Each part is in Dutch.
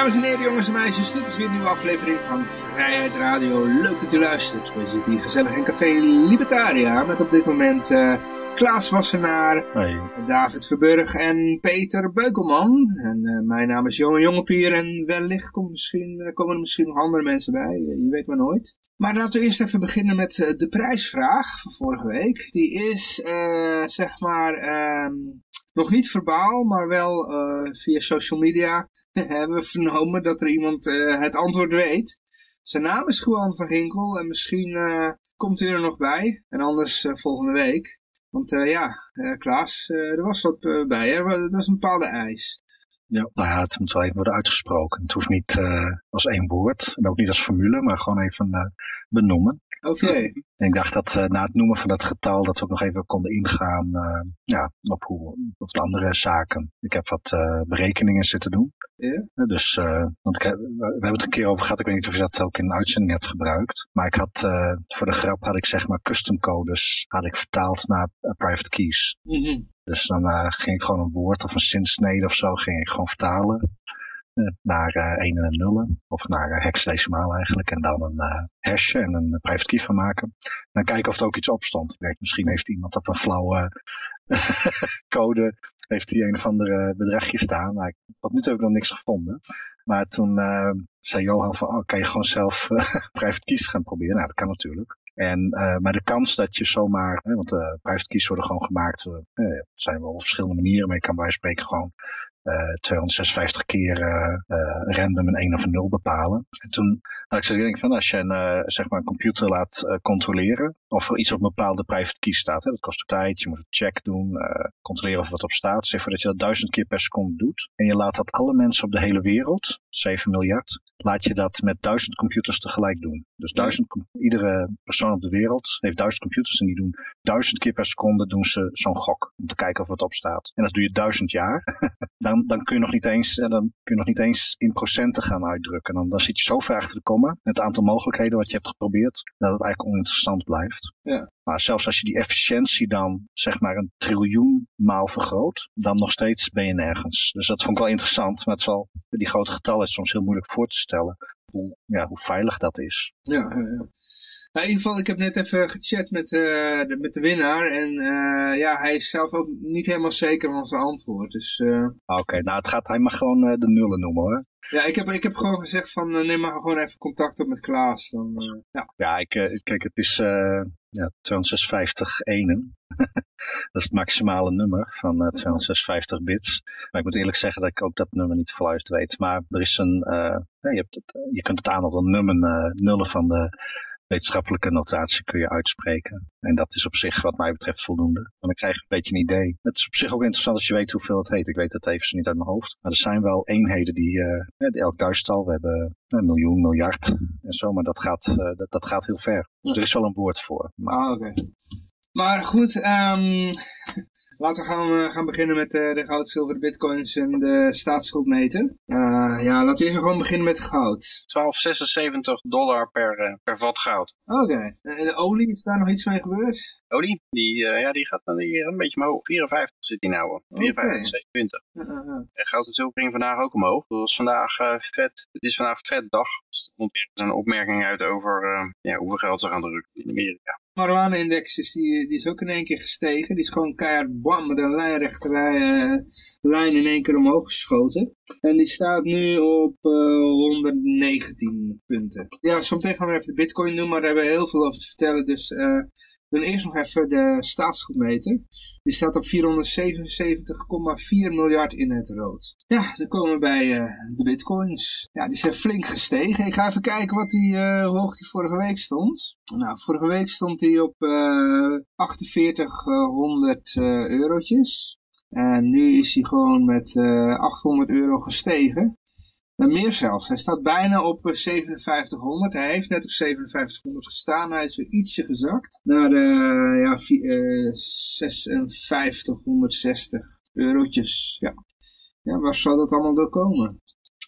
Dames en heren, jongens en meisjes, dit is weer een nieuwe aflevering van Vrijheid Radio. Leuk dat u luistert. We zitten hier gezellig in Café Libertaria met op dit moment uh, Klaas Wassenaar, Hey. David Verburg en Peter Beukelman. En uh, mijn naam is Johan Jongepier en wellicht komt misschien, uh, komen er misschien nog andere mensen bij, je weet maar nooit. Maar laten we eerst even beginnen met de prijsvraag van vorige week. Die is, zeg maar, nog niet verbaal, maar wel via social media hebben vernomen dat er iemand uh, het antwoord weet. Zijn naam is Juan van Ginkel en misschien uh, komt hij er nog bij. En anders volgende week. Want ja, Klaas, er was wat bij, hè? dat was een bepaalde eis. Ja, nou ja, het moet wel even worden uitgesproken. Het hoeft niet als één woord en ook niet als formule, maar gewoon even benoemen. Oké. Okay. Ik dacht dat uh, na het noemen van dat getal dat we ook nog even konden ingaan ja, op, hoe, op de andere zaken. Ik heb wat berekeningen zitten doen. Yeah. Dus, want ik, we hebben het een keer over gehad, ik weet niet of je dat ook in een uitzending hebt gebruikt. Maar ik had, voor de grap had ik zeg maar custom codes had ik vertaald naar private keys. Mm -hmm. Dus dan ging ik gewoon een woord of een zinsnede of zo ging ik gewoon vertalen naar uh, 1 en nullen, of naar uh, hexadecimaal eigenlijk, en dan een uh, hash en een private key van maken. En dan kijken of er ook iets op stond. Misschien heeft iemand op een flauwe code, heeft hij een of andere bedragje staan. Nou, tot nu toe heb ik nog niks gevonden. Maar toen zei Johan van, oh, kan je gewoon zelf private keys gaan proberen? Nou, dat kan natuurlijk. En, uh, maar de kans dat je zomaar, hè, want de private keys worden gewoon gemaakt, uh, er zijn wel verschillende manieren, je kan bij spreken gewoon uh, 256 keer uh, random een 1 of een 0 bepalen. En toen had ik zo van als je een, zeg maar een computer laat controleren of er iets op een bepaalde private key staat. Hè, dat kost tijd, je moet een check doen, controleren of er wat op staat. Zeg voor dat je dat duizend keer per seconde doet. En je laat dat alle mensen op de hele wereld, 7 miljard, laat je dat met duizend computers tegelijk doen. Dus duizend, iedere persoon op de wereld heeft duizend computers en die doen duizend keer per seconde doen ze zo'n gok. Om te kijken of wat op staat. En dat doe je duizend jaar. dan, dan, kun je nog niet eens, dan kun je nog niet eens in procenten gaan uitdrukken. Dan, dan zit je zo ver achter de komma het aantal mogelijkheden wat je hebt geprobeerd, dat het eigenlijk oninteressant blijft. Ja. Maar zelfs als je die efficiëntie dan zeg maar een triljoen maal vergroot, dan nog steeds ben je nergens. Dus dat vond ik wel interessant, maar het wel, die grote getallen is soms heel moeilijk voor te stellen hoe, ja, hoe veilig dat is. Ja, ja, ja. Nou, in ieder geval, ik heb net even gechat met, uh, de, met de winnaar. En uh, ja, hij is zelf ook niet helemaal zeker van zijn antwoord. Dus, uh... Oké, okay, nou het gaat, hij mag gewoon de nullen noemen hoor. Ja, ik heb, ik heb gewoon gezegd van neem maar gewoon even contact op met Klaas. Dan, ja, ja ik, kijk, het is ja, 256 enen. dat is het maximale nummer van 256 bits. Maar ik moet eerlijk zeggen dat ik ook dat nummer niet voluit weet. Maar er is een, je, hebt het, je kunt het aantal nummen, nullen van de wetenschappelijke notatie kun je uitspreken. En dat is op zich wat mij betreft voldoende. En dan krijg je een beetje een idee. Het is op zich ook interessant als je weet hoeveel het heet. Ik weet het even niet uit mijn hoofd. Maar er zijn wel eenheden die, uh, elk duizendtal, we hebben een miljoen, miljard en zo. Maar dat gaat, uh, dat, dat gaat heel ver. Dus er is wel een woord voor. Maar... Ah, oké. Okay. Maar goed, um, laten we gaan, uh, gaan beginnen met uh, de goud, zilver, de bitcoins en de staatsschuldmeter. Uh, ja, laten we even gewoon beginnen met goud. 12,76 dollar per, per vat goud. Oké, okay. en de olie, is daar nog iets mee gebeurd? Olie, die, ja, die gaat dan hier een beetje omhoog. 54 zit die nou, 54, 27. Okay. En goud en zilver ging vandaag ook omhoog. Dat was vandaag vet, het is vandaag vetdag. Dus er komt weer een opmerking uit over ja, hoeveel geld ze gaan drukken in Amerika marijuana-index is, die, die is ook in één keer gestegen. Die is gewoon keihard bam met een lijnrechte uh, lijn in één keer omhoog geschoten. En die staat nu op uh, 119 punten. Ja, zometeen gaan we even de bitcoin doen, maar daar hebben we heel veel over te vertellen. Dus uh, dan eerst nog even de staatsschuldmeter. Die staat op 477,4 miljard in het rood. Ja, dan komen we bij uh, de bitcoins. Ja, die zijn flink gestegen. Ik ga even kijken wat die, uh, hoe hoog die vorige week stond. Nou, vorige week stond hij op uh, 4800 eurotjes. En nu is hij gewoon met 800 euro gestegen. Meer zelfs. Hij staat bijna op 5700. Hij heeft net op 5700 gestaan. Hij is weer ietsje gezakt. Naar uh, ja, uh, 5660 eurotjes. Ja. Ja, waar zal dat allemaal door komen?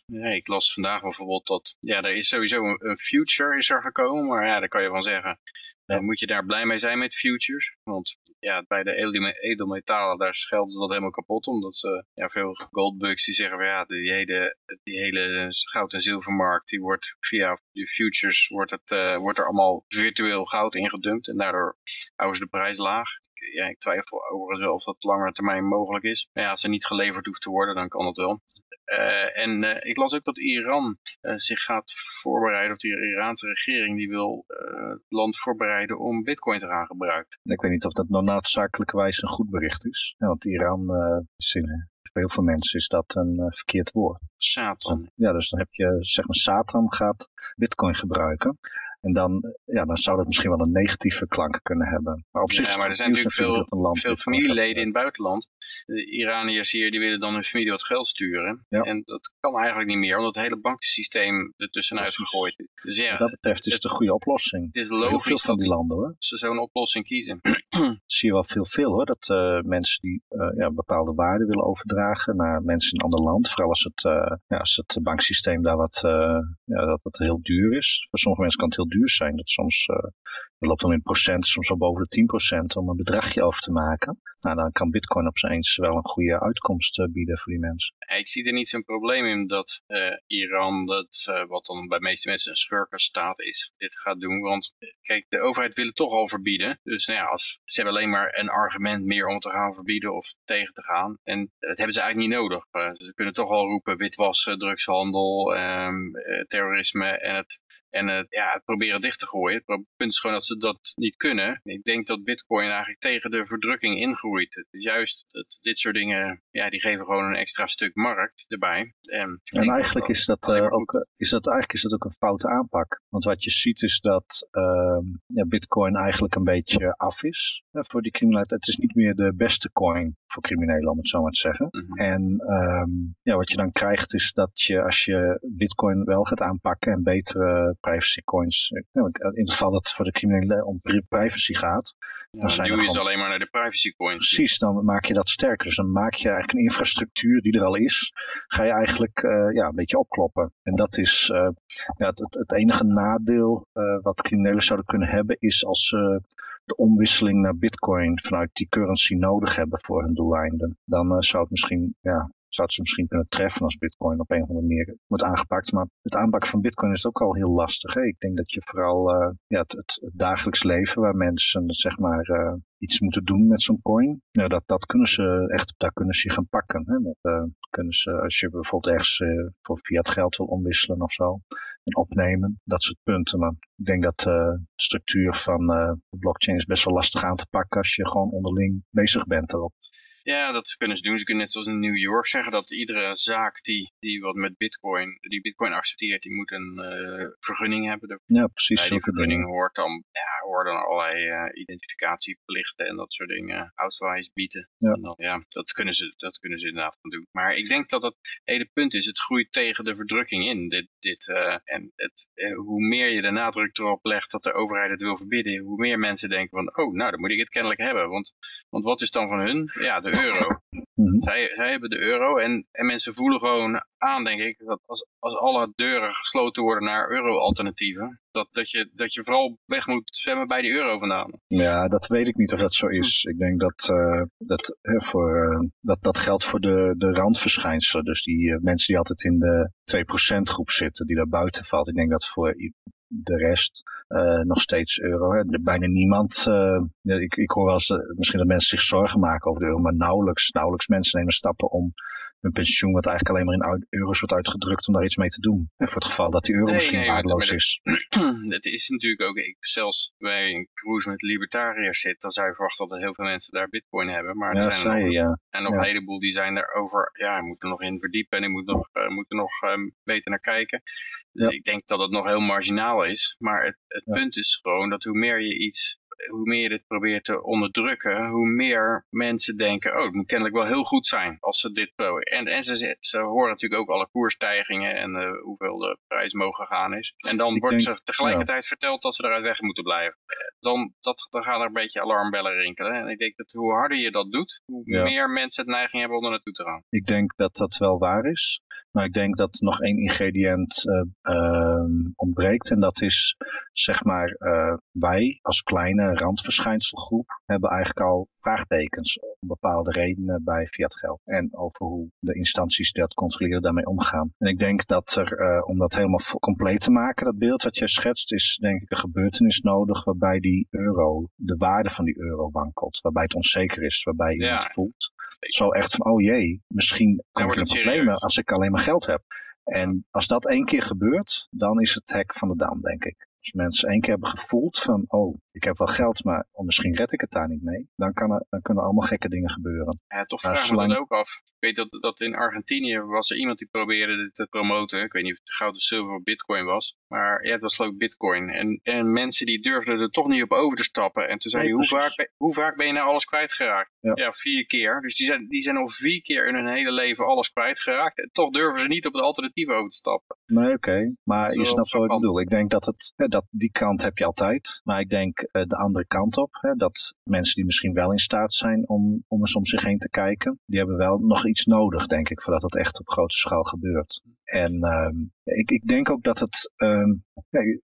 Nee, ik las vandaag bijvoorbeeld dat, ja, er is sowieso een, een future is er gekomen, maar ja, daar kan je van zeggen, dan moet je daar blij mee zijn met futures. Want ja, bij de edelmetalen, daar schelden ze dat helemaal kapot. Omdat ze, ja, veel goldbugs die zeggen, ja, die hele, die hele goud- en zilvermarkt, die wordt via de futures, wordt, het, uh, wordt er allemaal virtueel goud ingedumpt. En daardoor houden ze de prijs laag. Ja, ik twijfel overigens of dat op lange termijn mogelijk is. Maar ja, als er niet geleverd hoeft te worden, dan kan dat wel. Uh, en uh, ik las ook dat Iran uh, zich gaat voorbereiden, of de Iraanse regering die wil het land voorbereiden om bitcoin te gaan gebruiken. Ik weet niet of dat nou noodzakelijkerwijs een goed bericht is. Ja, want Iran is in, voor heel veel mensen is dat een verkeerd woord. Satan. Ja, dus dan heb je, zeg maar, Satan gaat bitcoin gebruiken. En dan, ja, dan zou dat misschien wel een negatieve klank kunnen hebben. Maar op zich ja, maar er zijn natuurlijk veel, veel familieleden in het buitenland. De Iraniërs hier die willen dan hun familie wat geld sturen. Ja. En dat kan eigenlijk niet meer, omdat het hele bankensysteem er tussenuit gegooid is. Dus ja, Wat dat betreft is het een goede oplossing. Het is logisch van die landen, hoor. ze zo'n oplossing kiezen. zie je wel veel, veel hoor, dat uh, mensen die uh, ja, bepaalde waarden willen overdragen naar mensen in een ander land. Vooral als het, uh, ja, als het banksysteem daar wat, ja, dat het heel duur is. Voor sommige mensen kan het heel duur zijn. Dat soms, dat loopt dan in procent, soms wel boven de 10% om een bedragje over te maken. Nou, dan kan bitcoin op zijn eens wel een goede uitkomst uh, bieden voor die mensen. Ik zie er niet zo'n probleem in dat uh, Iran, dat, wat dan bij de meeste mensen een schurkenstaat is, dit gaat doen. Want kijk, de overheid wil het toch al verbieden. Dus nou ja, als, ze hebben alleen maar een argument meer om te gaan verbieden of tegen te gaan. En dat hebben ze eigenlijk niet nodig. ze kunnen toch al roepen witwassen, drugshandel, um, terrorisme en het en uh, ja, het proberen dicht te gooien. Het punt is gewoon dat ze dat niet kunnen. Ik denk dat bitcoin eigenlijk tegen de verdrukking ingroeit. Het is juist dat dit soort dingen, ja, die geven gewoon een extra stuk markt erbij. En, en eigenlijk dat is, dat, uh, ook, is, dat, eigenlijk is dat ook een foute aanpak. Want wat je ziet is dat uh, ja, bitcoin eigenlijk een beetje af is voor die criminaliteit. Het is niet meer de beste coin voor criminelen, om het zo maar te zeggen. Mm -hmm. En um, ja, wat je dan krijgt is dat je als je bitcoin wel gaat aanpakken en betere privacy coins. In het geval dat het voor de criminelen om privacy gaat. Ja, dan zijn nu is alleen maar naar de privacy coins. Precies, dan maak je dat sterker. Dus dan maak je eigenlijk een infrastructuur die er al is, ga je eigenlijk uh, ja, een beetje opkloppen. En dat is uh, ja, het, het, enige nadeel uh, wat criminelen zouden kunnen hebben, is als ze de omwisseling naar bitcoin vanuit die currency nodig hebben voor hun doeleinden. Dan zou het misschien ja, zou het ze misschien kunnen treffen als bitcoin op een of andere manier wordt aangepakt. Maar het aanpakken van bitcoin is ook al heel lastig. Hè? Ik denk dat je vooral uh, ja, het, dagelijks leven waar mensen zeg maar uh, iets moeten doen met zo'n coin. Ja, dat, dat kunnen ze echt, daar kunnen ze gaan pakken. Hè? Dat, uh, kunnen ze, als je bijvoorbeeld ergens voor fiat geld wil omwisselen of zo en opnemen. Dat soort punten. Maar ik denk dat de structuur van de blockchain is best wel lastig aan te pakken als je gewoon onderling bezig bent erop. Ja, dat kunnen ze doen. Ze kunnen net zoals in New York zeggen dat iedere zaak die, die wat met bitcoin, die bitcoin accepteert, die moet een uh, vergunning hebben. Ja, precies. Bij die vergunning hoort dan, ja, hoort dan allerlei uh, identificatieplichten en dat soort dingen, auswijs bieden. Ja. Dan, ja, dat kunnen, ze, dat kunnen ze inderdaad gaan doen. Maar ik denk dat het hele punt is, het groeit tegen de verdrukking in. Dit, dit, uh, en het, hoe meer je de nadruk erop legt dat de overheid het wil verbieden, hoe meer mensen denken van, oh, nou, dan moet ik het kennelijk hebben. Want, want wat is dan van hun? Ja, de euro. Mhm. zij, zij hebben de euro en, en mensen voelen gewoon aan, denk ik, dat als, als alle deuren gesloten worden naar euro-alternatieven, dat, dat, je, dat je vooral weg moet zwemmen bij die euro vandaan. Ja, dat weet ik niet of dat zo is. Ik denk dat uh, dat, uh, voor, uh, dat, dat geldt voor de, de randverschijnselen. Dus die mensen die altijd in de 2% groep zitten, die daar buiten valt. Ik denk dat voor de rest uh, nog steeds euro. Hè. Bijna niemand, uh, ik, ik hoor wel eens, misschien dat mensen zich zorgen maken over de euro, maar nauwelijks, nauwelijks mensen nemen stappen om hun pensioen, wat eigenlijk alleen maar in euro's wordt uitgedrukt, om daar iets mee te doen. En voor het geval dat die euro nee, misschien nee, waardeloos is. Het is natuurlijk ook, ik, zelfs bij een cruise met libertariërs zit, dan zou je verwachten dat heel veel mensen daar bitcoin hebben. Maar er ja, zijn nog, ja. en nog ja. een heleboel die zijn daarover, ja, je moet er nog in verdiepen en je moet, nog, uh, moet er nog um, beter naar kijken. Dus ik denk dat het nog heel marginaal is. Maar het, het punt is gewoon dat hoe meer je iets hoe meer je dit probeert te onderdrukken, hoe meer mensen denken, oh, het moet kennelijk wel heel goed zijn als ze dit en, en ze, ze horen natuurlijk ook alle koersstijgingen en uh, hoeveel de prijs mogen gaan is. En dan wordt ze tegelijkertijd verteld dat ze eruit weg moeten blijven. Dan, dat, dan gaan er een beetje alarmbellen rinkelen. En ik denk dat hoe harder je dat doet, hoe meer mensen het neiging hebben om er naartoe te gaan. Ik denk dat dat wel waar is. Maar ik denk dat nog één ingrediënt uh, ontbreekt. En dat is, zeg maar, wij als kleine randverschijnselgroep hebben eigenlijk al vraagtekens om bepaalde redenen bij fiat geld. En over hoe de instanties die dat controleren daarmee omgaan. En ik denk dat er, uh, om dat helemaal compleet te maken, dat beeld wat jij schetst, is denk ik een gebeurtenis nodig waarbij die euro, de waarde van die euro wankelt. Waarbij het onzeker is, waarbij je het voelt zo echt van, oh jee, misschien kom ik in problemen als ik alleen maar geld heb. En als dat één keer gebeurt, dan is het hek van de dam, denk ik. Als mensen één keer hebben gevoeld van, oh, ik heb wel geld, maar oh, misschien red ik het daar niet mee. Dan, kan er, dan kunnen allemaal gekke dingen gebeuren. Ja, toch vraag me dat ook af. Ik weet dat, dat in Argentinië was er iemand die probeerde dit te promoten. Ik weet niet of het goud of zilver of bitcoin was. Maar ja, het was geloof bitcoin. En, en mensen die durfden er toch niet op over te stappen. En toen zei hij, hoe, vaak, hoe vaak ben je nou alles kwijtgeraakt? Ja. ja, vier keer. Dus die zijn, die zijn al vier keer in hun hele leven alles kwijtgeraakt. En toch durven ze niet op het alternatief over te stappen. Nee, oké. Maar je snapt wat ik bedoel. Ik denk dat, het, dat die kant heb je altijd. Maar ik denk uh, de andere kant op. Hè, dat mensen die misschien wel in staat zijn om, om eens om zich heen te kijken. Die hebben wel nog iets nodig, denk ik, voordat het echt op grote schaal gebeurt. En uh, ik, ik denk ook dat het, uh,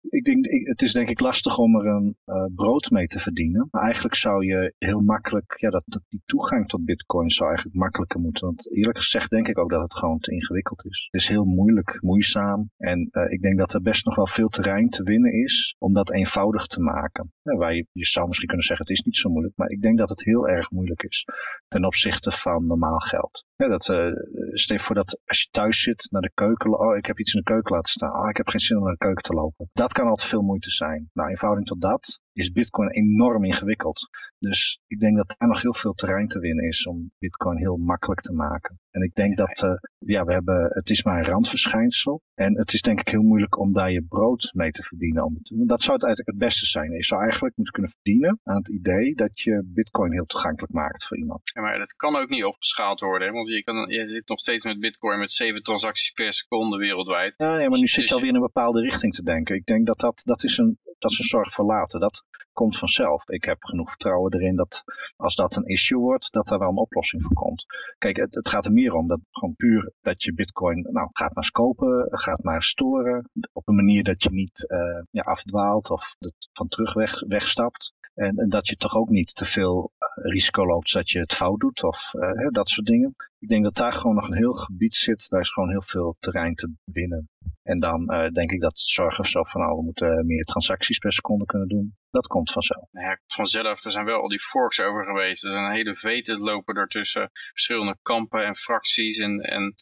ik denk, het is denk ik lastig om er een uh, brood mee te verdienen. Maar eigenlijk zou je heel makkelijk, ja, dat, dat, die toegang tot bitcoin zou eigenlijk makkelijker moeten. Want eerlijk gezegd denk ik ook dat het gewoon te ingewikkeld is. Het is heel moeilijk, moeizaam. En uh, ik denk dat er best nog wel veel terrein te winnen is om dat eenvoudig te maken. Ja, waar je, zou misschien kunnen zeggen, het is niet zo moeilijk. Maar ik denk dat het heel erg moeilijk is ten opzichte van normaal geld. Ja, dat, je voor dat als je thuis zit naar de keuken, oh ik heb iets in de keuken laten staan, oh ik heb geen zin om naar de keuken te lopen. Dat kan altijd veel moeite zijn. Nou, in tot dat is bitcoin enorm ingewikkeld. Dus ik denk dat daar nog heel veel terrein te winnen is om bitcoin heel makkelijk te maken. En ik denk dat, uh, ja, we hebben, het is maar een randverschijnsel. En het is denk ik heel moeilijk om daar je brood mee te verdienen. Om te, dat zou het eigenlijk het beste zijn. Je zou eigenlijk moeten kunnen verdienen aan het idee dat je bitcoin heel toegankelijk maakt voor iemand. Ja, maar dat kan ook niet opgeschaald worden. Hè? Want je, kan, je zit nog steeds met bitcoin met 7 transacties per seconde wereldwijd. Ja, ja maar nu zit je alweer in een bepaalde richting te denken. Ik denk dat dat, dat is een, dat een zorg voor later. Dat komt vanzelf. Ik heb genoeg vertrouwen erin dat als dat een issue wordt, dat daar wel een oplossing voor komt. Kijk, het, gaat er meer om dat gewoon puur dat je bitcoin nou, gaat maar scopen, gaat maar storen. Op een manier dat je niet uh, ja, afdwaalt of van terug weg, wegstapt. En, en, dat je toch ook niet te veel eh, risico loopt dat je het fout doet of uh, dat soort dingen. Ik denk dat daar gewoon nog een heel gebied zit. Daar is gewoon heel veel terrein te winnen. En dan uh, denk ik dat zorgen zo van, nou, we moeten meer transacties per seconde kunnen doen. Dat komt vanzelf. Ja, vanzelf. Er zijn wel al die forks over geweest. Er zijn hele veten lopen ertussen verschillende kampen en fracties. En, en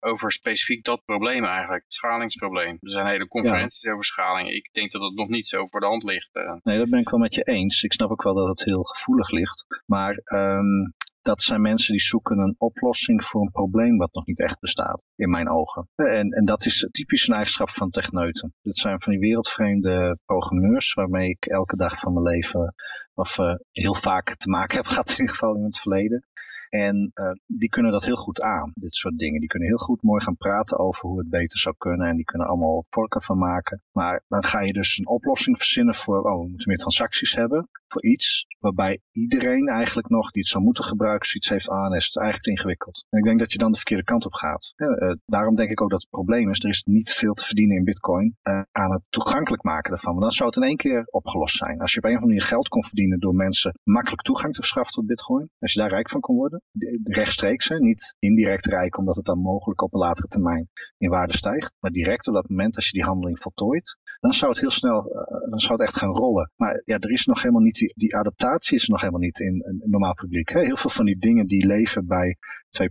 over specifiek dat probleem eigenlijk. Het schalingsprobleem. Er zijn hele conferenties over schaling. Ik denk dat het nog niet zo voor de hand ligt. Uh. Nee, dat ben ik wel met je eens. Ik snap ook wel dat het heel gevoelig ligt. Maar um, dat zijn mensen die zoeken een oplossing voor een probleem wat nog niet echt bestaat, in mijn ogen. En, en dat is typisch een eigenschap van techneuten. Dit zijn van die wereldvreemde programmeurs waarmee ik elke dag van mijn leven, of uh, heel vaak te maken heb gehad in ieder geval in het verleden. En uh, die kunnen dat heel goed aan, dit soort dingen. Die kunnen heel goed mooi gaan praten over hoe het beter zou kunnen. En die kunnen allemaal vorken van maken. Maar dan ga je dus een oplossing verzinnen voor, oh, we moeten meer transacties hebben voor iets waarbij iedereen eigenlijk nog die het zou moeten gebruiken zoiets heeft aan is het eigenlijk te ingewikkeld. En ik denk dat je dan de verkeerde kant op gaat. Uh, daarom denk ik ook dat het probleem is, er is niet veel te verdienen in bitcoin uh, aan het toegankelijk maken daarvan. Want dan zou het in één keer opgelost zijn. Als je op een of andere manier geld kon verdienen door mensen makkelijk toegang te verschaffen tot bitcoin, als je daar rijk van kon worden, rechtstreeks, hè, niet indirect rijk omdat het dan mogelijk op een latere termijn in waarde stijgt, maar direct op dat moment als je die handeling voltooit, dan zou het heel snel, uh, dan zou het echt gaan rollen. Maar ja, er is nog helemaal niet die, die adaptatie is nog helemaal niet in een normaal publiek. Heel veel van die dingen die leven bij 2%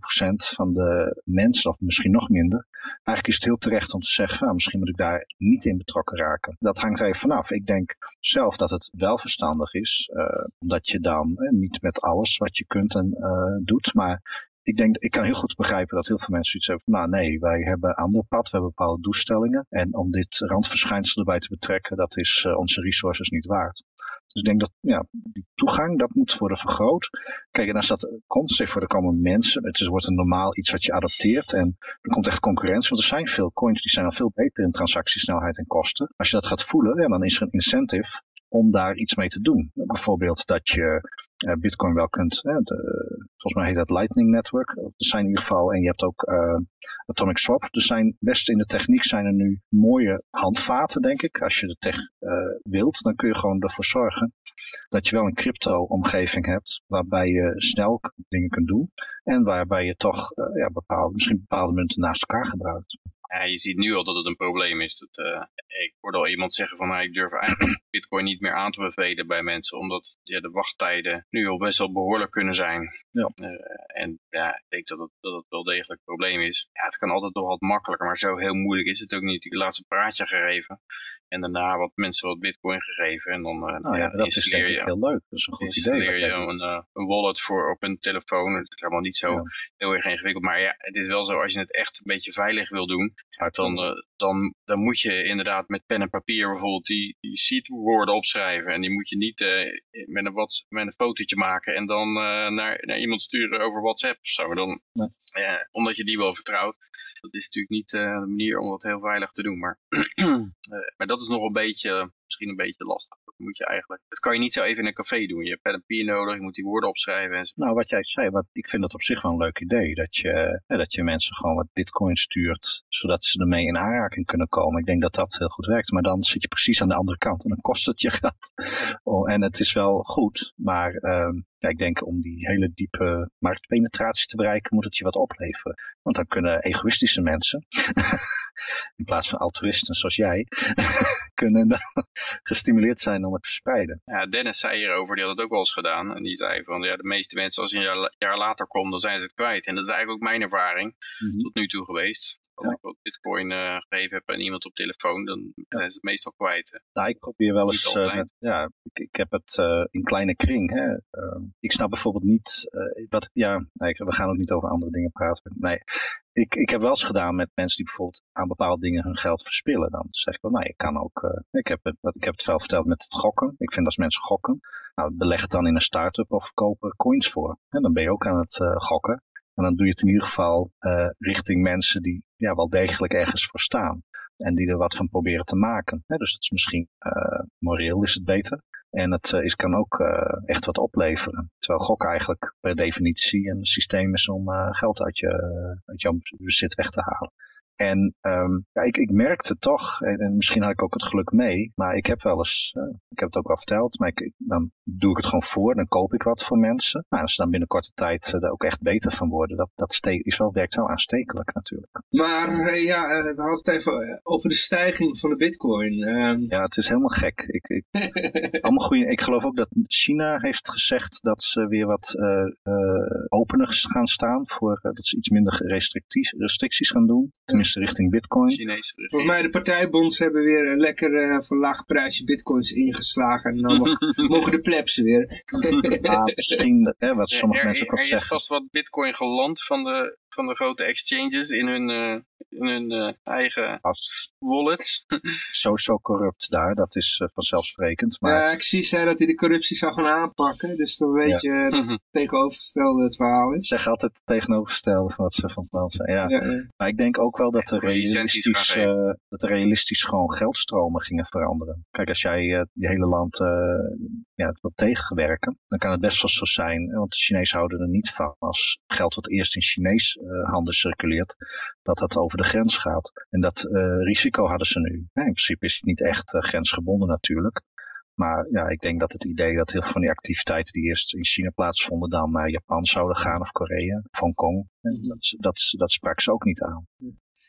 van de mensen, of misschien nog minder. Eigenlijk is het heel terecht om te zeggen, nou, misschien moet ik daar niet in betrokken raken. Dat hangt er even vanaf. Ik denk zelf dat het wel verstandig is, uh, omdat je dan uh, niet met alles wat je kunt en uh, doet, maar ik denk, ik kan heel goed begrijpen dat heel veel mensen zoiets hebben nou nee, wij hebben een ander pad, we hebben bepaalde doelstellingen. En om dit randverschijnsel erbij te betrekken, dat is uh, onze resources niet waard. Dus ik denk dat ja, die toegang, dat moet worden vergroot. Kijk, en als dat komt, zeg voor, er komen mensen, het is, wordt een normaal iets wat je adopteert en er komt echt concurrentie, want er zijn veel coins die zijn al veel beter in transactiesnelheid en kosten. Als je dat gaat voelen, ja, dan is er een incentive om daar iets mee te doen. Bijvoorbeeld dat je uh, Bitcoin wel kunt, volgens mij heet dat Lightning Network. Er zijn in ieder geval, en je hebt ook uh, Atomic Swap. Er zijn best in de techniek zijn er nu mooie handvaten, denk ik. Als je de tech uh, wilt, dan kun je gewoon ervoor zorgen dat je wel een crypto-omgeving hebt waarbij je snel dingen kunt doen en waarbij je toch ja, bepaalde, misschien bepaalde munten naast elkaar gebruikt. Ja, je ziet nu al dat het een probleem is. Dat, uh, ik hoorde al iemand zeggen van, nou, ik durf eigenlijk bitcoin niet meer aan te bevelen bij mensen, omdat ja, de wachttijden nu al best wel behoorlijk kunnen zijn. Ja. Uh, en ja, ik denk dat het, dat het wel degelijk een probleem is. Ja, het kan altijd nog wat makkelijker, maar zo heel moeilijk is het ook niet. Ik heb laatst een praatje gegeven en daarna wat mensen wat bitcoin gegeven en dan uh, nou ja, dat installeer is je heel leuk. Dat is een goed installeer idee. je een, een, wallet voor op een telefoon. Het is helemaal niet zo ja. heel erg ingewikkeld, maar ja, het is wel zo als je het echt een beetje veilig wil doen, dan, uh, dan, dan moet je inderdaad met pen en papier bijvoorbeeld die, die seedwoorden opschrijven. En die moet je niet uh, met, een wat, met een fotootje maken en dan uh, naar, naar iemand sturen over WhatsApp of zo. Dan, nee. omdat je die wel vertrouwt. Dat is natuurlijk niet de manier om dat heel veilig te doen. Maar, maar dat is nog een beetje, misschien een beetje lastig. Dat moet je eigenlijk, dat kan je niet zo even in een café doen. Je hebt pen en nodig, je moet die woorden opschrijven. En zo. Nou, wat jij zei, wat, ik vind dat op zich wel een leuk idee. Dat je, dat je mensen gewoon wat bitcoin stuurt, zodat ze ermee in aanraking kunnen komen. Ik denk dat dat heel goed werkt. Maar dan zit je precies aan de andere kant en dan kost het je geld. Oh, en het is wel goed, maar uh, ja, ik denk om die hele diepe marktpenetratie te bereiken, moet het je wat opleveren. Want dan kunnen egoïstische mensen, in plaats van altruïsten zoals jij, kunnen dan gestimuleerd zijn om het te verspreiden. Ja, Dennis zei hierover, die had het ook wel eens gedaan. En die zei van, ja, de meeste mensen als je een jaar, jaar later komt, dan zijn ze het kwijt. En dat is eigenlijk ook mijn ervaring mm -hmm. tot nu toe geweest. Als ja. ik wat bitcoin uh, gegeven heb aan iemand op telefoon, dan ja. zijn ze het meestal kwijt. Nou, ik probeer wel eens, uh, met, ja, ik, ik heb het uh, in kleine kring. Hè. ik snap bijvoorbeeld niet, wat, ja, nee, we gaan ook niet over andere dingen praten. Nee, ik, ik heb wel eens gedaan met mensen die bijvoorbeeld aan bepaalde dingen hun geld verspillen. Dan zeg ik wel, nou, je kan ook, uh, ik, heb het, ik heb het wel verteld met het gokken. Ik vind als mensen gokken, nou, beleg dan in een start-up of kopen coins voor. En dan ben je ook aan het uh, gokken. En dan doe je het in ieder geval uh, richting mensen die ja, wel degelijk ergens voor staan. En die er wat van proberen te maken. Dus dat is misschien moreel is het beter. En het uh, is, kan ook uh, echt wat opleveren. Terwijl gok eigenlijk per definitie een systeem is om uh, geld uit, je, uit jouw bezit weg te halen. En um, ja, ik, ik merkte toch, en, en, misschien had ik ook het geluk mee, maar ik heb wel eens, uh, ik heb het ook al verteld, maar ik, dan doe ik het gewoon voor, dan koop ik wat voor mensen. Nou, als ze dan binnen korte tijd uh, er ook echt beter van worden, dat, dat is wel, werkt wel aanstekelijk natuurlijk. Maar uh, ja, we hadden het even over de stijging van de bitcoin. Um... Ja, het is helemaal gek. Ik, ik, allemaal goeie, ik geloof ook dat China heeft gezegd dat ze weer wat opener gaan staan, voor, dat ze iets minder restricties gaan doen. Tenminste, richting bitcoin. Chinese Volgens mij de partijbonds hebben weer een lekker uh, voor laag prijsje bitcoins ingeslagen. En dan mogen de plebs weer. ah, misschien, hè, wat sommige er, mensen ook er, zeggen. Er is vast wat bitcoin geland van de, van de grote exchanges in hun, uh, in hun uh, eigen As. wallets. Sowieso corrupt daar, dat is uh, vanzelfsprekend. Maar... Ja, ik zie zij dat hij de corruptie zou gaan aanpakken. Dus dan weet ja. je dat het tegenovergestelde het verhaal is. Zeg altijd het tegenovergestelde van wat ze van plan zijn. Ja. Ja, ja. Maar ik denk ook wel dat er, realistisch, dat er realistisch gewoon geldstromen gingen veranderen. Kijk, als jij je hele land ja, het wil tegenwerken, dan kan het best wel zo zijn. Want de Chinezen houden er niet van als geld wat eerst in Chinees uh, handen circuleert, dat dat over de grens gaat. En dat uh, risico hadden ze nu. In principe is het niet echt uh, grensgebonden natuurlijk. Maar ja, ik denk dat het idee dat heel veel van die activiteiten die eerst in China plaatsvonden dan naar Japan zouden gaan of Korea of Hongkong, dat, dat, dat sprak ze ook niet aan.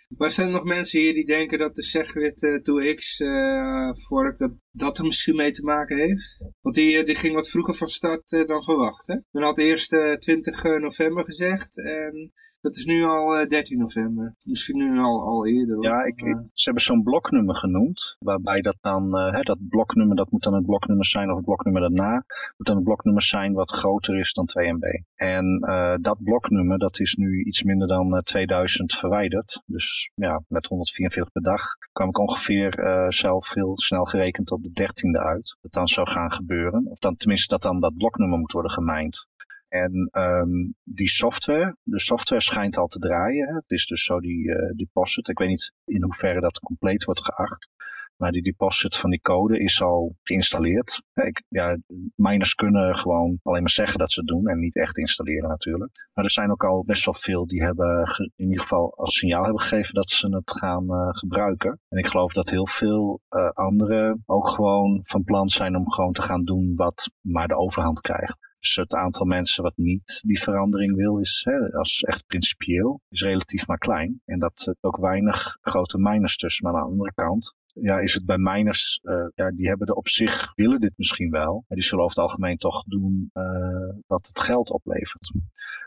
Maar zijn er nog mensen hier die denken dat de Segwit uh, 2X uh, fork, dat dat er misschien mee te maken heeft? Want die, die ging wat vroeger van start uh, dan verwacht. Hè? Men had eerst 20 november gezegd en dat is nu al 13 november. Misschien nu al, al eerder. Ja, ik, ze hebben zo'n bloknummer genoemd, waarbij dat dan, hè, dat bloknummer, dat moet dan het bloknummer zijn of het bloknummer daarna, moet dan het bloknummer zijn wat groter is dan 2 MB. En dat bloknummer, dat is nu iets minder dan 2000 verwijderd. Dus ja, met 144 per dag kwam ik ongeveer uh, zelf heel snel gerekend op de 13e uit. Dat dan zou gaan gebeuren. Of dan tenminste dat dan dat bloknummer moet worden gemijnd. En um, die software, de software schijnt al te draaien. Hè? Het is dus zo die uh, deposit. Ik weet niet in hoeverre dat compleet wordt geacht. Maar die deposit van die code is al geïnstalleerd. Ik, ja, miners kunnen gewoon alleen maar zeggen dat ze het doen en niet echt installeren natuurlijk. Maar er zijn ook al best wel veel die hebben in ieder geval als signaal hebben gegeven dat ze het gaan uh, gebruiken. En ik geloof dat heel veel uh, anderen ook gewoon van plan zijn om gewoon te gaan doen wat maar de overhand krijgt. Dus het aantal mensen wat niet die verandering wil, is hè, als echt principieel, is relatief maar klein. En dat er ook weinig grote miners tussen. Maar aan de andere kant ja, is het bij miners, uh, ja, die hebben er op zich, willen dit misschien wel. Maar die zullen over het algemeen toch doen uh, wat het geld oplevert.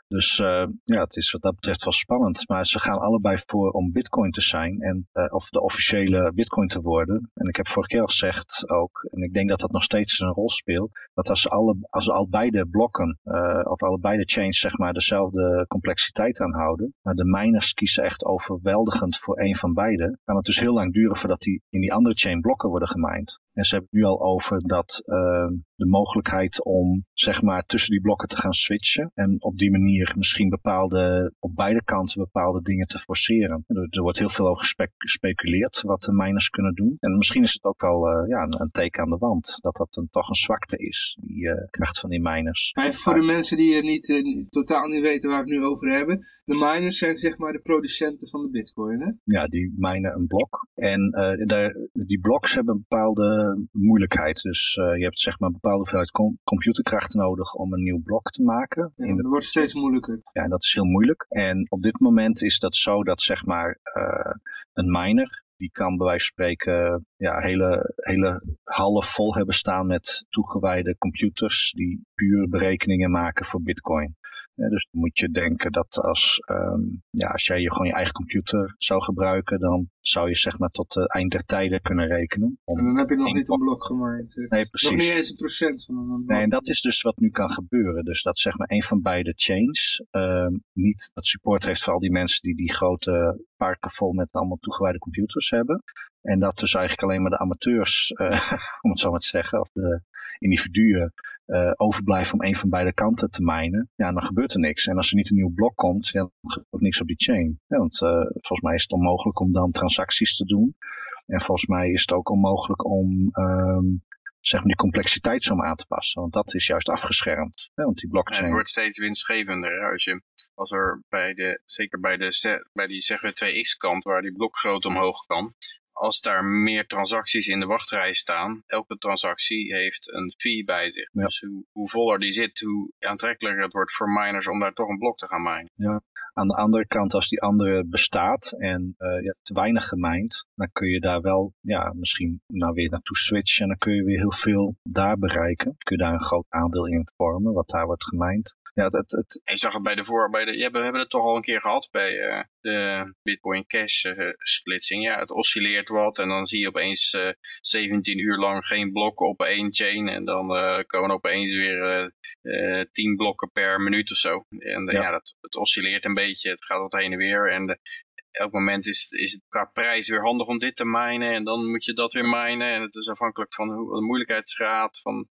Dus uh, ja, het is wat dat betreft wel spannend. Maar ze gaan allebei voor om bitcoin te zijn. En, uh, of de officiële bitcoin te worden. En ik heb vorige keer al gezegd ook, en ik denk dat dat nog steeds een rol speelt. Dat als, alle, als al beide blokken, uh, of alle beide chains zeg maar dezelfde complexiteit aanhouden. Maar de miners kiezen echt overweldigend voor een van beide. Kan het dus heel lang duren voordat die in die andere chain blokken worden gemined. En ze hebben het nu al over dat uh, de mogelijkheid om zeg maar tussen die blokken te gaan switchen. En op die manier misschien bepaalde, op beide kanten bepaalde dingen te forceren. Er, er wordt heel veel over gespeculeerd wat de miners kunnen doen. En misschien is het ook wel uh, ja, een, een, teken aan de wand. Dat dat een, toch een zwakte is, die uh, kracht van die miners. Maar voor de mensen die er niet, uh, totaal niet weten waar we het nu over hebben. De miners zijn zeg maar de producenten van de bitcoin hè? Ja, die minen een blok. En de, die bloks hebben bepaalde moeilijkheid. Dus je hebt zeg maar een bepaalde hoeveelheid com computerkracht nodig om een nieuw blok te maken. Ja, dat wordt steeds moeilijker. Ja, dat is heel moeilijk. En op dit moment is dat zo dat zeg maar uh, een miner, die kan bij wijze van spreken ja, hele, hele hallen vol hebben staan met toegewijde computers die puur berekeningen maken voor bitcoin. Ja, dus moet je denken dat als, um, ja, als jij je gewoon je eigen computer zou gebruiken, dan zou je zeg maar tot het eind der tijden kunnen rekenen. En dan heb je nog niet een blok gemaakt. Nee, precies. Nog niet eens een procent van een blok. Nee, en dat is dus wat nu kan gebeuren. Dus dat zeg maar een van beide chains um, niet dat support heeft voor al die mensen die die grote parken vol met allemaal toegewijde computers hebben. En dat dus eigenlijk alleen maar de amateurs, uh, om het zo maar te zeggen, of de individuen uh, overblijven om een van beide kanten te minen, ja, dan gebeurt er niks. En als er niet een nieuw blok komt, ja, dan gebeurt ook niks op die chain. Want uh, volgens mij is het onmogelijk om dan transacties te doen. En volgens mij is het ook onmogelijk om um, zeg maar die complexiteit zo aan te passen. Want dat is juist afgeschermd. Hè, want die blockchain... het wordt steeds winstgevender. Als, je, als er bij de, zeker bij, de, bij die zeggen 2x kant, waar die blokgrootte omhoog kan, als daar meer transacties in de wachtrij staan, elke transactie heeft een fee bij zich. Ja. Dus hoe, hoe, voller die zit, hoe aantrekkelijker het wordt voor miners om daar toch een blok te gaan minen. Ja. Aan de andere kant, als die andere bestaat en uh, ja, te weinig gemijnd, dan kun je daar wel ja, misschien nou weer naartoe switchen en dan kun je weer heel veel daar bereiken. Kun je daar een groot aandeel in vormen, wat daar wordt gemijnd. Ja, het, het, het... Je zag het bij de voor, bij de, ja, we hebben het toch al een keer gehad bij uh, de Bitcoin Cash uh, splitsing. Ja, het oscilleert wat en dan zie je opeens uh, 17 uur lang geen blokken op één chain en dan komen opeens weer 10 blokken per minuut of zo. En ja, ja dat, het oscilleert een beetje, het gaat wat heen en weer en de, elk moment is, is het qua prijs weer handig om dit te minen en dan moet je dat weer minen en het is afhankelijk van hoe, de moeilijkheidsgraad, van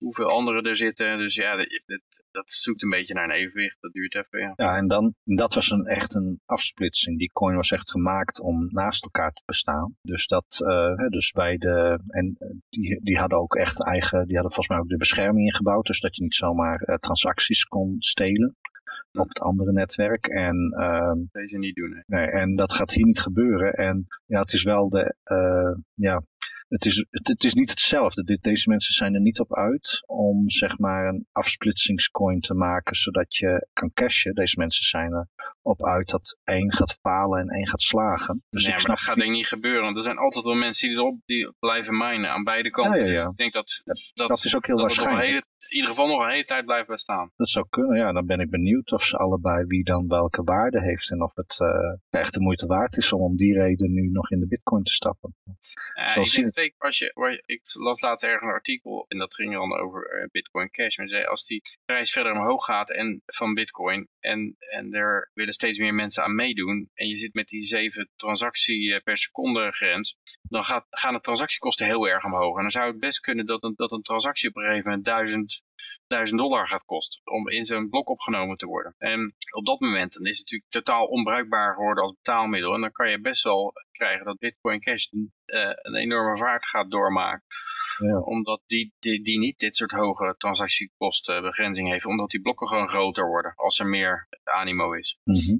hoeveel anderen er zitten. Dus ja, dat, dat, zoekt een beetje naar een evenwicht. Dat duurt even, ja. Ja, en dan, dat was een, echt een afsplitsing. Die coin was echt gemaakt om naast elkaar te bestaan. Dus dat, uh, dus bij de, en die, die hadden ook echt eigen, die hadden volgens mij ook de bescherming ingebouwd. Dus dat je niet zomaar uh, transacties kon stelen op het andere netwerk. En, uh, Deze niet doen. Hè? Nee, en dat gaat hier niet gebeuren. En ja, het is wel de, uh, ja, het is, het, is niet hetzelfde. Deze mensen zijn er niet op uit om zeg maar een afsplitsingscoin te maken zodat je kan cashen. Deze mensen zijn er op uit dat één gaat falen en één gaat slagen. Dus nee, ik maar snap dat gaat denk ik niet gebeuren. Want er zijn altijd wel mensen die erop die blijven minen aan beide Ja, kanten. ja, ja. Ik denk dat dat, dat is ook heel dat waarschijnlijk. hele, in ieder geval nog een hele tijd blijft bestaan. Dat zou kunnen, ja. Dan ben ik benieuwd of ze allebei wie dan welke waarde heeft. En of het eh, echt de moeite waard is om om die reden nu nog in de bitcoin te stappen. Zal ik zien. denk zeker als je, waar je- ik las laatst ergens een artikel en dat ging dan over eh, Bitcoin Cash. Maar zei, als die prijs verder omhoog gaat en, van Bitcoin en, en er willen steeds meer mensen aan meedoen en je zit met die 7 transactie eh, per seconde grens, dan gaat, gaan de transactiekosten heel erg omhoog. En dan zou het best kunnen dat een, dat een transactie op een gegeven moment 1000 1000 dollar gaat kosten om in zo'n blok opgenomen te worden. En op dat moment dan is het natuurlijk totaal onbruikbaar geworden als betaalmiddel. En dan kan je best wel krijgen dat Bitcoin Cash eh, een enorme vaart gaat doormaken. Ja. Omdat die, die, die niet dit soort hoge transactiekostenbegrenzing heeft. Omdat die blokken gewoon groter worden als er meer animo is. Mhm.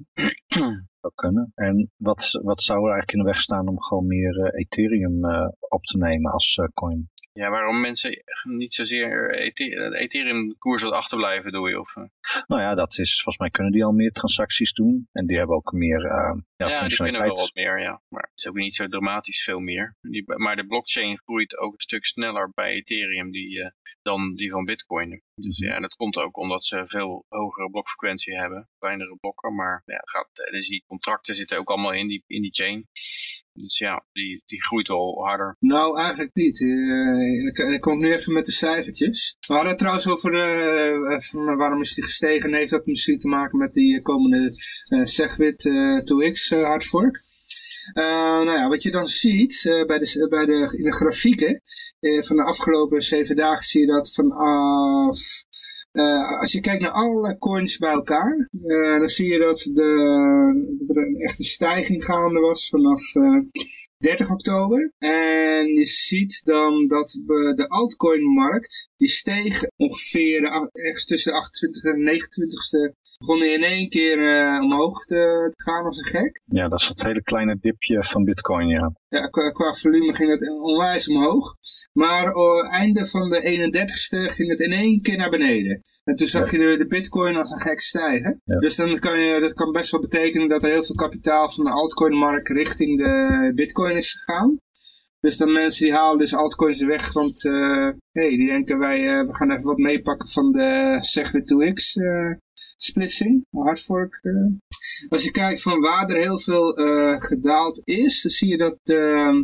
zou kunnen. En wat, wat zou er eigenlijk in de weg staan om gewoon meer eh, Ethereum eh, op te nemen als eh, coin? Ja, waarom mensen niet zozeer Ethereum koers wat achterblijven doe je? Of, eh? Nou ja, dat is, volgens mij kunnen die al meer transacties doen. En die hebben ook meer eh, ja, ja, die kunnen wel wat meer, ja. Maar het is ook niet zo dramatisch veel meer. Die, maar de blockchain groeit ook een stuk sneller bij Ethereum die, eh, dan die van Bitcoin. Dus ja, dat komt ook omdat ze veel hogere blokfrequentie hebben. Kleinere blokken, maar ja, gaat, dus die contracten zitten ook allemaal in die, in die chain. Dus ja, die, die groeit wel harder. Nou, eigenlijk niet. Eh, ik, ik kom nu even met de cijfertjes. We hadden het trouwens over eh, van, waarom is die gestegen. En heeft dat misschien te maken met die eh, komende eh Segwit eh 2x eh, hardfork. Eh, nou ja, wat je dan ziet eh, bij de, bij de, in de grafieken eh, van de afgelopen zeven dagen zie je dat vanaf... als je kijkt naar alle coins bij elkaar, dan zie je dat, de, dat er een echte stijging gaande was vanaf 30 oktober. En je ziet dan dat we de altcoin-markt, die steeg ongeveer ergens tussen de 28 en 29ste, begon die in één keer eh, omhoog te, te gaan als een gek. Ja, dat is dat hele kleine dipje van bitcoin, ja. Ja, qua, qua volume ging het onwijs omhoog. Maar uh, einde van de 31ste ging het in één keer naar beneden. En toen zag je de, de bitcoin als een gek stijgen. Ja. Dus dan kan je, dat kan best wel betekenen dat er heel veel kapitaal van de altcoinmarkt richting de bitcoin is gegaan. Dus dan mensen die halen dus altcoins weg, want eh hey, die denken wij, eh, we gaan even wat meepakken van de Segwit 2x eh, splitsing, hardfork. Als je kijkt van waar er heel veel eh, gedaald is, dan zie je dat ehm,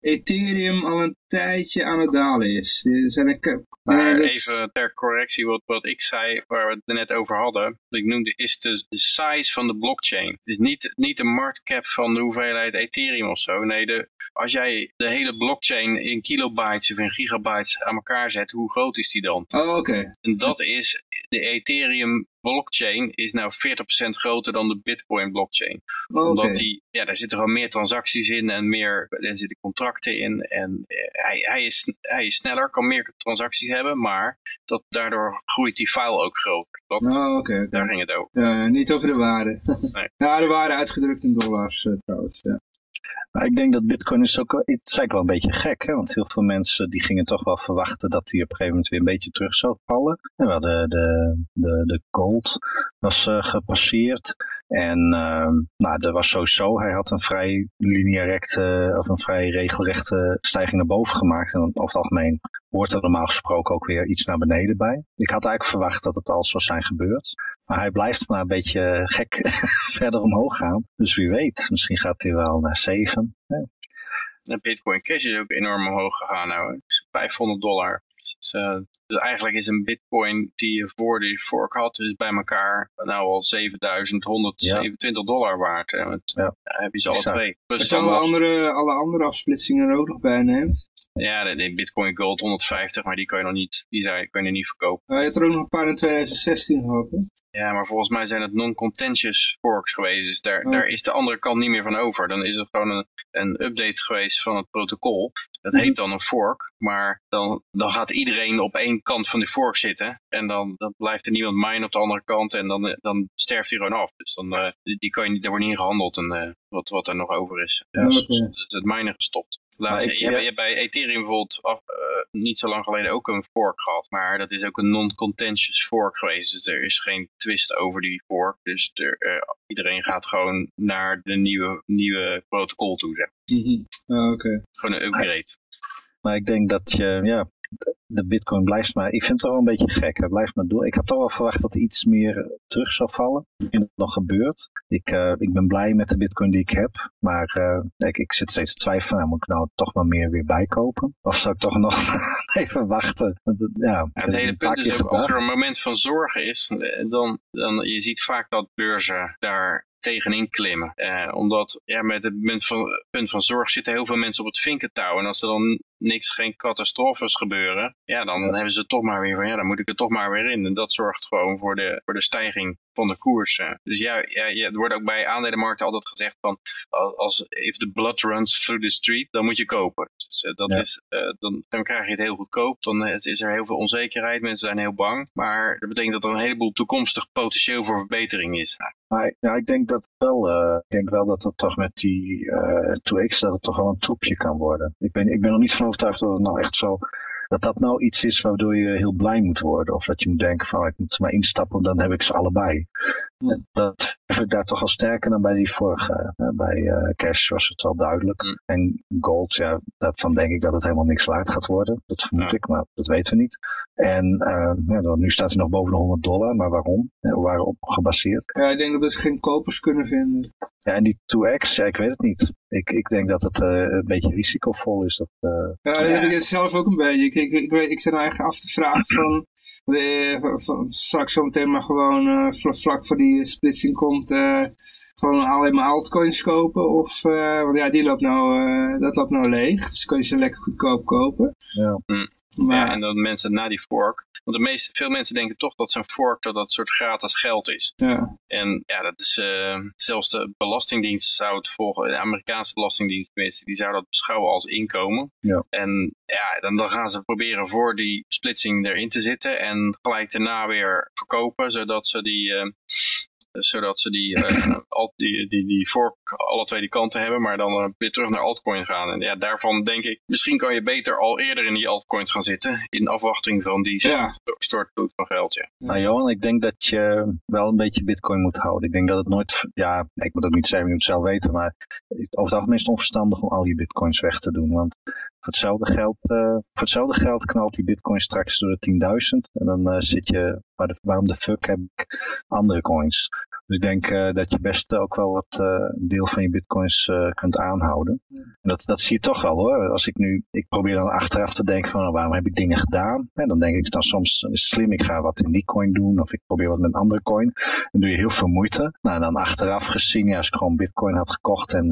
Ethereum al een tijdje aan het dalen is. Er zijn een, Maar dat- even ter correctie, wat, wat ik zei, waar we het er net over hadden, wat ik noemde, is de, de size van de blockchain. Dus niet, niet de marktcap van de hoeveelheid Ethereum of zo. Nee, de, als jij de hele blockchain in kilobytes of in gigabytes aan elkaar zet, hoe groot is die dan? Oh, oké. En dat is, de Ethereum blockchain is nou 40% groter dan de Bitcoin blockchain. Oh. Omdat die, ja, daar zitten gewoon meer transacties in en meer, er zitten contracten in. En eh, hij, hij, is, hij is sneller, kan meer transacties hebben, maar dat, daardoor groeit die file ook groter. Dat, Oh. Daar ging het over. Niet over de waarde. Nee. ja, de waarde uitgedrukt in dollars eh, trouwens. Ja. Maar ik denk dat bitcoin is ook, het is eigenlijk wel een beetje gek, hè? want heel veel mensen die gingen toch wel verwachten dat die op een gegeven moment weer een beetje terug zou vallen. En wel de, de, de, de gold was eh, gepasseerd en ehm, nou, er was sowieso, hij had een vrij lineaire of een vrij regelrechte stijging naar boven gemaakt en over het algemeen hoort er normaal gesproken ook weer iets naar beneden bij. Ik had eigenlijk verwacht dat het al zou zijn gebeurd. Maar hij blijft maar een beetje gek verder omhoog gaan. Dus wie weet, misschien gaat hij wel naar 7. En Bitcoin Cash is ook enorm omhoog gegaan nou. hè. Dus 500 dollar. Dus, eh, dus eigenlijk is een bitcoin die je voor die fork had, dus bij elkaar nou al 7127 dollar waard. Hè. Met, Ja. heb je ze alle twee. Plus Als je alle andere, alle andere afsplitsingen er ook nog bij neemt. Ja, de, de Bitcoin Gold 150, maar die kan je nog niet, die zou- kun je niet verkopen. Uh, je hebt er ook nog een paar in 2016 gehad, hè? Ja, maar volgens mij zijn het non-contentious forks geweest. Dus daar, Oh. daar is de andere kant niet meer van over. Dan is het gewoon een, een update geweest van het protocol. Dat Mhm. heet dan een fork. Maar dan, dan gaat iedereen op één kant van die fork zitten. En dan, dan blijft er niemand mine op de andere kant. En dan, dan sterft hij gewoon af. Dus dan, eh, die kan je er wordt niet in gehandeld. En, eh, wat, wat er nog over is. Ja, dus het, het minen gestopt. Ik- je, hebt, ja. je hebt bij Ethereum bijvoorbeeld af- eh, niet zo lang geleden ook een fork gehad. Maar dat is ook een non-contentious fork geweest. Dus er is geen twist over die fork. Dus er, eh, iedereen gaat gewoon naar de nieuwe, nieuwe protocol toe. Zeg. Mhm. Ah, Oké. Gewoon een upgrade. Maar ik denk dat je, ja, de bitcoin blijft maar, ik vind het wel een beetje gek. Hij blijft maar door. Ik had toch wel verwacht dat iets meer terug zou vallen. En dat nog gebeurt. Ik, eh, ik ben blij met de bitcoin die ik heb. Maar eh, ik, ik zit steeds te twijfelen. Nou, moet ik nou toch maar meer weer bijkopen? Of zou ik toch nog even wachten? Want, het- ja, het hele punt is ook, als er een moment van zorgen is, eh, dan, dan je ziet vaak dat beurzen daar tegenin klimmen. Eh, omdat ja, met het moment van, punt van zorg zitten heel veel mensen op het vinkentouw. En als er dan niks, geen catastrofes gebeuren, ja, dan hebben ze toch maar weer van, ja, dan moet ik er toch maar weer in. En dat zorgt gewoon voor de, voor de stijging van de koers. eh. Dus ja, ja, ja, er wordt ook bij aandelenmarkten altijd gezegd van, als- if the blood runs through the street, dan moet je kopen. Dus, eh, dat Ja. is, eh, dan, dan krijg je het heel goedkoop. Dan eh, is er heel veel onzekerheid, mensen zijn heel bang. Maar dat betekent dat er een heleboel toekomstig potentieel voor verbetering is. Maar ja, ik denk dat wel, ik denk wel dat het toch met die eh 2x dat het toch wel een troepje kan worden. Ik ben, ik ben er niet van overtuigd dat het nou echt zo, dat dat nou iets is waardoor je heel blij moet worden. Of dat je moet denken van ik moet maar instappen, dan heb ik ze allebei. Dat vind ik daar toch al sterker dan bij die vorige. bij eh, cash was het wel duidelijk. Mm. En gold, ja, daarvan denk ik dat het helemaal niks waard gaat worden. Dat vermoed Ja. ik, maar dat weten we niet. En eh, ja, nu staat hij nog boven de 100 dollar, maar waarom? Eh, Waarop gebaseerd? Ja, ik denk dat we geen kopers kunnen vinden. Ja, en die 2x, ja, ik weet het niet. Ik, ik denk dat het eh, een beetje risicovol is. Dat, eh, Ja, dat heb ik zelf ook een beetje. Ik, ik, ik, weet, ik zit nou eigenlijk af te vragen van straks zometeen maar gewoon eh, vla- vlak voor die splitsing komt, eh, gewoon alleen maar altcoins kopen. Of, eh, want ja, die loopt nou, eh, dat loopt nou leeg. Dus kun je ze lekker goedkoop kopen. ja. Maar, Ja, en dat mensen na die fork. Want de meeste, veel mensen denken toch dat zo'n fork dat dat een soort gratis geld is. ja. En ja, dat is eh, zelfs de Belastingdienst zou het volgen, de Amerikaanse Belastingdienst tenminste, die zou dat beschouwen als inkomen. Ja. En ja, dan, dan gaan ze proberen voor die splitsing erin te zitten en gelijk daarna weer verkopen, zodat ze die, eh, zodat ze die, eh, al, die, die, die fork alle twee die kanten hebben, maar dan eh, weer terug naar altcoin gaan. En ja, daarvan denk ik, misschien kan je beter al eerder in die altcoins gaan zitten, in afwachting van die Ja. stortvloed van geld, ja. Nou Johan, ik denk dat je wel een beetje bitcoin moet houden. Ik denk dat het nooit, ja, ik moet ook niet zeggen, je moet het zelf weten, maar over het algemeen is het onverstandig om al je bitcoins weg te doen. Want voor hetzelfde geld, eh, voor hetzelfde geld knalt die bitcoin straks door de 10.000 en dan eh, zit je, waar de, waarom de fuck heb ik andere coins? Dus ik denk eh, dat je best ook wel wat eh, deel van je bitcoins eh, kunt aanhouden. En dat, dat zie je toch wel hoor. Als ik nu, ik probeer dan achteraf te denken van nou, waarom heb ik dingen gedaan? En dan denk ik dan soms is het slim, ik ga wat in die coin doen of ik probeer wat met een andere coin. Dan doe je heel veel moeite. Nou, en dan achteraf gezien, ja, als ik gewoon bitcoin had gekocht en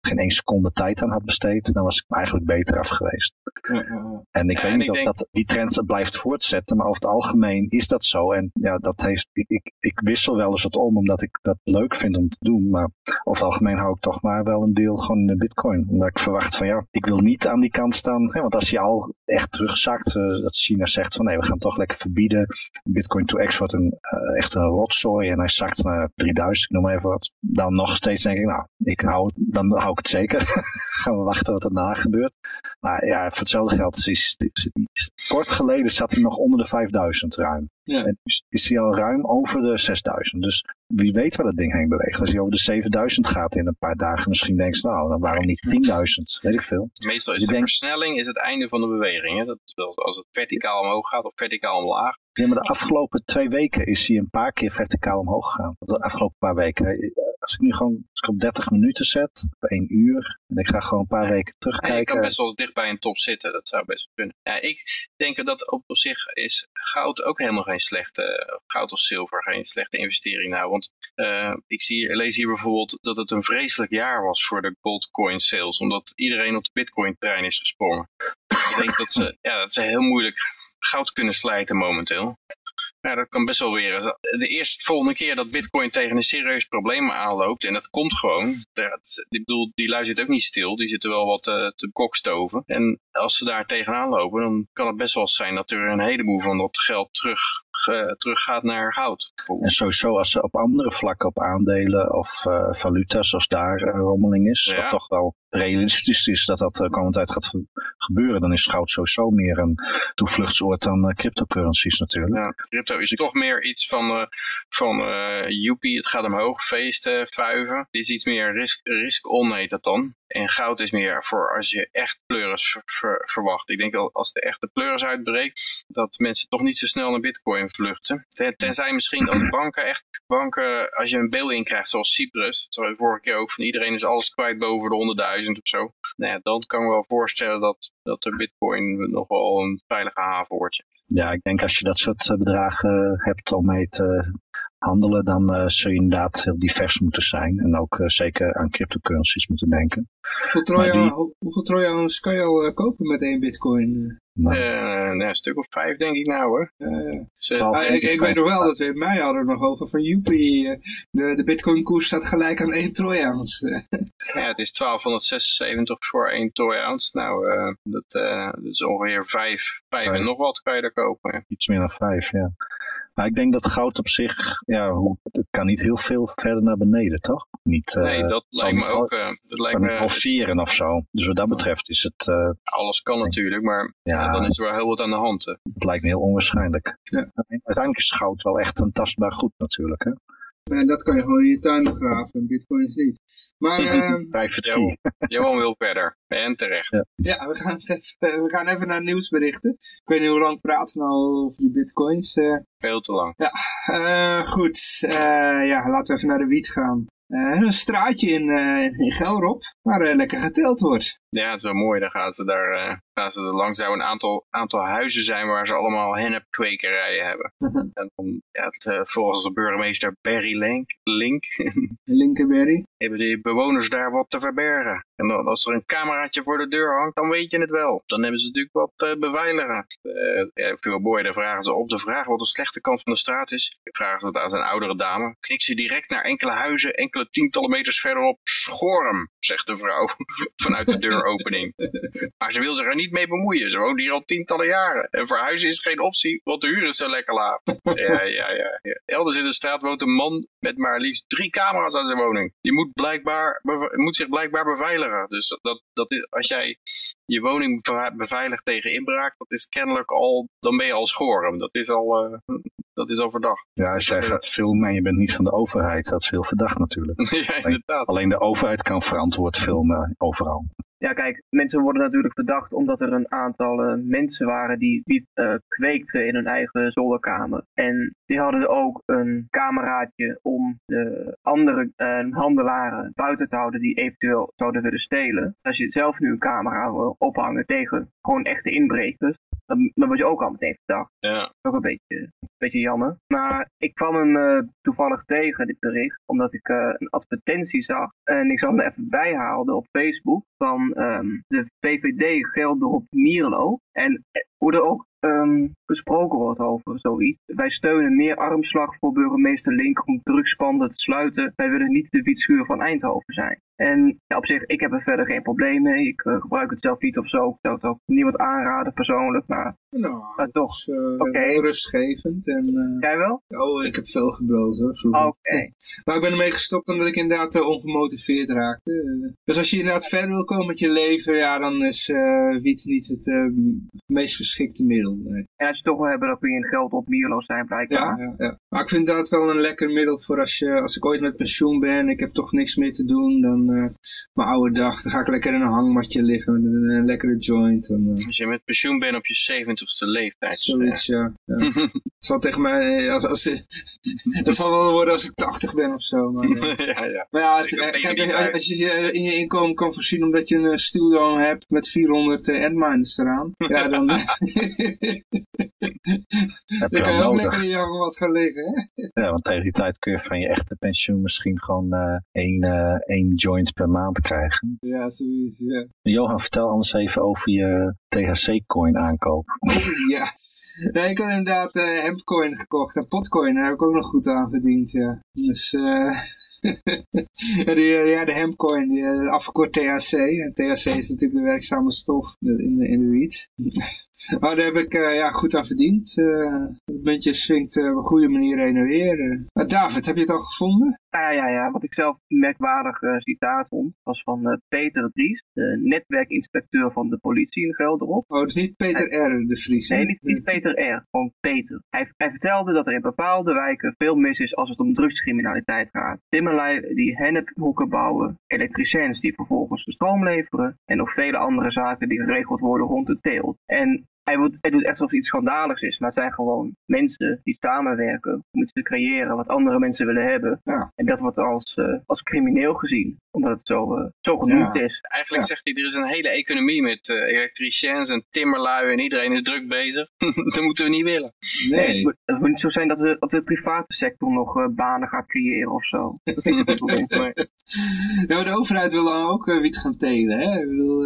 geen één seconde tijd aan had besteed, dan was ik eigenlijk beter af geweest. Ja, ja, ja. En ik Ja, weet en niet ik of denk- dat die trend blijft voortzetten, maar over het algemeen is dat zo. En ja, dat heeft, ik, ik, ik wissel wel eens wat om, omdat ik dat leuk vind om te doen. Maar over het algemeen hou ik toch maar wel een deel gewoon in de bitcoin. Omdat ik verwacht van ja, ik wil niet aan die kant staan. Hè, want als hij al echt terugzakt, eh, dat China zegt van nee, we gaan toch lekker verbieden. Bitcoin to X wordt een, eh, echt een rotzooi en hij zakt naar 3000, ik noem maar even wat. Dan nog steeds denk ik, nou, ik hou dan hou ik het zeker. gaan we wachten wat er daarna gebeurt. Maar ja, voor hetzelfde geld is, is, is, is- kort geleden zat hij nog onder de 5000 ruim. Ja. En nu is hij al ruim over de 6000. Dus wie weet waar dat ding heen beweegt. Als hij over de 7000 gaat in een paar dagen, misschien denkt ze, nou, dan waarom niet 10.000? Weet ik veel. Meestal is de denkt- versnelling is het einde van de beweging. Hè? Dat als het verticaal omhoog gaat of verticaal omlaag. Ja, maar de afgelopen twee weken is hij een paar keer verticaal omhoog gegaan. De afgelopen paar weken. Als ik nu gewoon als ik op 30 minuten zet, op 1 uur, en ik ga gewoon een paar weken Ja, je terugkijken. kan best wel eens dicht bij een top zitten. Dat zou best wel kunnen. Ja, ik denk dat op, zich is goud ook helemaal geen slechte, goud of zilver, geen slechte investering nou. Want eh, ik zie, lees hier bijvoorbeeld dat het een vreselijk jaar was voor de goldcoin sales. Omdat iedereen op de bitcoin trein is gesprongen. ik denk dat ze, ja, dat ze heel moeilijk goud kunnen slijten momenteel. Ja, dat kan best wel weer. De eerste volgende keer dat Bitcoin tegen een serieus probleem aanloopt, en dat komt gewoon. Dat, ik bedoel, die lui zit ook niet stil, die zitten wel wat eh, te kokstoven. En als ze daar tegenaan lopen, dan kan het best wel zijn dat er een heleboel van dat geld terug, eh, terug gaat naar goud. En sowieso als er op andere vlakken, op aandelen of eh valuta's, als daar eh, rommeling is, Ja. wat toch wel realistisch is dat dat de komende tijd gaat gebeuren, dan is goud sowieso meer een toevluchtsoord dan cryptocurrencies natuurlijk. Ja, crypto is toch meer iets van, uh, van uh, joepie, het gaat omhoog, feesten, vuiven. Het is iets meer risk, risk on heet dat dan. En goud is meer voor als je echt pleuris verwacht. Ik denk dat als de echte pleuris uitbreekt, dat mensen toch niet zo snel naar bitcoin vluchten. Ten, tenzij misschien dat banken echt, banken, als je een bail in krijgt zoals Cyprus, dat we vorige keer ook van iedereen is alles kwijt boven de 100.000 of zo. Nou ja, dan kan ik me wel voorstellen dat, dat de bitcoin nog wel een veilige haven wordt. Ja, ik denk als je dat soort bedragen hebt om mee te handelen, dan uh, zul je inderdaad heel divers moeten zijn. En ook uh, zeker aan cryptocurrencies moeten denken. Hoeveel, Trojan, die... hoeveel Trojans kan je al uh, kopen met één bitcoin? Nou. nou, een stuk of vijf denk ik nou hoor. Ah, ik, ik weet nog wel dat we in mei hadden nog over van joepie, de, de bitcoin koers staat gelijk aan één Trojans. ja, het is 1276 voor één Trojans. Nou, dat, dat, is ongeveer vijf, vijf en nog wat kan je daar kopen. Iets meer dan vijf, ja. Maar ik denk dat goud op zich, ja, het kan niet heel veel verder naar beneden, toch? Niet, nee, uh, dat lijkt me ook. Uh, dat lijkt me halveren of zo. Dus wat dat betreft is het... Uh, Alles kan natuurlijk, maar ja, dan is er wel heel wat aan de hand. Het lijkt me heel onwaarschijnlijk. Ja. Uiteindelijk is goud wel echt een tastbaar goed natuurlijk, hè? En dat kan je gewoon in je tuin begraven, bitcoin is niet. Maar, uh, Johan wil verder. En terecht. Ja, ja we, gaan even, we gaan even naar nieuwsberichten. Ik weet niet hoe lang praten we nou over die bitcoins. Uh, Veel te lang. Ja, uh, goed. Uh, ja, laten we even naar de wiet gaan. een straatje in, in Gelrop waar lekker geteld wordt. Ja, het is wel mooi. Dan gaan ze daar uh, gaan ze er langs. zou een aantal, aantal huizen zijn waar ze allemaal hennepkwekerijen hebben. en dan, ja, het, uh, volgens de burgemeester Barry Link, Link Linkenberry, hebben die bewoners daar wat te verbergen. En dan, als er een cameraatje voor de deur hangt, dan weet je het wel. Dan hebben ze natuurlijk wat uh, beveiligen. ja, veel mooier, dan vragen ze op de vraag wat de slechte kant van de straat is. Vragen ze het aan zijn oudere dame. Kijk ze direct naar enkele huizen, enkele tientallen meters verderop. Schorm, zegt de vrouw vanuit de deur opening. Maar ze wil zich er niet mee bemoeien. Ze woont hier al tientallen jaren. En verhuizen is geen optie, want de huur is zo lekker laag. Ja, ja, ja, ja. Elders in de straat woont een man met maar liefst drie camera's aan zijn woning. Die moet, blijkbaar, moet zich blijkbaar beveiligen. Dus dat, dat is, als jij je woning beveiligt tegen inbraak, dat is kennelijk al, dan ben je al schoren. Dat is al, uh, dat is al verdacht. Ja, als jij gaat filmen en je bent niet van de overheid, dat is heel verdacht natuurlijk. ja, inderdaad. Alleen de overheid kan verantwoord filmen overal. Ja, kijk, mensen worden natuurlijk verdacht omdat er een aantal uh, mensen waren die wiet uh, kweekten in hun eigen zolderkamer. En die hadden ook een cameraatje om de andere uh, handelaren buiten te houden die eventueel zouden willen stelen. Als je zelf nu een camera wil ophangen tegen gewoon echte inbrekers, dan, dan word je ook al meteen verdacht. Ja. Ook een beetje, een beetje jammer. Maar ik kwam hem uh, toevallig tegen, dit bericht, omdat ik uh, een advertentie zag. En ik zal hem er even bijhalen op Facebook van um, de VVD Geldorp Mierlo. En hoe er ook um, gesproken wordt over zoiets. Wij steunen meer armslag voor burgemeester Link om drugspanden te sluiten. Wij willen niet de wietschuur van Eindhoven zijn. En ja, op zich, ik heb er verder geen probleem mee. Ik uh, gebruik het zelf niet of zo. Ik zou het ook niemand aanraden persoonlijk. Maar, nou, maar toch, uh, okay. rustgevend. En, uh, Jij wel? Oh, ik heb veel gebrood hoor. Oké. Okay. Maar ik ben ermee gestopt omdat ik inderdaad ongemotiveerd raakte. Dus als je inderdaad verder wil komen met je leven, ja, dan is wiet niet het meest geschikte middel. Nee. En als je toch wil hebben, dan kun je in geld op Mierlo zijn blijkbaar. Ja, ja, ja. Maar ik vind dat wel een lekker middel voor als, je, als ik ooit met pensioen ben, ik heb toch niks meer te doen, dan uh, mijn oude dag, dan ga ik lekker in een hangmatje liggen met een, een lekkere joint. Dan, uh... Als je met pensioen bent op je zeventigste leeftijd. Zoiets, ja. ja. zal tegen mij, als, als, dat zal wel worden als ik 80 ben of zo. Maar, uh... ja, ja. maar ja, het, kijk, als, als, je in je inkomen kan voorzien omdat je een studio hebt met 400 endminders eraan, ja, dan... Dan kan je ook lekker in je wat gaan liggen, hè? Ja, want tegen die tijd kun je van je echte pensioen misschien gewoon uh, één, uh, één joint per maand krijgen. Ja, zoiets, ja. Johan, vertel anders even over je THC-coin aankoop. ja, ik had inderdaad uh, hempcoin gekocht en potcoin, daar heb ik ook nog goed aan verdiend, ja. Dus... die, eh, ja, de hemcoin, die, uh, afgekort THC. En THC is natuurlijk de werkzame stof in de, in de wiet. maar daar heb ik uh, ja, goed aan verdiend. het muntje swingt op een goede manier heen en weer. David, heb je het al gevonden? Ja, ja, ja. Wat ik zelf een merkwaardig citaat vond, was van Peter Dries, de netwerkinspecteur van de politie in Gelderop. Oh, het is niet Peter R. de Vries, Nee, niet, niet Peter R. Gewoon Peter. Hij, hij vertelde dat er in bepaalde wijken veel mis is als het om drugscriminaliteit gaat. Die hennephoeken bouwen, elektriciens die vervolgens de stroom leveren en nog vele andere zaken die geregeld worden rond de teelt. En hij, wordt, hij doet echt alsof iets schandaligs is, maar het zijn gewoon mensen die samenwerken om iets te creëren wat andere mensen willen hebben. Ja. En dat wordt als, uh, als crimineel gezien, omdat het zo, uh, zo genoemd is. Eigenlijk zegt hij, er is een hele economie met uh, elektriciens en timmerlui en iedereen is druk bezig. dat moeten we niet willen. Nee. het moet niet zo zijn dat de, dat de private sector nog banen gaat creëren of zo. nou, de overheid wil ook wiet gaan telen. Hè? Ik bedoel,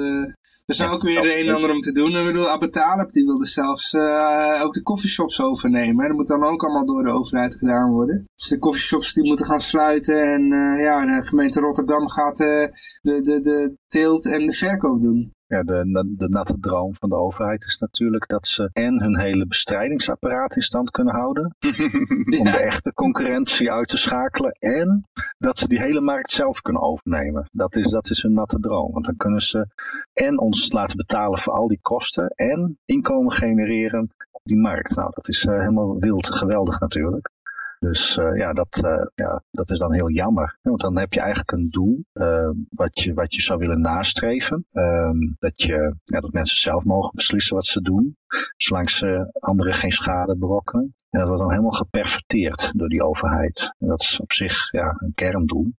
er zou ook weer de een en ander om te doen. Ik bedoel, Abetaleb die wilde zelfs uh, ook de coffeeshops overnemen. Dat moet dan ook allemaal door de overheid gedaan worden. Dus de coffeeshops die moeten gaan sluiten. En uh, ja, de gemeente Rotterdam gaat uh, de, de, de teelt en de verkoop doen. Ja, de, de natte droom van de overheid is natuurlijk dat ze en hun hele bestrijdingsapparaat in stand kunnen houden. Om de echte concurrentie uit te schakelen. En dat ze die hele markt zelf kunnen overnemen. Dat is, dat is hun natte droom. Want dan kunnen ze en ons laten betalen voor al die kosten. En inkomen genereren op die markt. Nou, dat is uh, helemaal wild geweldig natuurlijk. Dus uh, ja, dat, uh, ja, dat is dan heel jammer. Want dan heb je eigenlijk een doel uh, wat, je, wat je zou willen nastreven. Um, dat, je, ja, dat mensen zelf mogen beslissen wat ze doen. Zolang ze anderen geen schade berokkenen. En dat wordt dan helemaal geperverteerd door die overheid. En dat is op zich ja, een kerndoel.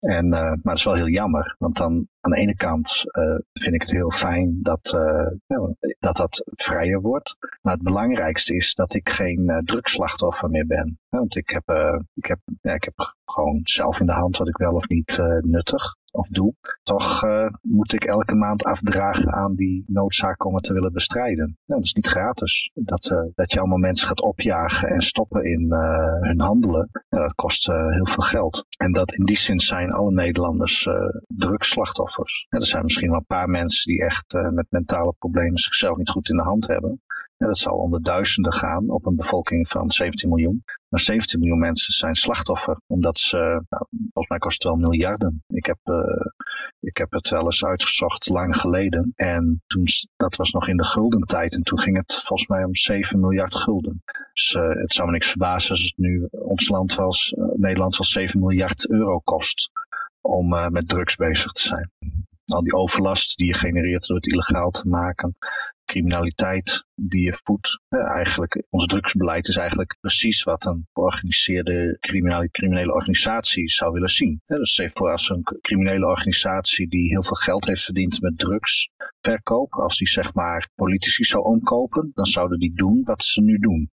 En, uh, maar dat is wel heel jammer, want dan aan de ene kant uh, vind ik het heel fijn dat, uh, dat dat vrijer wordt. Maar het belangrijkste is dat ik geen drugslachtoffer meer ben. Want ik heb, ik, heb, ja, ik heb gewoon zelf in de hand wat ik wel of niet nuttig of doe, toch uh, moet ik elke maand afdragen aan die noodzaak om het te willen bestrijden. Nou, dat is niet gratis. Dat, uh, dat je allemaal mensen gaat opjagen en stoppen in uh, hun handelen, dat kost heel veel geld. En dat in die zin zijn alle Nederlanders drugsslachtoffers. Ja, er zijn misschien wel een paar mensen die echt met mentale problemen zichzelf niet goed in de hand hebben. Dat zal om de duizenden gaan op een bevolking van 17 miljoen. Maar 17 miljoen mensen zijn slachtoffer, omdat ze, nou, volgens mij kost het wel miljarden. Ik heb, uh, ik heb het wel eens uitgezocht lang geleden. En toen, dat was nog in de gulden tijd. En toen ging het volgens mij om 7 miljard gulden. Dus uh, het zou me niks verbazen als het nu ons land wel, uh, Nederland wel 7 miljard euro kost om met drugs bezig te zijn. Al die overlast die je genereert door het illegaal te maken criminaliteit die je voedt. eigenlijk, ons drugsbeleid is eigenlijk precies wat een georganiseerde criminele, criminele organisatie zou willen zien. dus even voor als een criminele organisatie die heel veel geld heeft verdiend met drugsverkoop, als die zeg maar politici zou omkopen, dan zouden die doen wat ze nu doen.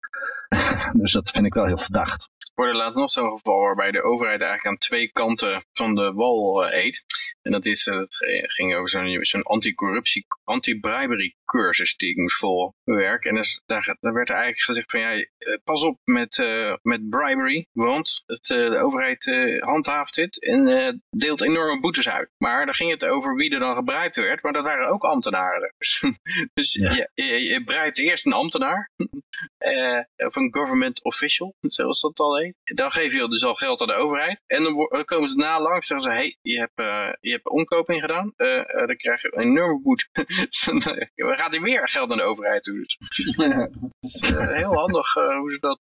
dus dat vind ik wel heel verdacht. Voor de laatst nog zo'n geval waarbij de overheid eigenlijk aan twee kanten van de wal uh, eet. En dat is, het eh, ging over zo'n zo'n anti-corruptie, anti-bribery cursus die ik moest volwerken. En dus, daar, daar, werd er eigenlijk gezegd van, ja, eh, pas op met, uh, met bribery, want het, de overheid uh, handhaaft dit en deelt enorme boetes uit. Maar daar ging het over wie er dan gebruikt werd, maar dat waren ook ambtenaren. dus ja. je, je, je breidt eerst een ambtenaar, of een government official, zoals dat al heet. Dan geef je dus al geld aan de overheid. En dan komen ze na langs zeggen ze, hey, je hebt je hebt omkoping gedaan, uh, uh, dan krijg je een enorme boete. we gaan hier weer geld aan de overheid toe. Dus. uh, heel handig hoe ze dat...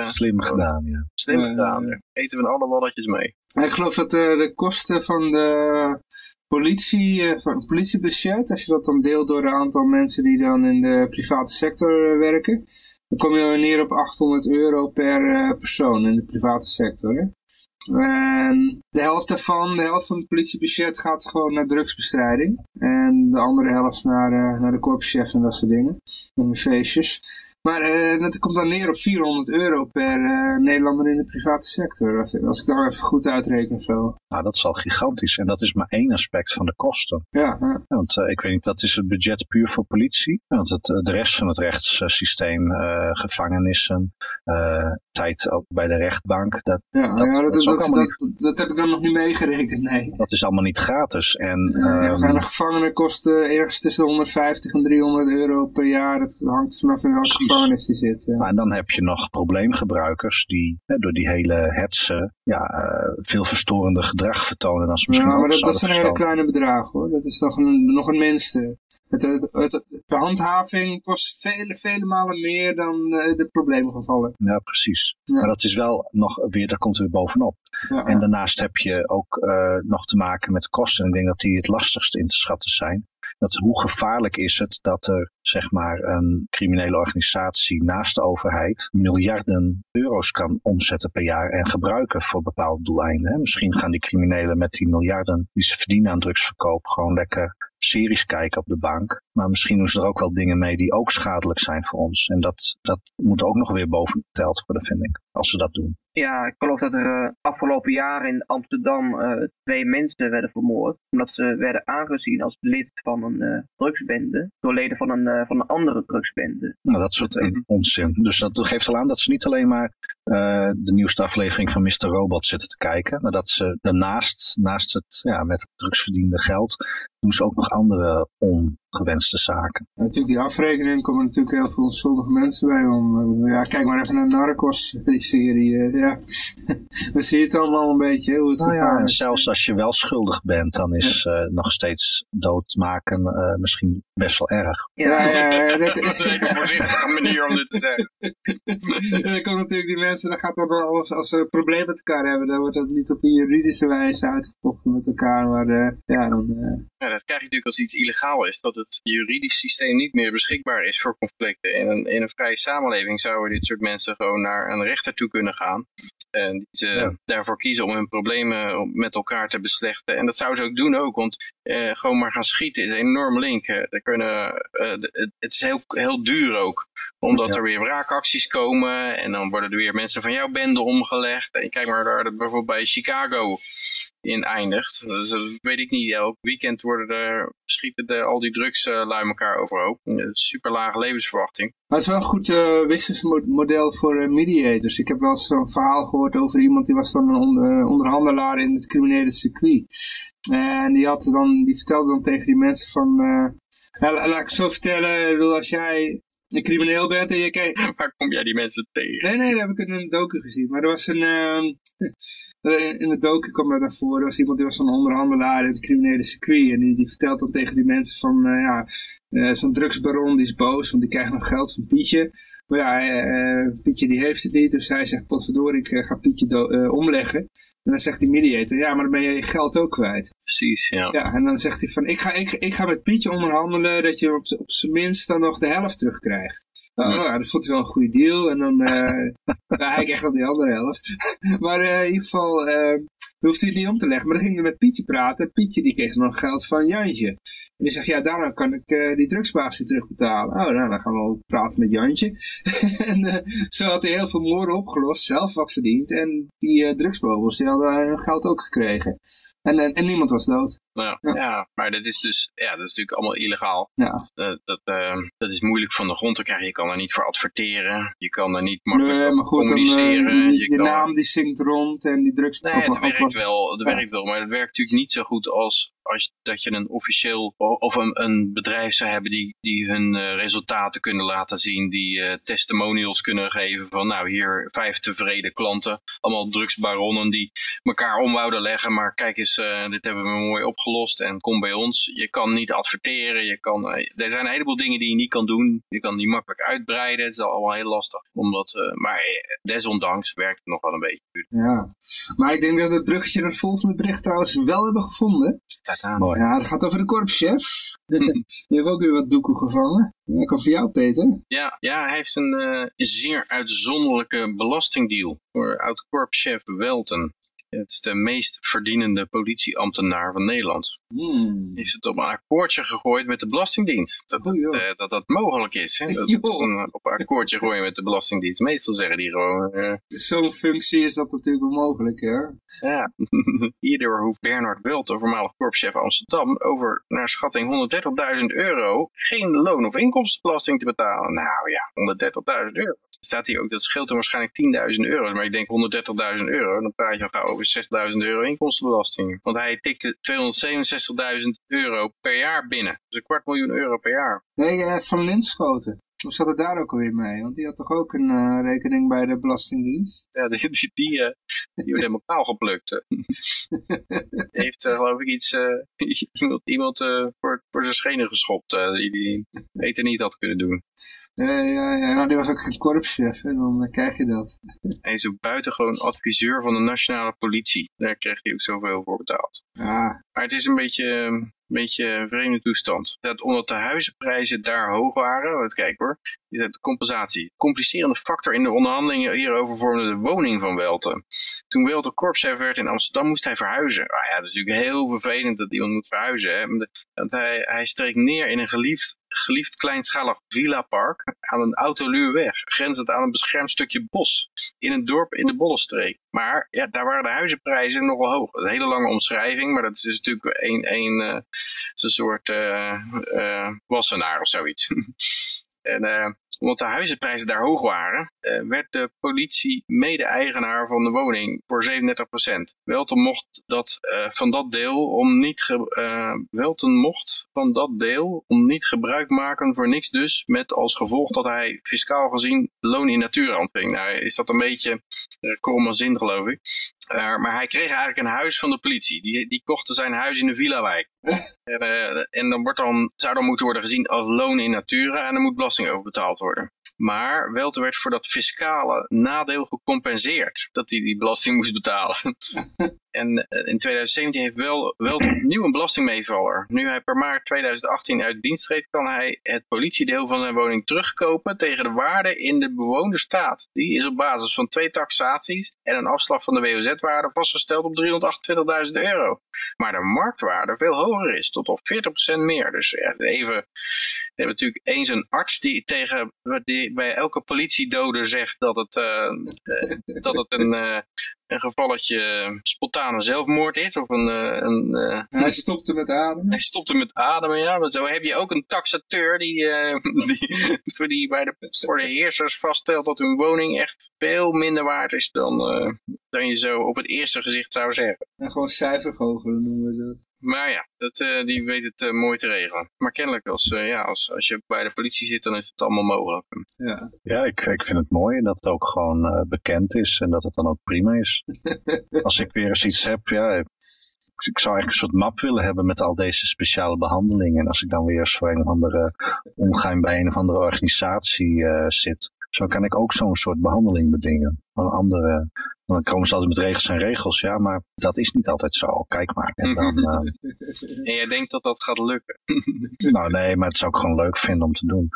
slim gedaan, ja. Slim gedaan, ja. Eten we alle walletjes mee. Ik geloof dat de kosten van de politie, van het politiebudget, als je dat dan deelt door een aantal mensen die dan in de private sector werken, dan kom je neer op 800 euro per persoon in de private sector. Hè? En de helft daarvan, de helft van het politiebudget gaat gewoon naar drugsbestrijding. En de andere helft naar, uh, naar de korpschef en dat soort dingen. En feestjes. Maar uh, dat komt dan neer op 400 euro per uh, Nederlander in de private sector. Als, ik daar even goed uitreken zo. Nou, dat is al gigantisch. En dat is maar één aspect van de kosten. Ja, ja. Want uh, ik weet niet, dat is het budget puur voor politie. Want het, de rest van het rechtssysteem, gevangenissen, tijd ook bij de rechtbank. Dat, ja, dat, ja, dat, dat, dat, niet... dat, heb ik dan nog niet meegerekend, nee. Dat is allemaal niet gratis. En, ja, um... de gevangenen kosten ergens tussen 150 en 300 euro per jaar. Dat hangt vanaf in welke gevangenis die zit. Ja. en dan heb je nog probleemgebruikers die hè, door die hele hetsen ja, uh, veel verstorender gedrag vertonen dan ze misschien Ja, maar dat, dat zijn hele kleine bedragen hoor. Dat is nog een, nog een minste. Het, het, het, de handhaving kost vele, vele malen meer dan uh, de probleemgevallen. Ja, precies. Ja. Maar dat is wel nog weer, daar komt er weer bovenop. Ja, en daarnaast heb je ook uh, nog te maken met kosten. Ik denk dat die het lastigste in te schatten zijn dat hoe gevaarlijk is het dat er zeg maar een criminele organisatie naast de overheid miljarden euro's kan omzetten per jaar en gebruiken voor bepaalde doeleinden. Misschien gaan die criminelen met die miljarden die ze verdienen aan drugsverkoop gewoon lekker series kijken op de bank. Maar misschien doen ze er ook wel dingen mee die ook schadelijk zijn voor ons. En dat, dat moet ook nog weer boven geteld worden, vind ik, als ze dat doen. Ja, ik geloof dat er uh, afgelopen jaar in Amsterdam uh, twee mensen werden vermoord. Omdat ze werden aangezien als lid van een uh, drugsbende. Door leden van een, van een andere drugsbende. Nou, dat soort mm onzin. Dus dat geeft al aan dat ze niet alleen maar de nieuwste aflevering van Mr. Robot zitten te kijken. Maar dat ze daarnaast, naast het ja, met het drugsverdiende geld, doen ze ook nog andere ongewenste zaken. Ja, natuurlijk, die afrekening komen natuurlijk heel veel onschuldige mensen bij om. Ja, kijk maar even naar Narcos, die serie. ja, dan zie je het allemaal een beetje, hoe het nou ja, is. Zelfs als je wel schuldig bent, dan is ja. uh, nog steeds doodmaken uh, misschien best wel erg. Ja, ja, ja dat is een voorzichtige manier om dit te zeggen. dan komen natuurlijk die mensen, dan gaat dat wel, als, als ze een probleem met elkaar hebben, dan wordt dat niet op een juridische wijze uitgevochten met elkaar, maar uh, ja, dan... Ja, dat krijg je natuurlijk als iets illegaal is, dat het juridisch systeem niet meer beschikbaar is voor conflicten. In een, in een vrije samenleving zouden dit soort mensen gewoon naar een rechter toe kunnen gaan. En die ze ja. daarvoor kiezen om hun problemen met elkaar te beslechten. En dat zouden ze ook doen ook, want eh, gewoon maar gaan schieten is enorm link. Er kunnen, uh, het is heel, heel duur ook, omdat ja. er weer wraakacties komen en dan worden er weer mensen van jouw bende omgelegd. En kijk maar daar bijvoorbeeld bij Chicago in eindigt. Dus dat weet ik niet. Elk weekend worden er, schieten de, al die drugs uh, lui elkaar overhoop. Super lage levensverwachting. Maar het is wel een goed uh, businessmodel voor uh, mediators. Ik heb wel eens zo'n verhaal gehoord over iemand die was dan een onder, onderhandelaar in het criminele circuit. En die, had dan, die vertelde dan tegen die mensen van... Nou, laat ik zo vertellen, als jij een crimineel bent en je kijkt... Waar kom jij die mensen tegen? Nee, nee, dat heb ik in een docu gezien. Maar er was een... Uh, in de docu kwam dat naar voren. Er was iemand die was een onderhandelaar in het criminele circuit. En die, die vertelt dan tegen die mensen van... Uh, ja, uh, zo'n drugsbaron die is boos, want die krijgt nog geld van Pietje. Maar ja, Pietje die heeft het niet. Dus hij zegt, potverdorie, ik ga Pietje omleggen. En dan zegt die mediator, ja, maar dan ben je je geld ook kwijt. Precies, ja. Ja, en dan zegt hij van, ik ga, ik, ik ga met Pietje onderhandelen dat je op, op zijn minst dan nog de helft terugkrijgt. Nou, ja. dat vond hij wel een goede deal. En dan, uh, ja, hij kreeg dan die andere helft. maar uh, in ieder geval, uh, hoeft hij het niet om te leggen. Maar dan ging hij met Pietje praten. En Pietje die kreeg nog geld van Jantje. En die zegt, ja, daarom kan ik uh, die drugsbaas terugbetalen. Oh, nou, dan gaan we ook praten met Jantje. en zo had hij heel veel moorden opgelost, zelf wat verdiend. En die drugsbobels, die hadden hun geld ook gekregen. En, en, en, niemand was dood. Nou, ja. ja. maar dat is dus, ja, dat is natuurlijk allemaal illegaal. Ja. Uh, dat, uh, dat is moeilijk van de grond te krijgen. Je kan er niet voor adverteren. Je kan er niet makkelijk nee, maar goed, communiceren. Dan, uh, je, je kan... naam die zingt rond en die drugs... Nee, het werkt wel, het werkt wel, maar het werkt natuurlijk niet zo goed als, als dat je een officieel of een, een bedrijf zou hebben die, die hun uh, resultaten kunnen laten zien, die uh, testimonials kunnen geven van nou hier vijf tevreden klanten, allemaal drugsbaronnen die elkaar om wouden leggen, maar kijk eens, uh, dit hebben we mooi opgelost en kom bij ons. Je kan niet adverteren, je kan, er zijn een heleboel dingen die je niet kan doen, je kan die makkelijk uitbreiden, het is allemaal heel lastig, omdat, maar desondanks werkt het nog wel een beetje. Ja, maar ik denk dat het bruggetje naar het volgende bericht trouwens wel hebben gevonden. Mooi. Ja, het gaat over de korpschef. Die heeft ook weer wat doekoe gevangen. Dat komt voor jou, Peter. Ja, ja hij heeft een uh, zeer uitzonderlijke belastingdeal voor oud-korpschef Welten. Het is de meest verdienende politieambtenaar van Nederland. Hmm. Heeft het op een akkoordje gegooid met de Belastingdienst. Dat Oh, dat, eh, dat, dat mogelijk is. Hè? Dat, een- op een akkoordje gooien met de Belastingdienst. Meestal zeggen die gewoon... eh, Zo'n functie is dat natuurlijk onmogelijk, hè? Ja, hierdoor hoeft Bernard Welter, voormalig korpschef Amsterdam, over naar schatting 130.000 euro geen loon- of inkomstenbelasting te betalen. Nou ja, 130.000 euro. Staat hier ook, dat scheelt hem waarschijnlijk 10.000 euro. Maar ik denk 130.000 euro, dan praat je al over 6.000 euro inkomstenbelasting. Want hij tikte 267.000 euro per jaar binnen. Dus een kwart miljoen euro per jaar. Nee, eh, Van Linschoten. Hoe zat het daar ook alweer mee? Want die had toch ook een eh, rekening bij de Belastingdienst? Ja, die, die, die, eh, die wordt helemaal kaal geplukt. Die heeft eh, geloof ik iets, iemand, iemand voor, voor zijn schenen geschopt, die, die beter niet had kunnen doen. Ja, ja, nou, die was ook geen korpschef, hè? dan krijg je dat. Hij is ook buitengewoon adviseur van de nationale politie. Daar kreeg hij ook zoveel voor betaald. Ja, Maar het is een beetje, eh, een beetje een vreemde toestand. Dat omdat de huizenprijzen daar hoog waren, kijk hoor, is het de compensatie. Complicerende factor in de onderhandelingen hierover vormde de woning van Welten. Toen Welten korpschef werd in Amsterdam moest hij verhuizen. Ah ja, dat is natuurlijk heel vervelend dat iemand moet verhuizen. Hè? Want hij, hij streek neer in een geliefd, geliefd kleinschalig villapark aan een autoluweweg, grenzend aan een beschermd stukje bos in een dorp in de Bollenstreek. Maar ja, daar waren de huizenprijzen nogal hoog. Een hele lange omschrijving, maar dat is natuurlijk een, een, eh, soort eh eh, wassenaar of zoiets. en omdat de huizenprijzen daar hoog waren, eh, werd de politie mede-eigenaar van de woning voor 37%. Welten mocht dat eh, van dat deel om niet Welten mocht van dat deel om niet gebruik maken voor niks dus, met als gevolg dat hij fiscaal gezien loon in natura ontving. Nou is dat een beetje uh, zin geloof ik. Uh, maar hij kreeg eigenlijk een huis van de politie. Die, die kochten zijn huis in de Villa-wijk. en, uh, en dan, wordt dan zou dan moeten worden gezien als loon in natura en er moet belasting over betaald worden. Maar Welter werd voor dat fiscale nadeel gecompenseerd. Dat hij die belasting moest betalen. en uh, in 2017 heeft wel, wel opnieuw een belastingmeevaller. Nu hij per maart 2018 uit dienst treedt, kan hij het politiedeel van zijn woning terugkopen tegen de waarde in de bewoonde staat. Die is op basis van twee taxaties en een afslag van de WOZ-waarde vastgesteld op 328.000 euro. Maar de marktwaarde veel hoger is, tot op 40% meer. Dus even... We hebben natuurlijk eens een arts die tegen die bij elke politiedoder zegt dat het, uh, uh, dat het een, een gevalletje spontane zelfmoord is. Of een, een, hij stopte met ademen. Hij stopte met ademen, ja. Maar zo heb je ook een taxateur die, die, die bij de, voor de heersers vaststelt dat hun woning echt veel minder waard is dan, dan je zo op het eerste gezicht zou zeggen. En gewoon cijfergoochelen noemen we dat. Maar ja, dat, uh, die weet het uh, mooi te regelen. Maar kennelijk, als, uh, ja, als, als je bij de politie zit, dan is het allemaal mogelijk. Ja, ja ik, ik vind het mooi dat het ook gewoon bekend is en dat het dan ook prima is. als ik weer eens iets heb, ja, ik zou eigenlijk een soort map willen hebben met al deze speciale behandelingen. En als ik dan weer eens voor een of andere omgaan bij een of andere organisatie zit, zo kan ik ook zo'n soort behandeling bedingen. Van andere, dan komen ze altijd met regels en regels, ja, maar dat is niet altijd zo. Kijk maar. En, dan, uh... en jij denkt dat dat gaat lukken? nou nee, maar het zou ik gewoon leuk vinden om te doen.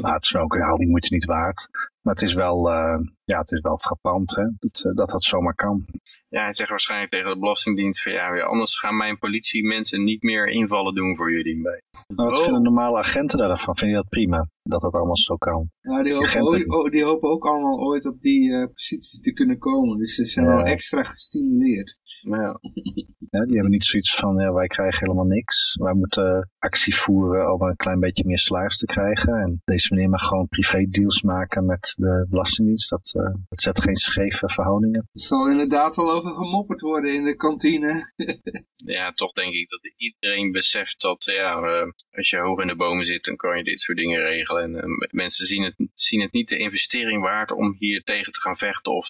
maar het is ook al die moeite niet waard. Maar het is wel, uh, ja, het is wel frappant hè, dat, uh, dat dat zomaar kan. Ja, hij zegt waarschijnlijk tegen de Belastingdienst van ja, anders gaan mijn politiemensen niet meer invallen doen voor jullie. Bij. Nou, wat oh. vinden normale agenten daarvan? Vind je dat prima? Dat dat allemaal zo kan? Ja, die hopen, ook, die hopen ook allemaal ooit op die uh, positie te kunnen komen. Dus ze zijn ja. wel extra gestimuleerd. Ja. ja, die hebben niet zoiets van, ja, wij krijgen helemaal niks. Wij moeten actie voeren om een klein beetje meer salaris te krijgen. En deze meneer mag gewoon privé deals maken met de Belastingdienst. Dat, uh, dat zet geen scheve verhoudingen. Er zal inderdaad wel over gemopperd worden in de kantine. ja, toch denk ik dat iedereen beseft dat ja, uh, als je hoog in de bomen zit, dan kan je dit soort dingen regelen. En uh, mensen zien het, zien het niet de investering waard om hier tegen te gaan vechten of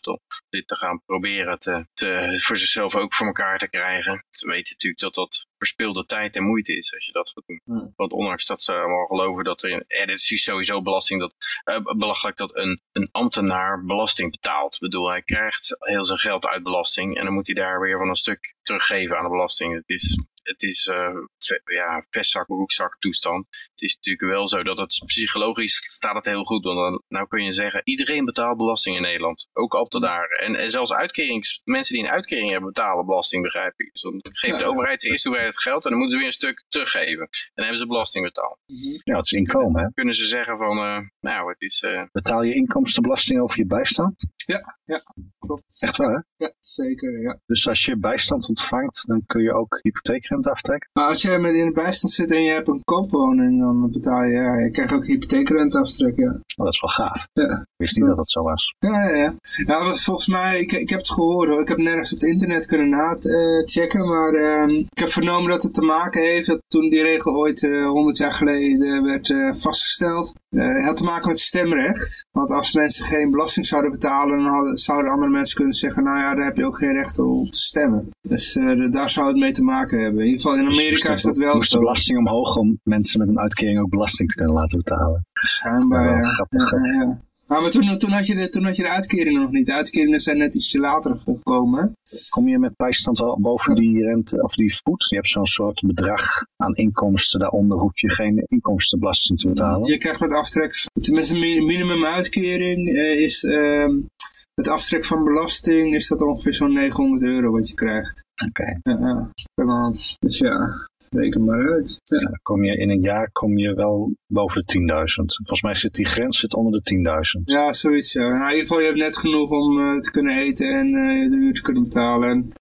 dit te gaan proberen te, te, voor zichzelf ook voor elkaar te krijgen. Ze weten natuurlijk dat dat verspilde tijd en moeite is als je dat gaat doen. Hmm. Want ondanks dat ze allemaal geloven dat er, in, eh, dit is sowieso belasting dat, uh, belachelijk dat een, een ambtenaar belasting betaalt. Ik bedoel, hij krijgt heel zijn geld uit belasting en dan moet hij daar weer van een stuk teruggeven aan de belasting. Het is, het is uh, ja, vestzak, broekzak toestand. Het is natuurlijk wel zo dat het psychologisch staat het heel goed. Want dan nou kun je zeggen, iedereen betaalt belasting in Nederland. Ook ambtenaren. En, en zelfs uitkerings, mensen die een uitkering hebben betalen belasting, begrijp ik. Dus dan geeft de overheid eerst hoe het geld en dan moeten ze weer een stuk teruggeven. En dan hebben ze belasting betaald. Ja, het is inkomen hè. Kunnen ze zeggen van, uh, nou het is... Uh... Betaal je inkomstenbelasting over je bijstand? Ja, ja, klopt. Echt waar hè? Ja, zeker, ja. Dus als je bijstand ontvangt, dan kun je ook hypotheekrente aftrekken? Maar als jij met in de bijstand zit en je hebt een koopwoning, dan betaal je, ja, je krijgt ook hypotheekrente aftrekken. Ja. Oh, dat is wel gaaf. Ja. Ik wist niet dat dat zo was. Ja, ja, ja. ja wat volgens mij, ik, ik heb het gehoord hoor. Ik heb nergens op het internet kunnen nachecken, maar uh, ik heb vernomen dat het te maken heeft dat toen die regel ooit uh, 100 jaar geleden werd uh, vastgesteld, uh, had te maken met stemrecht. Want als mensen geen belasting zouden betalen, dan zouden andere mensen kunnen zeggen, nou ja, daar heb je ook geen recht om te stemmen. Dus uh, daar zou het mee te maken hebben. In ieder geval in Amerika is dat wel zo. de belasting omhoog om mensen met een uitkering ook belasting te kunnen laten betalen. Schijnbaar, Ja, ja. grappig, ja, ja, Nou, maar toen, toen, had je de, toen had je de uitkeringen nog niet. De uitkeringen zijn net ietsje later gekomen. Kom je met bijstand al boven die rente of die voet? Je hebt zo'n soort bedrag aan inkomsten. Daaronder hoef je geen inkomstenbelasting te betalen. Je krijgt met aftrek, tenminste een minimumuitkering uh, is, uh, met aftrek van belasting is dat ongeveer zo'n 900 euro wat je krijgt. Oké. Okay. Per maand. Dus ja, reken maar uit. Ja. Kom je in een jaar kom je wel boven de 10.000. Volgens mij zit die grens zit onder de 10.000. Ja, zoiets ja. Nou, in ieder geval, je hebt net genoeg om uh, te kunnen eten en uh, de huur te kunnen betalen. En...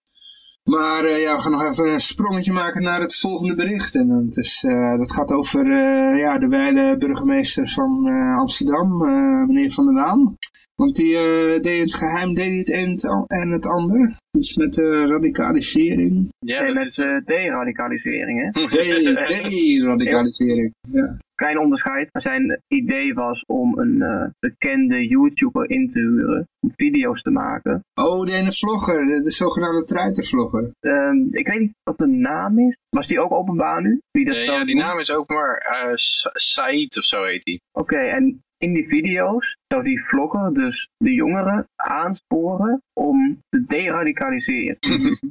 Maar uh, ja, we gaan nog even een sprongetje maken naar het volgende bericht. En dat, is, dat gaat over ja, de wijle burgemeester van Amsterdam, meneer Van der Laan. Want die deed in het geheim deed hij het een en het ander. Iets met radicalisering. Ja, nee, met deradicalisering, hè? Deradicalisering, ja. Klein onderscheid. Zijn idee was om een uh, bekende YouTuber in te huren om video's te maken. Oh, de ene vlogger, de, de zogenaamde truitervlogger. Um, ik weet niet wat de naam is. Was die ook openbaar nu? Wie dat uh, ja, die doen? naam is openbaar. Uh, Said of zo heet die. Oké, okay, en in die video's zou die vlogger dus de jongeren aansporen om te deradicaliseren.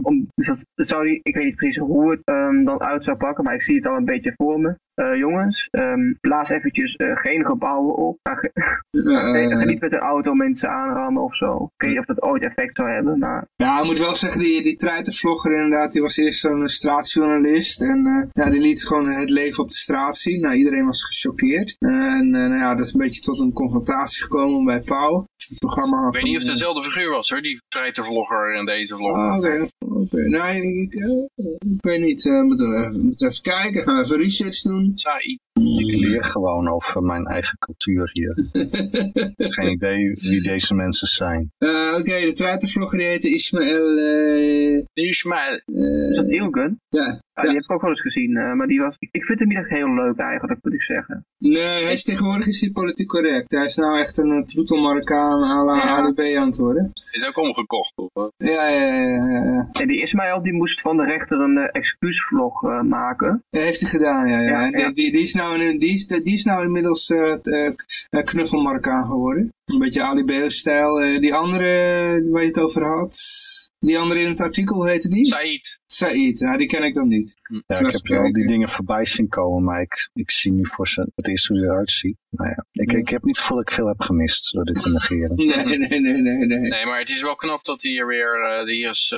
om, dus dat, zou die, ik weet niet precies hoe het um, dan uit zou pakken, maar ik zie het al een beetje voor me. Uh, jongens, um, blaas eventjes uh, geen gebouwen op. Uh, ga niet met een auto mensen aanrammen of zo. Ik weet niet of dat ooit effect zou hebben, maar... Ja, ik moet wel zeggen, die, die treitenvlogger inderdaad, die was eerst zo'n straatjournalist. En ja, die liet gewoon het leven op de straat zien. Nou, iedereen was gechoqueerd. En nou ja, dat is een beetje tot een confrontatie gekomen bij Pauw. Programma ik weet niet of het dezelfde figuur was hoor, die treitervlogger en deze vlogger. Ah, oké. Okay. okay. Nee, ik, ik weet niet. We moeten moet even kijken, gaan even research doen. Said. Leer gewoon over mijn eigen cultuur hier. Geen idee wie deze mensen zijn. Uh, Oké, okay, de treitervlogger die heette Ismaël... Uh, Ismaël. Uh, is dat Ilgun? Ja. Ja, die heb ik ook wel eens gezien, uh, maar die was, ik vind hem niet echt heel leuk eigenlijk, moet ik zeggen. Nee, hij is tegenwoordig is hij politiek correct. Hij is nou echt een troetelmarokkaan à la ja. ADB aan het worden. Is ook omgekocht, of? Ja, ja, ja. ja, ja. En die Ismaël, die moest van de rechter een uh, excuusvlog maken. Dat heeft hij gedaan, ja. ja. Ja, en ja. Die, die, is nou, in- die, is, nou inmiddels uh, knuffelmarokkaan geworden. Een beetje Ali B-stijl. Die andere waar je het over had, die andere in het artikel heette die? Said. Said, nou, die ken ik dan niet. Ja, ik heb wel die dingen voorbij zien komen, maar ik, ik zie nu voor ze het eerst hoe hij eruit ziet. Nou ja, ik, ik heb niet gevoel dat ik veel heb gemist door dit te negeren. Nee, nee, nee, nee, nee. Nee, maar het is wel knap dat hier weer, uh, hier is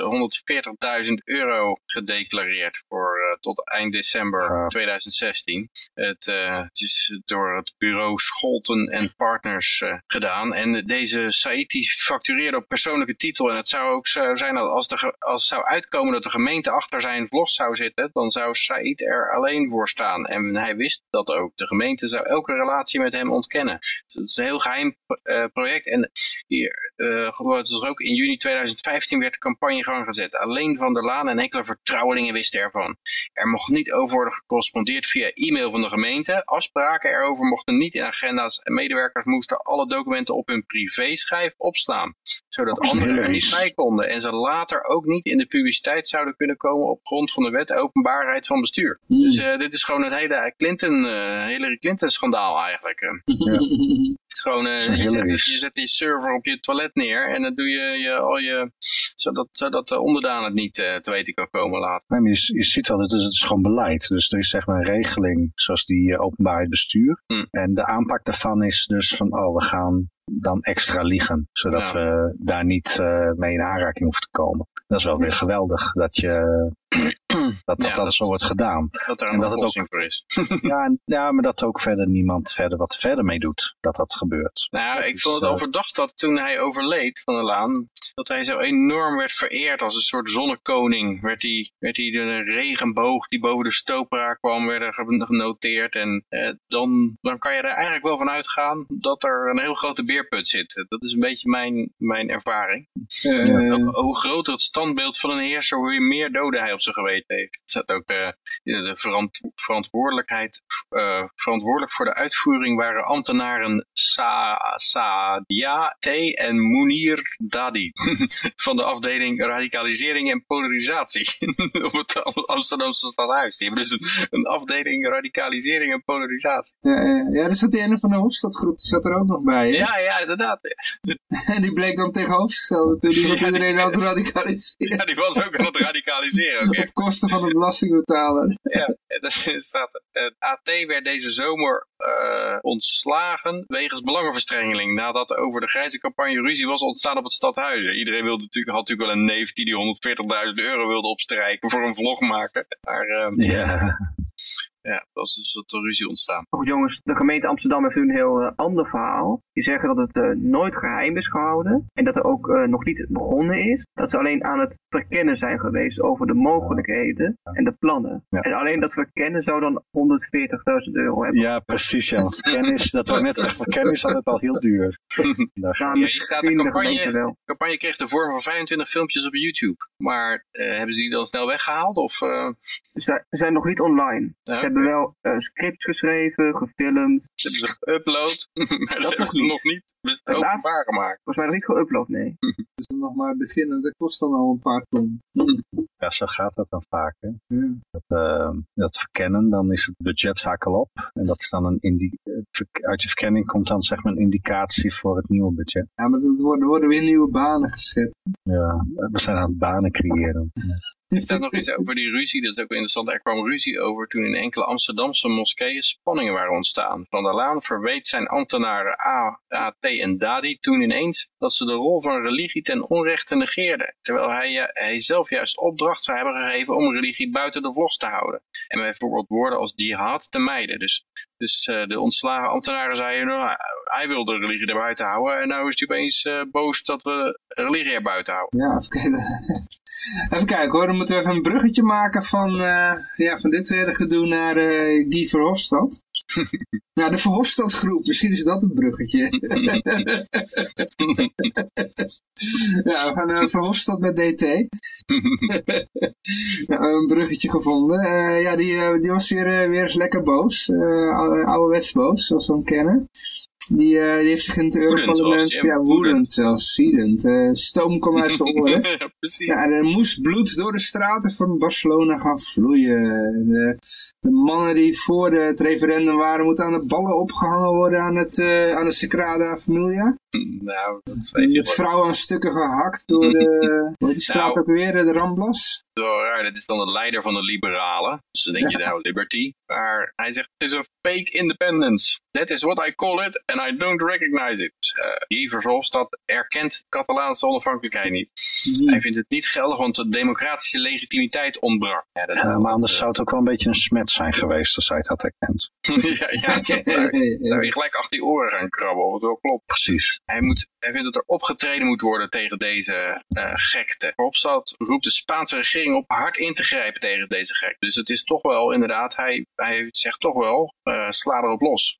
140.000 euro gedeclareerd voor uh, tot eind december Ja. 2016. Het, uh, het is door het bureau Scholten en Partners uh, gedaan. En deze Said die factureerde op persoonlijke titel. En het zou ook zo zijn dat als, de, als zou uitkomen dat de gemeente achter zijn vlog zou zitten, dan zou Said er alleen voor staan. En hij wist dat ook. De gemeente zou elke relatie met hem ontkennen. Dus het is een heel geheim uh, project. En hier, uh, het was ook in juni 2015 werd de campagne gang gezet. Alleen Van der Laan en enkele vertrouwelingen wisten ervan. Er mocht niet over worden gecorrespondeerd via e-mail van de gemeente. Afspraken erover mochten niet in agenda's en medewerkers moesten alle documenten op hun privéschijf opslaan. Zodat anderen er niet bij konden. En ze later ook niet in de publiciteit zouden kunnen komen op grond van de wet openbaarheid van bestuur. Hmm. Dus uh, dit is gewoon het hele Clinton, uh, Hillary Clinton schandaal eigenlijk. Uh. gewoon, eh, je, zet, je zet die server op je toilet neer en dan doe je, je al je, zodat, zodat de onderdaan het niet eh, te weten kan komen. Nee, maar je, je ziet wel, het is, het is gewoon beleid. Dus er is zeg maar een regeling zoals die eh, openbaarheid bestuur. Hm. En de aanpak daarvan is dus van, oh, we gaan dan extra liegen. Zodat Ja. we daar niet mee in aanraking hoeven te komen. Dat is wel weer geweldig dat, je, dat, dat, Ja, dat zo wordt gedaan. Dat er En een dat het oplossing voor is. ja, en- ja, maar dat ook verder niemand verder wat verder mee doet. Dat dat gebeurt. Nou, ik Dus, vond het overdacht dat toen hij overleed van de Laan, dat hij zo enorm werd vereerd als een soort zonnekoning. Werd hij, werd hij de regenboog die boven de stopera kwam, werd er ge- genoteerd. En eh, dan, dan kan je er eigenlijk wel van uitgaan dat er een heel grote beerput zit. Dat is een beetje mijn, mijn ervaring. Eh, hoe groter het standbeeld van een heerser, hoe meer doden hij op zijn geweten heeft. Het staat ook eh, de verant- verantwoordelijkheid, eh, verantwoordelijk voor de uitvoering waren ambtenaren Sa Saadia T en Munir Dadi van de afdeling radicalisering en polarisatie op het Am- Amsterdamse stadhuis. Die hebben dus een, een afdeling radicalisering en polarisatie. ja, ja, ja, er zat die ene van de Hofstadgroep, die zat er ook nog bij. Hè? Ja, ja, inderdaad. En die bleek dan tegenovergesteld. Toen die Ja, die- iedereen aan het radicaliseren. Ja, die was ook aan het radicaliseren. Ook kosten van de belastingbetaler. Ja, er staat, het AT werd deze zomer eh, ontslagen wegens belangenverstrengeling. Nadat er over de grijze campagne ruzie was ontstaan op het stadhuis. Iedereen wilde natuurlijk, had natuurlijk wel een neef die die 140.000 euro wilde opstrijken voor een vlog maken. Maar eh, Ja, ja, er was dus wat ruzie ontstaan. Maar goed jongens, de gemeente Amsterdam heeft nu een heel eh, ander verhaal. Die zeggen dat het eh, nooit geheim is gehouden. En dat er ook eh, nog niet begonnen is. Dat ze alleen aan het verkennen zijn geweest over de mogelijkheden en de plannen. Ja. En alleen dat verkennen zou dan 140.000 euro hebben. ja precies. Ja. Kennis, dat ik net zeggen, voor kennis is altijd al heel duur. Daar- Ja, staat de campagne, de campagne kreeg de vorm van 25 filmpjes op YouTube. Maar eh, hebben ze die dan snel weggehaald? Of, ze zijn nog niet online. ja, hebben wel eh, scripts geschreven, gefilmd. ze hebben ze geüpload, maar ze hebben nog ze niet. nog niet openbaar gemaakt. Volgens mij nog niet geüpload, nee. Dus nog maar beginnen, dat kost dan al een paar ton. Ja, zo gaat dat dan vaak. Hè. Ja. Dat, eh, dat verkennen, dan is het budget vaak al op. En dat is dan een indi- eh, uit je verkenning komt dan zeg maar een indicatie voor het nieuwe budget. Ja, maar er worden, worden weer nieuwe banen geschept. Ja, we zijn aan het banen creëren. Er staat nog iets over die ruzie, dat is ook wel interessant. Er kwam ruzie over toen in enkele Amsterdamse moskeeën spanningen waren ontstaan. Van der Laan verweet zijn ambtenaren A, AT en Dadi toen ineens dat ze de rol van religie ten onrechte negeerden. Terwijl hij, eh, hij zelf juist opdracht zou hebben gegeven om religie buiten de vlogs te houden. En bijvoorbeeld woorden als jihad te mijden. Dus, dus eh, de ontslagen ambtenaren zeiden, nou, hij wil de religie er buiten houden. En nou is hij opeens eh, boos dat we religie er buiten houden. Ja, kijken. Even kijken hoor, dan moeten we even een bruggetje maken van, eh, ja, van dit hele gedoe naar eh Guy Verhofstadt. nou, de Verhofstadt-groep, misschien is dat het bruggetje. ja, we gaan naar Verhofstadt met DT. een bruggetje gevonden. Eh, ja, die, eh, die was weer, eh, weer lekker boos. Eh oude- ouderwets boos, zoals we hem kennen. Die, eh, die heeft zich in het Europarlement, ja, woedend. zelfs, ziedend. Eh, stoom kwam uit zijn oren. ja, precies. Ja, en er moest bloed door de straten van Barcelona gaan vloeien. De, de mannen die voor het referendum waren, moeten aan de ballen opgehangen worden aan het, eh, aan de Sagrada Familia. Nou, dat weet je De wel. vrouwen aan stukken gehakt door de, die straat Nou. ook weer, de Ramblas. Zo raar, dit is dan de leider van de liberalen. Dus dan denk je nou, liberty. Maar hij zegt, het is een fake independence. That is what I call it and I don't recognize it. Dus, uh, Guy Verhofstadt erkent Catalaanse onafhankelijkheid niet. Hij vindt het niet geldig, want de democratische legitimiteit ontbrak. Ja, dat, Ja, maar anders zou het ook wel een beetje een smet zijn geweest als hij het had erkend. ja, ja, dat zou, zou je gelijk achter die oren gaan krabben, of het wel klopt. Precies. Hij, moet, hij vindt dat er opgetreden moet worden tegen deze uh, gekte. Verhofstadt roept de Spaanse regering op hard in te grijpen tegen deze gekte. Dus het is toch wel inderdaad, hij, hij zegt toch wel, uh, sla erop los.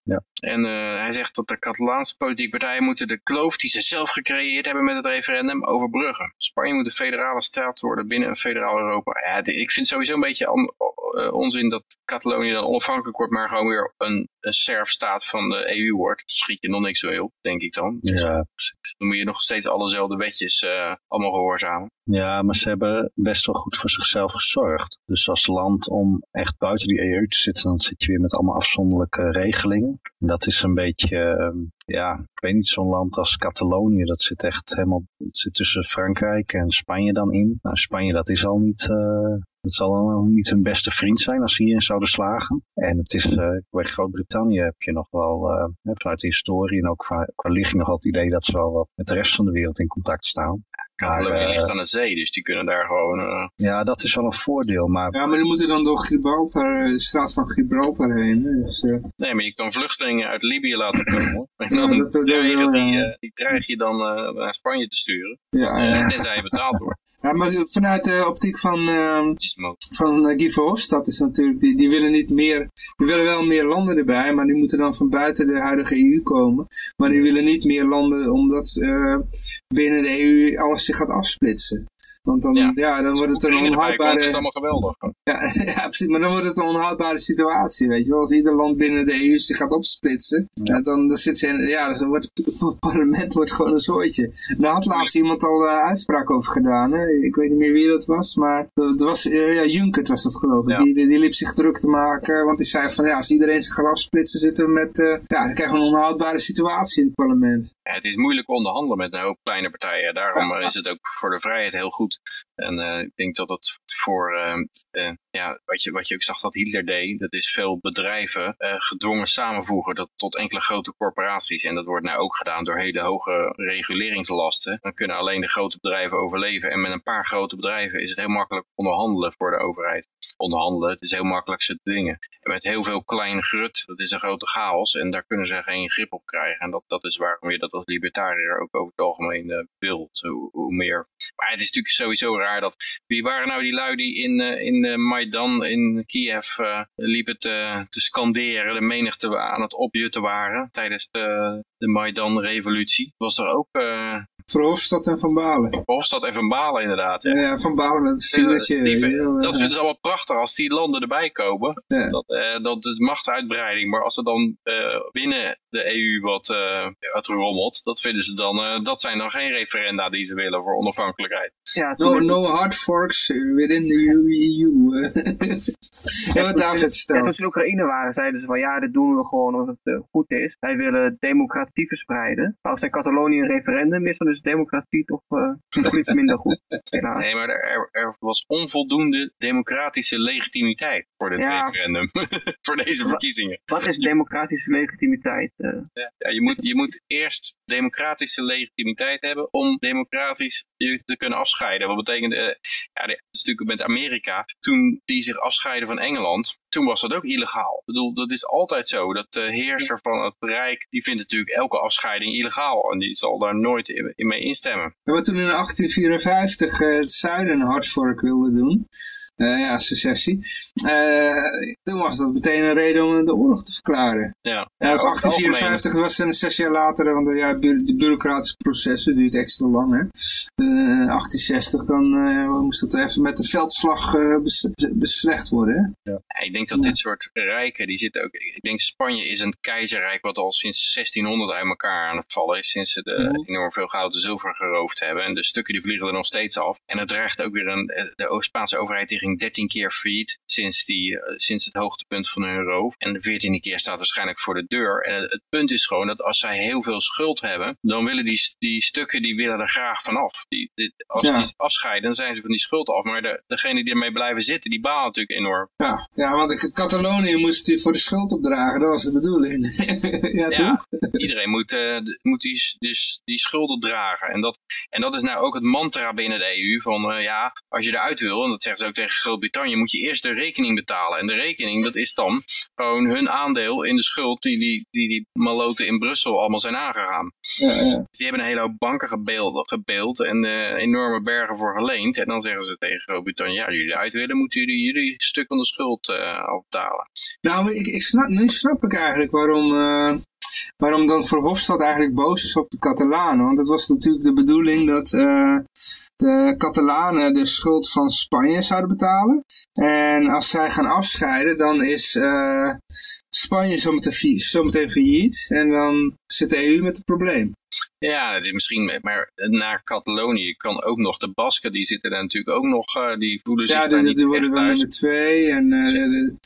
Ja. En uh, hij zegt dat de Catalaanse politieke partijen moeten de kloof die ze zelf gecreëerd hebben met het referendum overbruggen. Spanje moet een federale staat worden binnen een federaal Europa. Ja, ik vind sowieso een beetje on, uh, onzin dat Catalonië dan onafhankelijk wordt, maar gewoon weer een, een serfstaat van de EU wordt. Schiet je nog niks zo op, denk ik dan. Ja. Dan moet je nog steeds allezelfde wetjes uh, allemaal gehoorzamen. Ja, maar ze hebben best wel goed voor zichzelf gezorgd. Dus als land om echt buiten die EU te zitten, dan zit je weer met allemaal afzonderlijke regelingen. Dat is een beetje, ehm, ja, ik weet niet, zo'n land als Catalonië, dat zit echt helemaal, zit tussen Frankrijk en Spanje dan in. Nou, Spanje, dat is al niet, uh, dat zal al niet hun beste vriend zijn als ze hierin zouden slagen. En het is, uh, bij Groot-Brittannië heb je nog wel, uh, vanuit de historie en ook qua, qua ligging nog wel het idee dat ze wel wat met de rest van de wereld in contact staan. Catalonië ligt aan de zee, dus die kunnen daar gewoon... Uh... Ja, dat is wel een voordeel, maar... Ja, maar die moeten dan door Gibraltar, de straat van Gibraltar heen. Dus, uh... Nee, maar je kan vluchtelingen uit Libië laten komen. En dan ja, dat, die, uh, die dreig je dan naar Spanje te sturen. Ja, ja. Tenzij je betaald wordt. Ja, maar vanuit de optiek van, uh, van uh, Guy Verhofstadt is natuurlijk, die, die willen niet meer, die willen wel meer landen erbij, maar die moeten dan van buiten de huidige EU komen. Maar die willen niet meer landen omdat uh, binnen de EU alles zich gaat afsplitsen. Want dan, ja, ja dan wordt het een onhoudbare... Dat is allemaal geweldig. Ja, ja, precies. Maar dan wordt het een onhoudbare situatie, weet je wel. Als ieder land binnen de EU zich gaat opsplitsen, ja. dan, dan zit ze in, ja, dan wordt het parlement wordt gewoon een zooitje. Daar had laatst iemand al uh, uitspraak over gedaan, hè. Ik weet niet meer wie dat was, maar het was, uh, ja, Juncker was dat geloof ik. Die, die, die, liep zich druk te maken, want die zei van, ja, als iedereen zich gaat afsplitsen, zitten we met, uh, ja, dan krijgen we een onhoudbare situatie in het parlement. Ja, het is moeilijk onderhandelen met een hoop kleine partijen. Daarom is het ook voor de vrijheid heel goed en uh, ik denk dat het voor, uh, uh, ja, wat je, wat je ook zag dat Hitler deed, dat is veel bedrijven gedwongen samenvoegen tot enkele grote corporaties. En dat wordt nou ook gedaan door hele hoge reguleringslasten. Dan kunnen alleen de grote bedrijven overleven. En met een paar grote bedrijven is het heel makkelijk onderhandelen voor de overheid onderhandelen. Het is heel makkelijk ze dingen. En met heel veel klein grut, dat is een grote chaos. En daar kunnen ze geen grip op krijgen. En dat, dat is waarom je dat als libertariër ook over het algemeen uh, wilt. Hoe, meer. Maar het is natuurlijk sowieso raar dat... Wie waren nou die lui die in, uh, in Maidan, in Kiev, liepen te, te scanderen. De menigte aan het opjutten waren tijdens de, de Maidan-revolutie. Was er ook Verhofstadt en Van Balen. Verhofstadt en Van Balen inderdaad. Ja, ja Van Balen met het vingertje. Die, dat vinden ze allemaal prachtig als die landen erbij komen. Ja. Dat, uh, dat is machtsuitbreiding. Maar als er dan uh, binnen de EU wat, uh, wat rommelt, dat vinden ze dan, dat zijn dan geen referenda die ze willen voor onafhankelijkheid. Ja, no, no hard forks within the EU. ja, wat daar zit staan. Als ze in Oekraïne waren, zeiden ze van ja, dit doen we gewoon omdat het goed is. Wij willen democratie verspreiden. Maar als in Catalonië een referendum is, dan is democratie toch uh, iets minder goed. Helaas. Nee, maar er, er, was onvoldoende democratische legitimiteit voor dit referendum. voor deze verkiezingen. Wat is democratische legitimiteit? Uh? Ja, je, moet, je moet eerst democratische legitimiteit hebben om democratisch je te kunnen afscheiden. Wat betekent, uh, ja, dat is natuurlijk met Amerika, toen die zich afscheiden van Engeland, toen was dat ook illegaal. Ik bedoel, dat is altijd zo. Dat de heerser van het Rijk, die vindt natuurlijk elke afscheiding illegaal. En die zal daar nooit in mee instemmen. Wat toen in 1854 uh, het zuiden hardfork wilde doen, uh, ja, secessie. Uh, toen was dat meteen een reden om de oorlog te verklaren. Ja. ja als 1854 was het zes jaar later, want ja, de bureaucratische processen duurt extra lang. Hè. Uh, 1860 dan moest dat even met de veldslag beslecht worden. Hè. Ja. ik denk dat dit soort rijken, die zitten ook, ik denk Spanje is een keizerrijk wat al sinds 1600 uit elkaar aan het vallen is, sinds ze de, enorm veel goud en zilver geroofd hebben. En de stukken die vliegen er nog steeds af. En het dreigt ook weer een, de Spaanse overheid die ging 13 keer failliet sinds, die, uh, sinds het hoogtepunt van hun roof. En de 14e keer staat waarschijnlijk voor de deur. En het, het, punt is gewoon dat als zij heel veel schuld hebben, dan willen die, die stukken, die willen er graag vanaf. Die, die, als ja. die afscheiden, dan zijn ze van die schuld af. Maar de, degene die ermee blijven zitten, die balen natuurlijk enorm. Ja, ja want Catalonië moest die voor de schuld opdragen, dat was de bedoeling. ja, toch? Iedereen moet, uh, moet die, dus die schulden dragen. En dat, en dat is nou ook het mantra binnen de EU van uh, ja, als je eruit wil, en dat zeggen ze ook tegen Groot-Brittannië moet je eerst de rekening betalen. En de rekening, dat is dan gewoon hun aandeel in de schuld die die, die, die maloten in Brussel allemaal zijn aangegaan. Ja, ja. Dus die hebben een hele hoop banken gebeeld, gebeeld en uh, enorme bergen voor geleend. En dan zeggen ze tegen Groot-Brittannië, ja, jullie uit willen, moeten jullie jullie stuk van de schuld uh, afbetalen. Nou, ik, ik snap, nu snap ik eigenlijk waarom... Uh waarom dan Verhofstadt eigenlijk boos is op de Catalanen. Want het was natuurlijk de bedoeling dat uh, de Catalanen de schuld van Spanje zouden betalen. En als zij gaan afscheiden, dan is uh, Spanje zometeen, zometeen failliet. En dan zit de EU met het probleem. Ja, het is misschien, maar naar Catalonië kan ook nog de Basken, die zitten daar natuurlijk ook nog, uh, die voelen zich ja, daar niet Ja, die worden wel nummer twee en uh, de,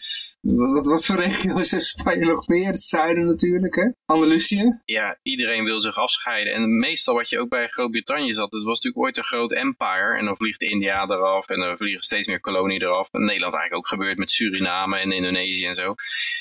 Wat, wat voor regio's in Spanje nog meer? Het zuiden natuurlijk, hè? Andalusië? Ja, iedereen wil zich afscheiden. En meestal wat je ook bij Groot-Brittannië zat, het was natuurlijk ooit een groot empire. En dan vliegt India eraf en dan vliegen steeds meer koloniën eraf. En Nederland eigenlijk ook gebeurt met Suriname en Indonesië en zo.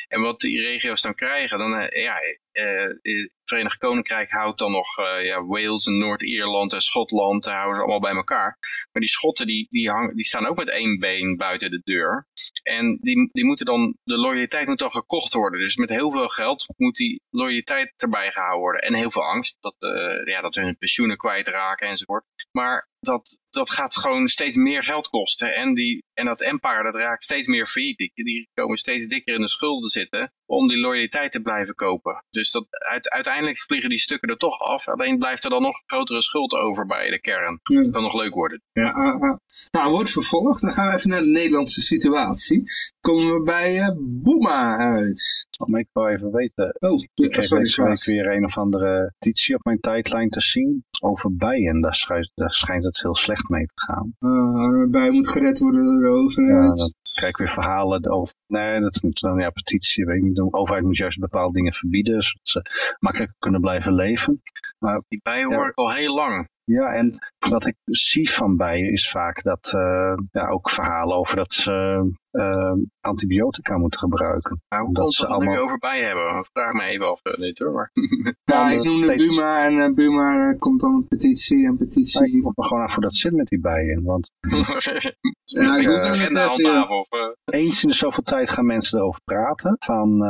En wat die regio's dan krijgen, dan, eh, ja, eh, het Verenigd Koninkrijk houdt dan nog uh, ja, Wales en Noord-Ierland en Schotland, daar houden ze allemaal bij elkaar. Maar die Schotten die, die, hangen, die staan ook met één been buiten de deur. En die, die moeten dan, de loyaliteit moet dan gekocht worden. Dus met heel veel geld moet die loyaliteit erbij gehouden worden. En heel veel angst dat, uh, ja, dat hun pensioenen kwijtraken enzovoort. Maar dat, dat gaat gewoon steeds meer geld kosten. En, die, en dat empire dat raakt steeds meer failliet. Die, die komen steeds dikker in de schulden zitten om die loyaliteit te blijven kopen. Dus dat, uit, uiteindelijk vliegen die stukken er toch af. Alleen blijft er dan nog een grotere schuld over bij de kern. Dat het dan nog leuk worden. Ja, uh, uh. Nou, wordt vervolgd. Dan gaan we even naar de Nederlandse situatie. Komen we bij uh, Boema uit. Om ik wel even weten. Oh, ik kreeg sorry, deze week weer een of andere notitie op mijn tijdlijn te zien over bijen. Daar schijnt, daar schijnt het heel slecht mee te gaan. Uh, bij moet gered worden door de overheid. Ja, dan krijg ik weer verhalen over. Nee, dat moet dan ja, petitie. Weet ik, de overheid moet juist bepaalde dingen verbieden, zodat ze makkelijker kunnen blijven leven. Maar, Die bijen hoor ik al heel lang. Ja, en wat ik zie van bijen is vaak dat, uh, ja, ook verhalen over dat ze uh, antibiotica moeten gebruiken. Nou, hoe komt ze allemaal... nu over bijen hebben? Vraag me even af, uh, niet hoor. Maar... ja, ik noemde Buma en uh, Buma komt dan een petitie en petitie. Ja, ik kom er gewoon af hoe dat zit met die bijen, want... ja, ik uh, het Eens in de zoveel tijd gaan mensen erover praten, van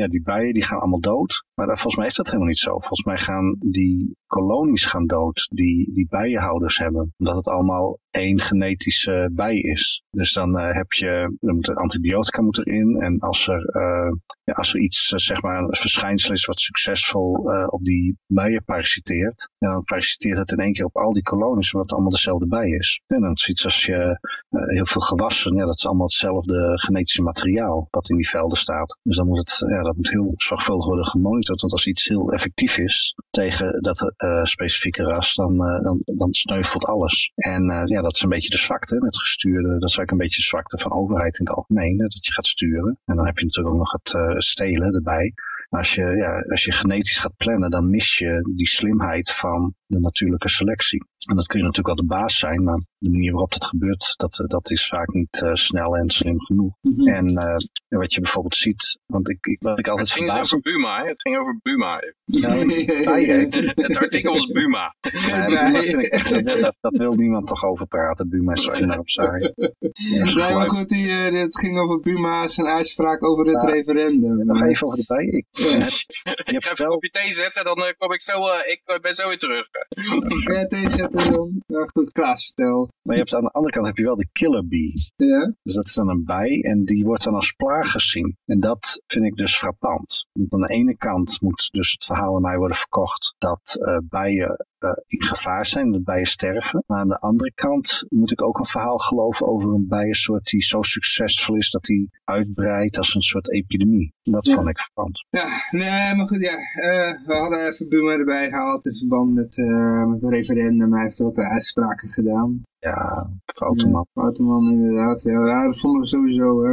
ja, die bijen die gaan allemaal dood. Maar volgens mij is dat helemaal niet zo. Volgens mij gaan die kolonies gaan dood die, die bijenhouders hebben. Omdat het allemaal één genetische bij is. Dus dan uh, heb je, er moet antibiotica moet erin. En als er, uh, ja, als er iets, uh, zeg maar, een verschijnsel is wat succesvol op die bijen parasiteert. En dan parasiteert het in één keer op al die kolonies, omdat het allemaal dezelfde bij is. En dan is iets als je heel veel gewassen, ja, dat is allemaal hetzelfde genetische materiaal wat in die velden staat. Dus dan moet het, dat moet heel zorgvuldig worden gemonitord. Want als iets heel effectief is tegen dat specifieke ras, dan, dan, dan sneuvelt alles. En ja, dat is een beetje de zwakte met gestuurde. Dat is eigenlijk een beetje de zwakte van overheid in het algemeen. Dat je gaat sturen. En dan heb je natuurlijk ook nog het uh, stelen erbij. Maar als je, ja, als je genetisch gaat plannen, dan mis je die slimheid van de natuurlijke selectie. En dat kun je natuurlijk wel de baas zijn, maar de manier waarop dat gebeurt, dat, dat is vaak niet uh, snel en slim genoeg. Mm -hmm. En uh, wat je bijvoorbeeld ziet, want ik, ik, wat ik altijd Het ging vandaag... over Buma, hè? het ging over Buma. Ja, het artikel was Buma. Ja, nee. dat, dat, dat, wil niemand toch over praten, Buma is zo enorm saai. Ja, nee, maar goed, die, uh, het ging over Buma zijn uitspraak over het referendum. Nog even over de bij. Ik, ik ga even wel... kopje thee zetten, dan kom ik zo, ik ben zo weer terug. Ja, thee zetten dan. Ja, goed, Klaas, vertel. Maar je hebt aan de andere kant heb je wel de killer bee. Ja. Dus dat is dan een bij en die wordt dan als plaag gezien. En dat vind ik dus frappant. Want aan de ene kant moet dus het verhaal aan mij worden verkocht dat uh, bijen uh, in gevaar zijn, dat bijen sterven. Maar aan de andere kant moet ik ook een verhaal geloven over een bijensoort die zo succesvol is dat die uitbreidt als een soort epidemie. Dat ja. vond ik verpand. Ja, nee, maar goed, ja. Uh, we hadden even Buma erbij gehaald in verband met, uh, met het referendum. Hij heeft de uitspraken gedaan. Ja, foute man. Ja, foute man, inderdaad. Ja, ja, dat vonden we sowieso. Hè.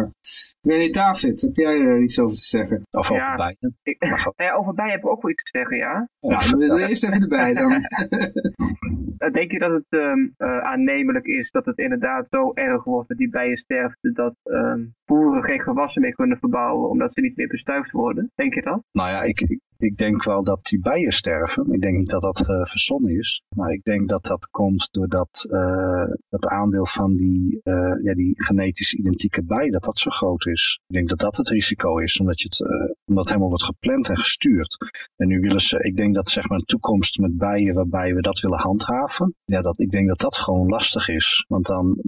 Ja. Ik weet niet, David, heb jij er iets over te zeggen? Of over ja, bijen? Ik, ja, over bijen heb ik ook wel iets te zeggen, ja. Ja, eerst even erbij dan. Denk je dat het um, uh, aannemelijk is dat het inderdaad zo erg wordt dat die bijen sterven, dat um, boeren geen gewassen meer kunnen verbouwen omdat ze niet meer bestuift worden? Denk je dat? Nou ja, ik, ik, ik denk wel dat die bijen sterven. Ik denk niet dat dat uh, verzonnen is. Maar ik denk dat dat komt doordat uh, het aandeel van die, uh, ja, die genetisch identieke bij, dat dat zo groot is. Ik denk dat dat het risico is, omdat, je het, omdat helemaal wordt gepland en gestuurd. En nu willen ze, ik denk dat zeg maar een toekomst met bijen waarbij we dat willen handhaven. Ja, dat, ik denk dat dat gewoon lastig is. Want dan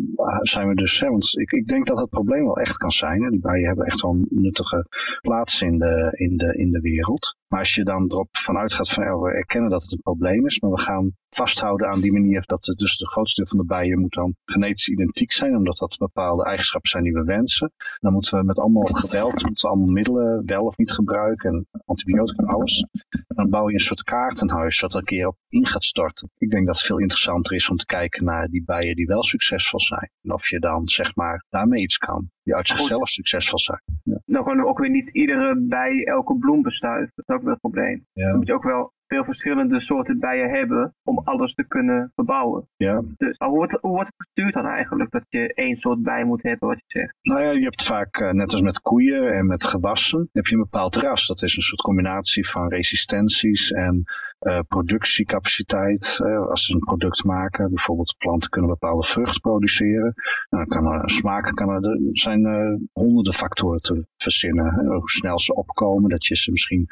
zijn we dus, hè, want ik, ik denk dat het probleem wel echt kan zijn. Hè. Die bijen hebben echt wel een nuttige plaats in de, in de, in de wereld. Maar als je dan erop vanuit gaat van, ja, we erkennen dat het een probleem is, maar we gaan vasthouden aan die manier dat het dus de grootste deel van de bijen moet dan genetisch identiek zijn, omdat dat bepaalde eigenschappen zijn die we wensen. Dan moeten we met allemaal geweld, moeten we allemaal middelen wel of niet gebruiken en antibiotica en alles. En dan bouw je een soort kaartenhuis wat er een keer op in gaat storten. Ik denk dat het veel interessanter is om te kijken naar die bijen die wel succesvol zijn. En of je dan zeg maar daarmee iets kan, die uit zichzelf succesvol zijn. Ja. Dan gewoon ook weer niet iedere bij elke bloem bestuiven. Dat is ook wel het probleem. Ja. Dan moet je ook wel veel verschillende soorten bijen hebben om alles te kunnen verbouwen. Ja. Dus hoe, wordt, hoe wordt het gestuurd dan eigenlijk dat je één soort bij moet hebben wat je zegt? Nou ja, je hebt vaak, eh, net als met koeien en met gewassen, heb je een bepaald ras. Dat is een soort combinatie van resistenties en uh, productiecapaciteit. Uh, als ze een product maken, bijvoorbeeld planten kunnen bepaalde vrucht produceren. Nou, dan kan er smaken, kan er, zijn uh, honderden factoren te verzinnen. Hoe snel ze opkomen, dat je ze misschien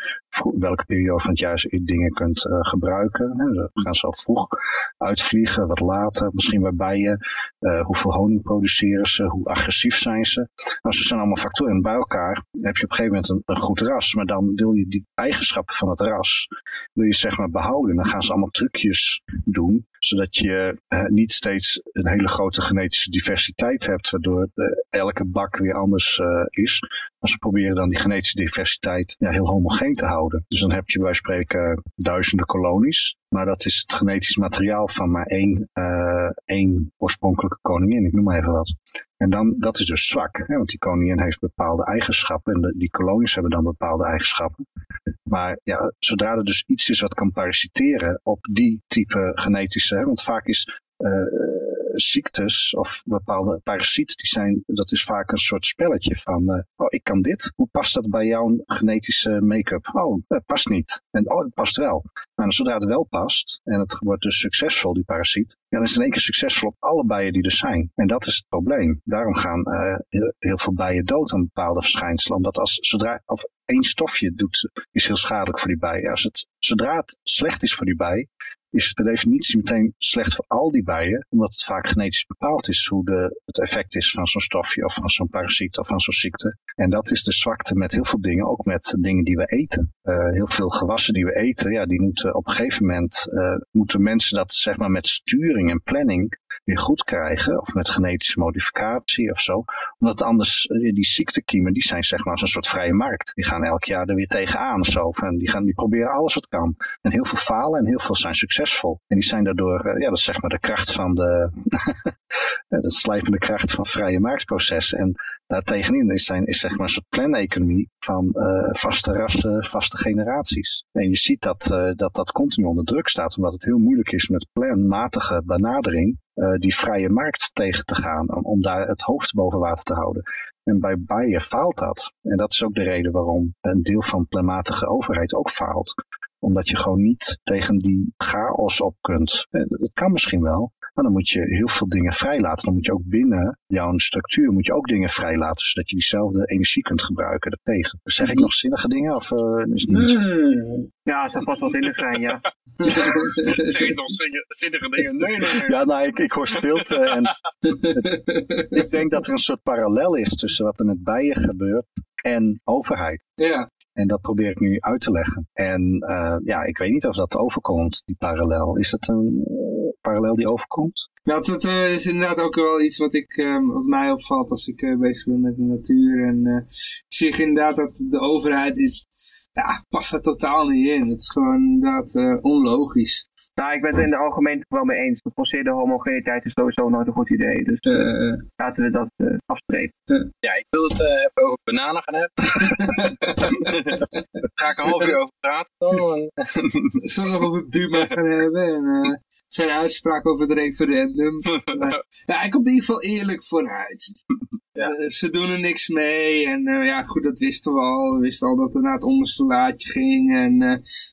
welke periode van het jaar dingen kunt gebruiken. Hè. Gaan ze al vroeg uitvliegen, wat later, misschien bij bijen. hoeveel honing produceren ze, hoe agressief zijn ze. Nou, ze zijn allemaal factoren en bij elkaar heb je op een gegeven moment een, een goed ras. Maar dan wil je die eigenschappen van het ras, wil je zeggen behouden. Dan gaan ze allemaal trucjes doen, zodat je eh, niet steeds een hele grote genetische diversiteit hebt, waardoor de, elke bak weer anders uh, is. Maar ze proberen dan die genetische diversiteit ja, heel homogeen te houden. Dus dan heb je bij spreken duizenden kolonies. Maar dat is het genetisch materiaal van maar één, één oorspronkelijke koningin, ik noem maar even wat. En dan, dat is dus zwak, hè, want die koningin heeft bepaalde eigenschappen en die kolonies hebben dan bepaalde eigenschappen. Maar ja, zodra er dus iets is wat kan parasiteren op die type genetische, hè, want vaak is uh, ziektes of bepaalde parasieten, die zijn, dat is vaak een soort spelletje van, uh, oh ik kan dit, hoe past dat bij jouw genetische make-up? Oh, dat past niet. En oh, het past wel. Nou, zodra het wel past en het wordt dus succesvol, die parasiet, ja, dan is het in één keer succesvol op alle bijen die er zijn. En dat is het probleem. Daarom gaan heel, heel, veel bijen dood aan bepaalde verschijnselen, omdat als zodra, of één stofje doet, is heel schadelijk voor die bij. Als het, zodra het slecht is voor die bij, is het per definitie meteen slecht voor al die bijen, omdat het vaak genetisch bepaald is hoe de, het effect is van zo'n stofje of van zo'n parasiet of van zo'n ziekte. En dat is de zwakte met heel veel dingen, ook met dingen die we eten. Uh, heel veel gewassen die we eten, ja, die moeten op een gegeven moment, uh, moeten mensen dat zeg maar met sturing en planning goed krijgen, of met genetische modificatie of zo. Omdat anders, die ziektekiemen, die zijn zeg maar als een soort vrije markt. Die gaan elk jaar er weer tegenaan of zo. En die, gaan, die proberen alles wat kan. En heel veel falen en heel veel zijn succesvol. En die zijn daardoor, ja, dat is zeg maar de kracht van de, de slijpende kracht van vrije marktprocessen. En daartegenin is, zijn, is zeg maar een soort planeconomie van uh, vaste rassen, vaste generaties. En je ziet dat, uh, dat dat continu onder druk staat, omdat het heel moeilijk is met planmatige benadering uh, die vrije markt tegen te gaan, om, om daar het hoofd boven water te houden. En bij bijen faalt dat. En dat is ook de reden waarom een deel van planmatige overheid ook faalt omdat je gewoon niet tegen die chaos op kunt. Dat kan misschien wel, maar dan moet je heel veel dingen vrijlaten. Dan moet je ook binnen jouw structuur moet je ook dingen vrijlaten, zodat je diezelfde energie kunt gebruiken daartegen. Zeg ik nog zinnige dingen of uh, is het niet? Mm. Ja, dat zou vast wel zinnig zijn, ja. zeg ik nog zinnige dingen? Nee, nee, nee. Ja, nou, ik, ik hoor stilte en ik denk dat er een soort parallel is tussen wat er met bijen gebeurt en overheid. Ja. En dat probeer ik nu uit te leggen. En uh, ja, ik weet niet of dat overkomt, die parallel. Is het een parallel die overkomt? Nou, dat uh, is inderdaad ook wel iets wat, ik, wat mij opvalt als ik bezig ben met de natuur. En ik zie inderdaad dat de overheid is, ja, past er totaal niet in. Het is gewoon inderdaad onlogisch. Nou, ik ben het in de algemeen wel mee eens. Geforceerde homogeniteit is sowieso nooit een goed idee. Dus uh, laten we dat uh, afstrepen. Uh. Ja, ik wil het even over bananen gaan hebben. Ga ik een half uur over praten dan? Zullen we nog over Buma gaan hebben? En zijn uitspraak over het referendum. ja, hij komt in ieder geval eerlijk vooruit. Ja. ze doen er niks mee. En ja, goed, dat wisten we al. We wisten al dat er naar het onderste laadje ging. En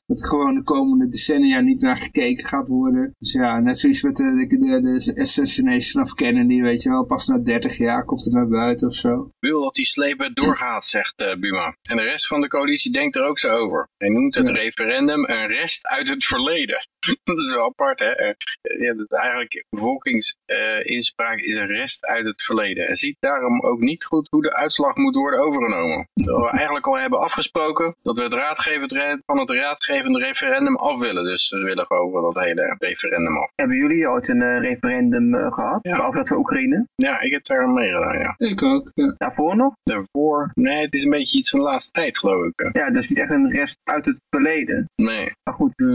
dat er gewoon de komende decennia niet naar gekeken gaat worden. Dus ja, net zoiets met de, de, de, de assassination of Kennedy, weet je wel. Pas na 30 jaar komt het naar buiten of zo. Wil dat die slepen doorgaat, zegt uh, Buma. En de rest van de coalitie denkt er ook zo over. Hij noemt het ja. referendum een rest uit het verleden. dat is wel apart, hè? Eh, Ja, dus eigenlijk bevolkingsinspraak is een rest uit het verleden. En ziet daarom ook niet goed hoe de uitslag moet worden overgenomen. Terwijl we eigenlijk al hebben afgesproken dat we het raadgevend van het raadgevende referendum af willen. Dus we willen gewoon van dat hele referendum af. Hebben jullie ooit een eh, referendum eh, gehad? Ja. Over dat van Oekraïne? Ja, ik heb daar aan meegedaan, ja. Ik ook, ja. Daarvoor nog? Daarvoor, nee, het is een beetje iets van de laatste tijd, geloof ik. Ja, dus niet echt een rest uit het verleden. Nee, Maar goed, Eh,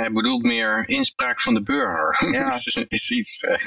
hij bedoelt meer inspraak van de burger. Ja. is, is iets. eh.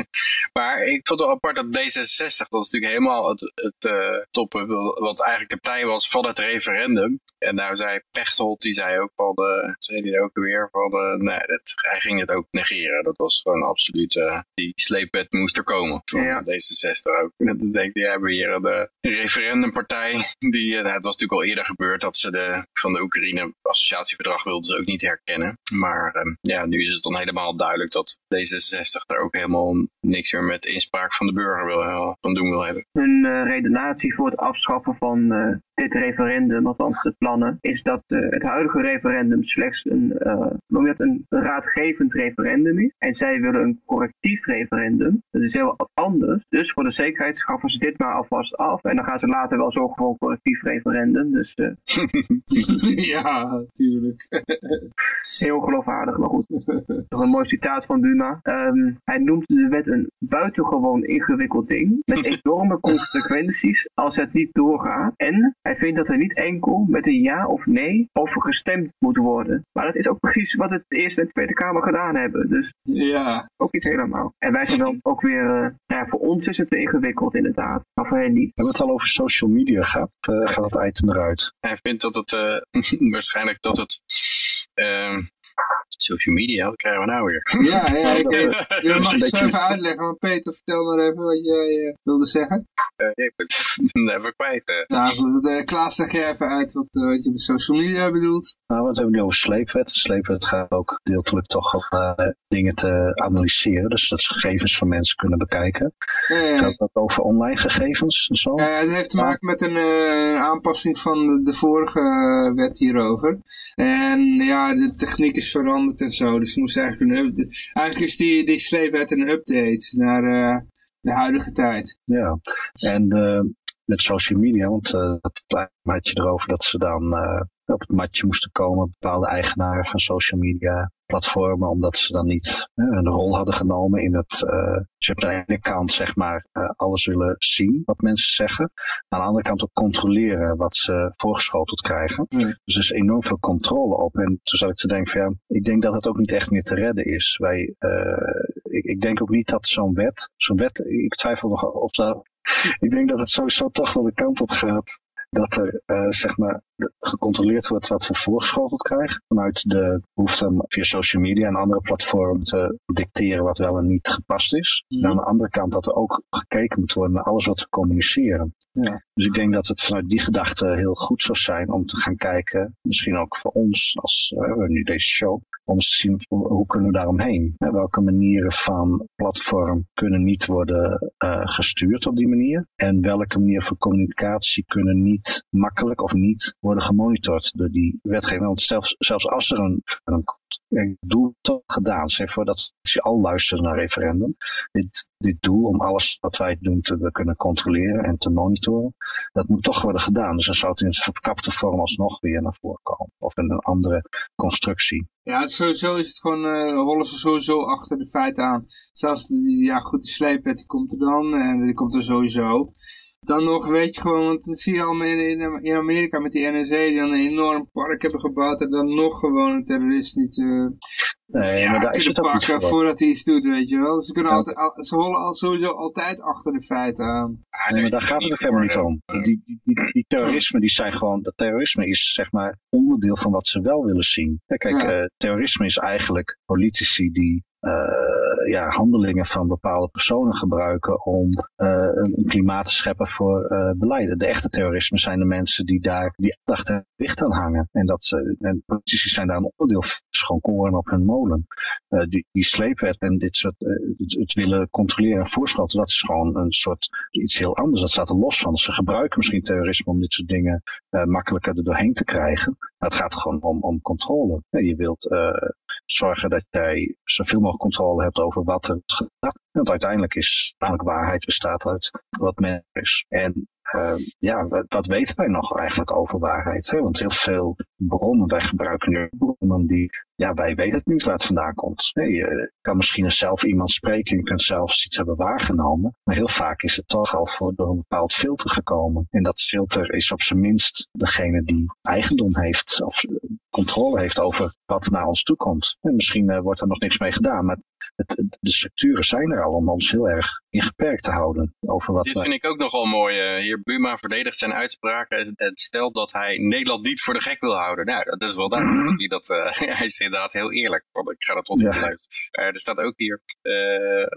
Maar ik vond het wel apart dat D66, dat is natuurlijk helemaal het, het eh, toppen, wat eigenlijk de partij was van het referendum. En nou zei Pechtold, die zei ook van, de, zei die ook weer van, de, nee, dat, hij ging het ook negeren. Dat was gewoon absoluut, eh, die sleepwet moest er komen. Van Ja. D66 ook. En dan denk ik, ja, we hier de referendumpartij, die, eh, het was natuurlijk al eerder gebeurd dat ze de, van de Oekraïne associatieverdrag wilden ze ook niet herkennen. Maar ja, nu is het dan helemaal duidelijk dat D66 daar ook helemaal niks meer met inspraak van de burger wil, eh, van doen wil hebben. hun eh, redenatie voor het afschaffen van eh, dit referendum, althans de plannen, is dat het huidige referendum slechts een, dat, een raadgevend referendum is. En zij willen een correctief referendum. Dat is heel anders. Dus voor de zekerheid schaffen ze dit maar alvast af. En dan gaan ze later wel zorgen voor een correctief referendum. Dus ja, natuurlijk. heel geloofwaardig, maar goed. Nog een mooi citaat van Buma. Ehm, hij noemt de wet een buitengewoon ingewikkeld ding. Met enorme consequenties als het niet doorgaat. En hij vindt dat er niet enkel met een ja of nee over gestemd moet worden. Maar dat is ook precies wat het Eerste en Tweede Kamer gedaan hebben. Dus Ja, ook niet helemaal. En wij zijn dan ook weer... eh, ja, voor ons is het te ingewikkeld inderdaad. Maar voor hen niet. Hebben we het al over social media gehad? Eh, gaat dat item eruit? Hij vindt dat het, eh, waarschijnlijk dat het, ehm, social media, wat krijgen we nou weer? ja, ja. Ik, mag het zo even uitleggen, maar Peter, vertel maar even wat jij eh, wilde zeggen. Eh, ik ben hebben we kwijt. eh. Nou, goed, eh, Klaas, leg je even uit wat, wat je met social media bedoelt. Nou, wat hebben we nu over sleepwet? De sleepwet gaat ook deeltelijk toch om eh, dingen te analyseren. Dus dat ze gegevens van mensen kunnen bekijken. Ja, ja. Gaat dat over online gegevens en zo? Ja, het heeft te maken met een eh, aanpassing van de, de vorige wet hierover. En ja, de techniek is veranderd en zo. Dus moest eigenlijk een. Eigenlijk is die, die sleepwet een update naar eh, de huidige tijd. Ja, en eh, met social media, want dat had je erover dat ze dan eh, op het matje moesten komen, bepaalde eigenaren van social media platformen, omdat ze dan niet eh, een rol hadden genomen in het, eh ze hebben aan de ene kant zeg maar eh, alles willen zien wat mensen zeggen, aan de andere kant ook controleren wat ze voorgeschoteld krijgen. Dus er is enorm veel controle op en toen zat ik te denken van ja, ik denk dat het ook niet echt meer te redden is. Wij, ik, ik denk ook niet dat zo'n wet, zo'n wet, ik twijfel nog of dat ik denk dat het sowieso toch wel de kant op gaat dat er eh, zeg maar gecontroleerd wordt wat we voorgeschoteld krijgen vanuit de behoefte om via social media en andere platformen te dicteren wat wel en niet gepast is. Mhm. En aan de andere kant dat er ook gekeken moet worden naar alles wat we communiceren. Ja. Dus ik denk dat het vanuit die gedachte heel goed zou zijn om te gaan kijken, misschien ook voor ons als eh, we nu deze show, om eens te zien hoe kunnen we daaromheen. Welke manieren van platform kunnen niet worden eh, gestuurd op die manier. En welke manier van communicatie kunnen niet makkelijk of niet worden gemonitord door die wetgeving. Want zelfs, zelfs als er een, een doel gedaan, zeg voordat ze al luisteren naar referendum. Dit, dit doel om alles wat wij doen te kunnen controleren en te monitoren, dat moet toch worden gedaan. Dus dan zou het in verkapte vorm alsnog weer naar voren komen. Of in een andere constructie. Ja, sowieso is het gewoon, eh rollen ze sowieso achter de feiten aan. Zelfs, die, ja goed, die sleepwet die komt er dan en die komt er sowieso. Dan nog weet je gewoon, want dat zie je al in, in, Amerika met die NSA die dan een enorm park hebben gebouwd en dan nog gewoon een terrorist niet eh Nee, ja, maar kunnen pakken voor. voordat hij iets doet, weet je wel. Ze, kunnen Ja. altijd, al- ze rollen al, sowieso altijd achter de feiten aan. Ah, Nee, maar daar gaat het ook helemaal niet om. Die, die, die, die terrorisme, die zijn gewoon, dat terrorisme is zeg maar onderdeel van wat ze wel willen zien. Ja, kijk, eh, terrorisme is eigenlijk politici die ja, handelingen van bepaalde personen gebruiken om eh, een, klimaat te scheppen voor eh beleid. De echte terrorisme zijn de mensen die daar die aandacht en gewicht aan hangen. En, dat, en politici zijn daar een onderdeel van. Het is gewoon koren op hun molen. Eh, die, die sleepwet en dit soort, eh, het, willen controleren en voorschotten, dat is gewoon een soort iets heel anders. Dat staat er los van. Ze gebruiken misschien terrorisme om dit soort dingen eh, makkelijker er doorheen te krijgen. Maar het gaat gewoon om, om controle. Je wilt, eh, zorgen dat jij zoveel mogelijk controle hebt over wat er gaat. Want uiteindelijk is namelijk waarheid bestaat uit wat men is. En uh, ja, wat, weten wij nog eigenlijk over waarheid? Want heel veel bronnen, wij gebruiken nu bronnen die, ja, wij weten het niet waar het vandaan komt. Nee, je kan misschien zelf iemand spreken, je kunt zelfs iets hebben waargenomen. Maar heel vaak is het toch al voor, door een bepaald filter gekomen. En dat filter is op zijn minst degene die eigendom heeft of controle heeft over wat naar ons toe komt. En misschien uh, wordt er nog niks mee gedaan, maar het, de structuren zijn er al om ons heel erg ingeperkt te houden. Over wat Dit vind ik ook nogal mooi. Uh, heer Buma verdedigt zijn uitspraken en stelt dat hij Nederland niet voor de gek wil houden. Nou, dat is wel duidelijk. dat hij, dat, uh, hij is inderdaad heel eerlijk. Want ik ga dat niet ja. luisteren. er staat ook hier,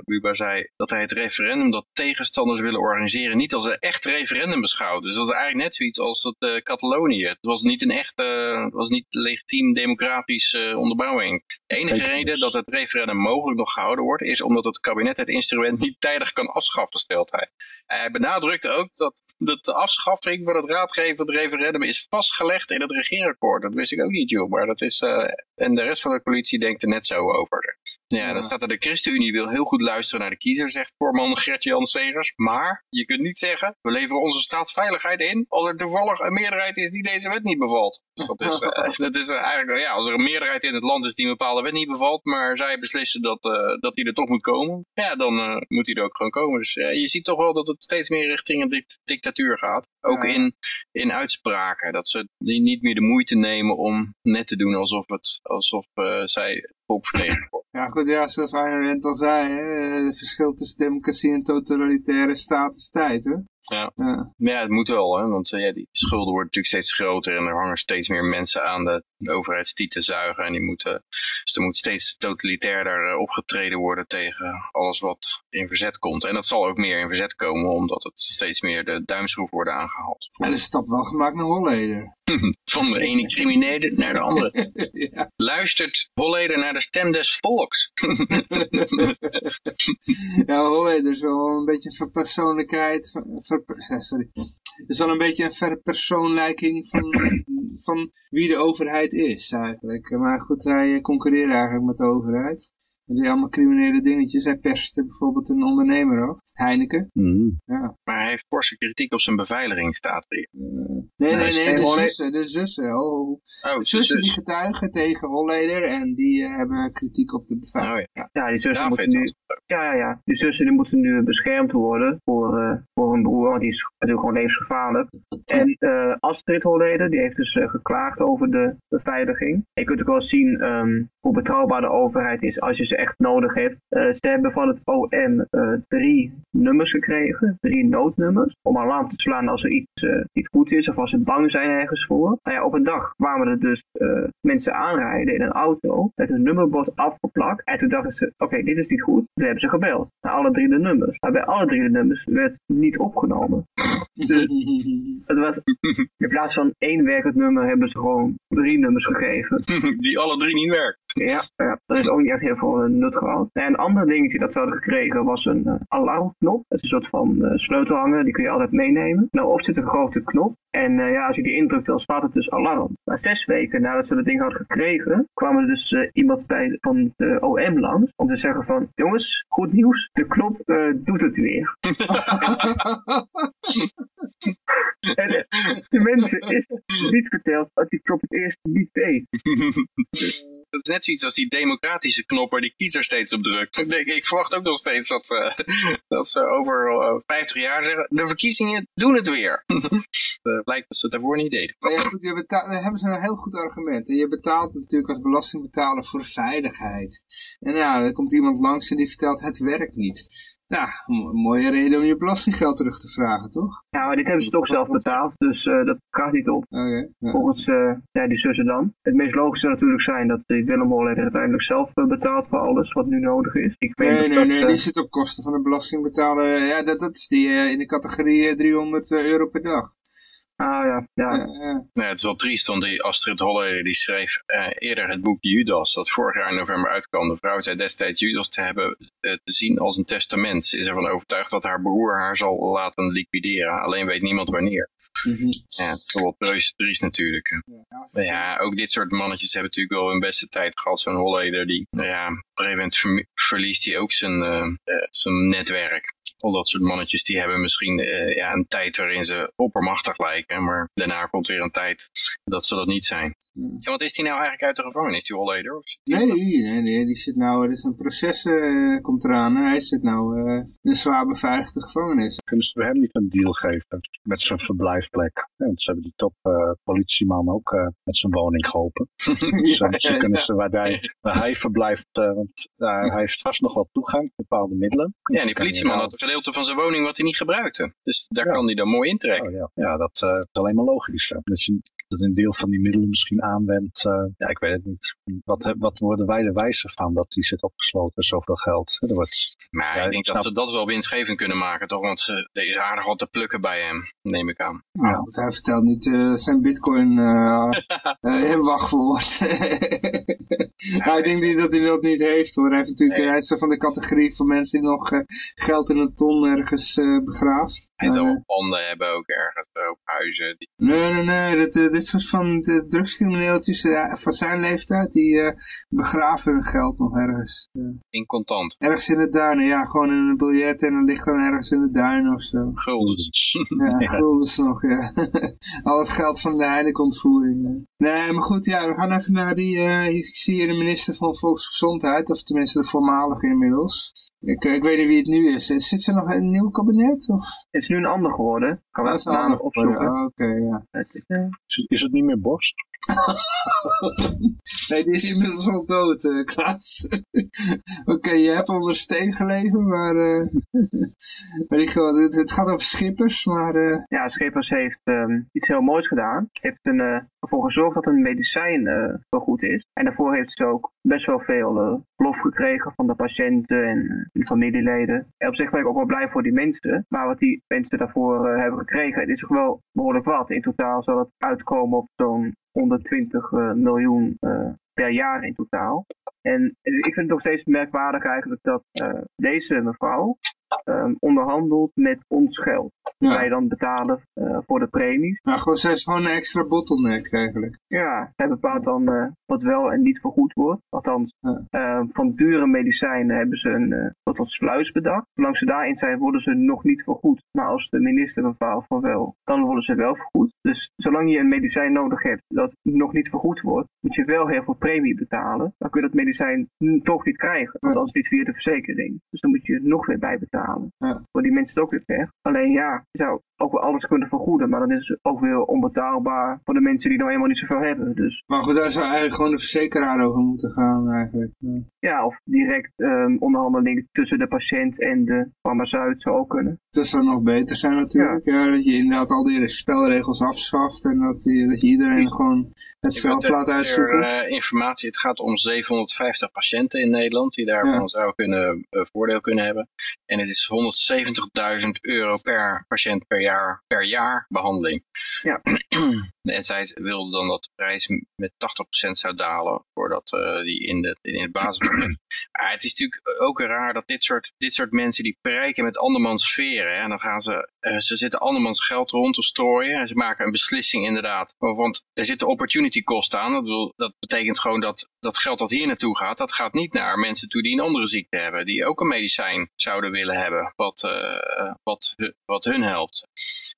Buma zei dat hij het referendum dat tegenstanders willen organiseren niet als een echt referendum beschouwt. Dus dat is eigenlijk net zoiets als het Catalonië. Het was niet een echt, het was niet legitiem democratische onderbouwing. De enige reden dat het referendum mogelijk nog gehouden wordt, is omdat het kabinet het instrument niet tijdig kan afschaffen, stelt hij. Hij benadrukt ook dat, dat de afschaffing van het raadgevend referendum is vastgelegd in het regeerakkoord. Dat wist ik ook niet, joh, maar dat is, uh, en de rest van de coalitie denkt er net zo over. Ja, dan staat er de ChristenUnie wil heel goed luisteren naar de kiezer, zegt voorman Gert-Jan Segers. Maar je kunt niet zeggen, we leveren onze staatsveiligheid in als er toevallig een meerderheid is die deze wet niet bevalt. Dus dat is, uh, dat is uh, eigenlijk, ja, als er een meerderheid in het land is die een bepaalde wet niet bevalt, maar zij beslissen dat, dat die er toch moet komen, ja, dan moet die er ook gewoon komen. Dus je ziet toch wel dat het steeds meer richting een dict gaat. Ook in, in uitspraken, dat ze niet meer de moeite nemen om net te doen alsof, het, alsof zij volk vertegenwoordigen. Ja goed, ja, zoals Arjen al zei, hè, het verschil tussen democratie en totalitaire staat is tijd. Hè? Ja. ja. het moet wel, hè? want ja, die schulden worden natuurlijk steeds groter en er hangen steeds meer mensen aan de, de overheidstiet te zuigen. En die moeten, dus er moet steeds totalitairder opgetreden worden tegen alles wat in verzet komt. En dat zal ook meer in verzet komen, omdat het steeds meer de duimschroef worden aangehaald. En de stap wel gemaakt naar Holleder. Van de ene criminele naar de andere. ja. Luistert Holleder naar de stem des volks. ja, Holleder is wel een beetje een verpersoonlijkheid. Ver, sorry. Het is wel een beetje een verpersoonlijking van, van wie de overheid is eigenlijk. Maar goed, hij concurreert eigenlijk met de overheid. Die allemaal criminele dingetjes. Hij perste bijvoorbeeld een ondernemer ook. Heineken. Mm. Ja. Maar hij heeft forse kritiek op zijn beveiliging, staat er. Uh, nee, nee, nee, de zussen. De zussen. Oh, oh. de zussen die getuigen tegen Holleder en die uh, hebben kritiek op de beveiliging. Oh, ja. ja, die zussen moeten nu... Ja, ja, ja. Die zussen die moeten nu beschermd worden voor, uh, voor hun broer, want die is natuurlijk gewoon levensgevaarlijk. En Astrid Holleder, die heeft dus geklaagd over de beveiliging. Je kunt ook wel zien um, hoe betrouwbaar de overheid is als je ze echt nodig heeft. Uh, ze hebben van het OM uh, drie nummers gekregen, drie noodnummers, om alarm te slaan als er iets uh, niet goed is of als ze bang zijn ergens voor. Nou ja, op een dag kwamen er dus mensen aanrijden in een auto met hun nummerbord afgeplakt en toen dachten ze, oké, okay, dit is niet goed. Toen hebben ze gebeld naar alle drie de nummers. Maar bij alle drie de nummers werd niet opgenomen. Dus het was, in plaats van één werkend nummer hebben ze gewoon drie nummers gegeven. Die alle drie niet werken. Ja, ja, dat is ook niet echt heel veel nut gehad. En een ander dingetje dat we hadden gekregen was een uh, alarmknop. Dat is een soort van uh, sleutelhanger, die kun je altijd meenemen. Nou, op zit een grote knop. En uh, ja, als je die indrukt, dan staat het dus alarm. Maar zes weken nadat ze dat ding hadden gekregen, kwam er dus iemand bij van de OM langs. Om te zeggen van, jongens, goed nieuws, de knop doet het weer. en de mensen is niet verteld dat die knop het eerst niet deed. Dat is net zoiets als die democratische knop waar die kiezer steeds op drukt. Ik, ik verwacht ook nog steeds dat ze, dat over uh, 50 jaar zeggen, de verkiezingen doen het weer. Het blijkt dat ze daarvoor niet deden. Maar ja, goed, hebben ze een heel goed argument. En je betaalt natuurlijk als belastingbetaler voor veiligheid. En ja, dan komt iemand langs en die vertelt het werkt niet. Ja, een mooie reden om je belastinggeld terug te vragen, toch? Ja, maar dit hebben ze toch zelf betaald, dus uh, dat gaat niet op. Okay, ja. Volgens uh, ja, die zussen dan. Het meest logische zou natuurlijk zijn dat die Willem Holleder uiteindelijk zelf uh, betaalt voor alles wat nu nodig is. Ik nee, nee, dat, nee, die zit op kosten van de belastingbetaler. Ja, dat, dat is die in de categorie 300 euro per dag. Ah ja, ja. Eh, Nee, het is wel triest, want die Astrid Holleder die schreef eh, eerder het boek Judas, dat vorig jaar in november uitkwam. De vrouw zei destijds Judas te hebben eh, te zien als een testament. Ze is ervan overtuigd dat haar broer haar zal laten liquideren, alleen weet niemand wanneer. mhm. Ja, het is wel reuze triest natuurlijk. Maar ja, ook dit soort mannetjes hebben natuurlijk wel hun beste tijd gehad. Zo'n Holleder, die, nou ja, op een gegeven moment vermi- verliest hij ook zijn, eh, eh, zijn netwerk. Al dat soort mannetjes, die hebben misschien eh, ja, een tijd waarin ze oppermachtig lijken. Maar daarna komt weer een tijd dat ze dat niet zijn. Ja, wat is die nou eigenlijk uit de gevangenis, die Holleder? Of- Nee, nee, nee, die zit nou, er is een proces eh, komt eraan hij zit nou eh, in een zwaar beveiligde gevangenis. Kunnen ze hem niet een deal geven met zijn verblijfplek? Ja, want ze hebben die top eh, politieman ook eh, met zijn woning geholpen. Dus dan ja, kunnen ja. ze waar hij, waar hij verblijft, eh, want eh, hij heeft vast nog wel toegang tot bepaalde middelen. Ja, en die politieman had een gedeelte van zijn woning wat hij niet gebruikte. Dus daar Ja. kan hij dan mooi intrekken. Oh, ja. ja, dat eh, is alleen maar logisch. hè. Dat je dat een deel van die middelen misschien aanwendt. eh, ja, ik weet het niet. Wat, wat worden wij er wijzer van dat die zit opgesloten, zoveel geld? Er wordt, Maar Ja, ik ik denk dat ze dat wel winstgevend kunnen maken, toch? Want ze, er is aardig wat te plukken bij hem, neem ik aan. Goed, hij vertelt niet eh, zijn bitcoin eh eh, in wachtwoord. hij denkt niet dat hij dat niet heeft hoor. Hij, heeft natuurlijk, Nee. hij is van de categorie van mensen die nog eh, geld in een ton ergens eh begraaft. Hij zal Maar, wel panden hebben ook ergens, eh, ook huizen. Die, Nee, nee, nee. Dit, eh, dit soort van de drugscrimineeltjes eh, van zijn leeftijd, die eh, begraven hun geld nog ergens. Eh, in contant. ergens in de duinen, ja, gewoon in een biljet en dan ligt dan ergens in de duinen of zo. Guldens. Ja, Ja. guldens nog, ja. Al het geld van de Heineken-ontvoering. Nee, maar goed, ja, we gaan even naar die, eh, ik zie hier de minister van Volksgezondheid, of tenminste de voormalige inmiddels. Ik, eh, ik weet niet wie het nu is. Zit ze nog in een nieuw kabinet? Of? Het is nu een ander geworden. Kan we Dat is even een namen ander opzoeken. Oh, Oké, ja. Het is, eh, is, het- is het niet meer Borst? nee, die is inmiddels al dood, eh Klaas. Oké, je hebt onder steen geleven, maar, eh, maar die, gewoon- het, het gaat over schippers, maar eh, ja, Schippers heeft ehm, iets heel moois gedaan. Heeft een, eh, ervoor gezorgd dat een medicijn eh vergoed is. En daarvoor heeft ze ook best wel veel eh, lof gekregen van de patiënten en eh, de familieleden. En op zich ben ik ook wel blij voor die mensen. Maar wat die mensen daarvoor hebben gekregen, het is toch wel behoorlijk wat. In totaal zal het uitkomen op zo'n 120 eh, miljoen per jaar in totaal. En ik vind het nog steeds merkwaardig eigenlijk dat deze mevrouw ehm, onderhandelt met ons geld. ja. Wij dan betalen eh, voor de premies. Maar gewoon, zij is gewoon een extra bottleneck eigenlijk. Ja, hij bepaalt dan eh, wat wel en niet vergoed wordt. Althans, Ja. eh, van dure medicijnen hebben ze een wat wat sluis bedacht. Zolang ze daarin zijn, worden ze nog niet vergoed. Maar als de minister bepaalt van wel, dan worden ze wel vergoed. Dus zolang je een medicijn nodig hebt dat nog niet vergoed wordt, moet je wel heel veel premie betalen. Dan kun je dat medicijn toch niet krijgen. Ja. Althans niet via de verzekering. Dus dan moet je er nog weer bij betalen. Ja. Voor die mensen is het ook weer weg. Alleen ja, je zou ook wel alles kunnen vergoeden. Maar dan is het ook weer onbetaalbaar voor de mensen die nou helemaal niet zoveel hebben. Dus Maar goed, daar zou eigenlijk gewoon de verzekeraar over moeten gaan eigenlijk. Ja. ja, of direct ehm, onderhandeling tussen de patiënt en de farmaceut zou ook kunnen. Dat zou nog beter zijn natuurlijk. Ja. dat je inderdaad al die spelregels afschaft en dat je, dat je iedereen gewoon het Ik zelf heb laat uitzoeken. eh, informatie, het gaat om 750 patiënten in Nederland die daarvan Ja. zou kunnen, eh, voordeel kunnen hebben. En het is 170.000 euro per patiënt per jaar, per jaar behandeling. Ja. en zij wilde dan dat de prijs met 80% zou dalen voordat eh, die in, de, in het. Maar het is natuurlijk ook raar dat dit soort, dit soort mensen die prijken met andermans sferen. Hè, en dan gaan ze, eh, ze zitten andermans geld rond te strooien. En ze maken een beslissing inderdaad. Want er zitten opportunity kosten aan. Dat, bedoel, dat betekent gewoon dat dat geld dat hier naartoe gaat, dat gaat niet naar mensen toe die een andere ziekte hebben. Die ook een medicijn zouden willen hebben. Wat, eh, wat, wat hun helpt.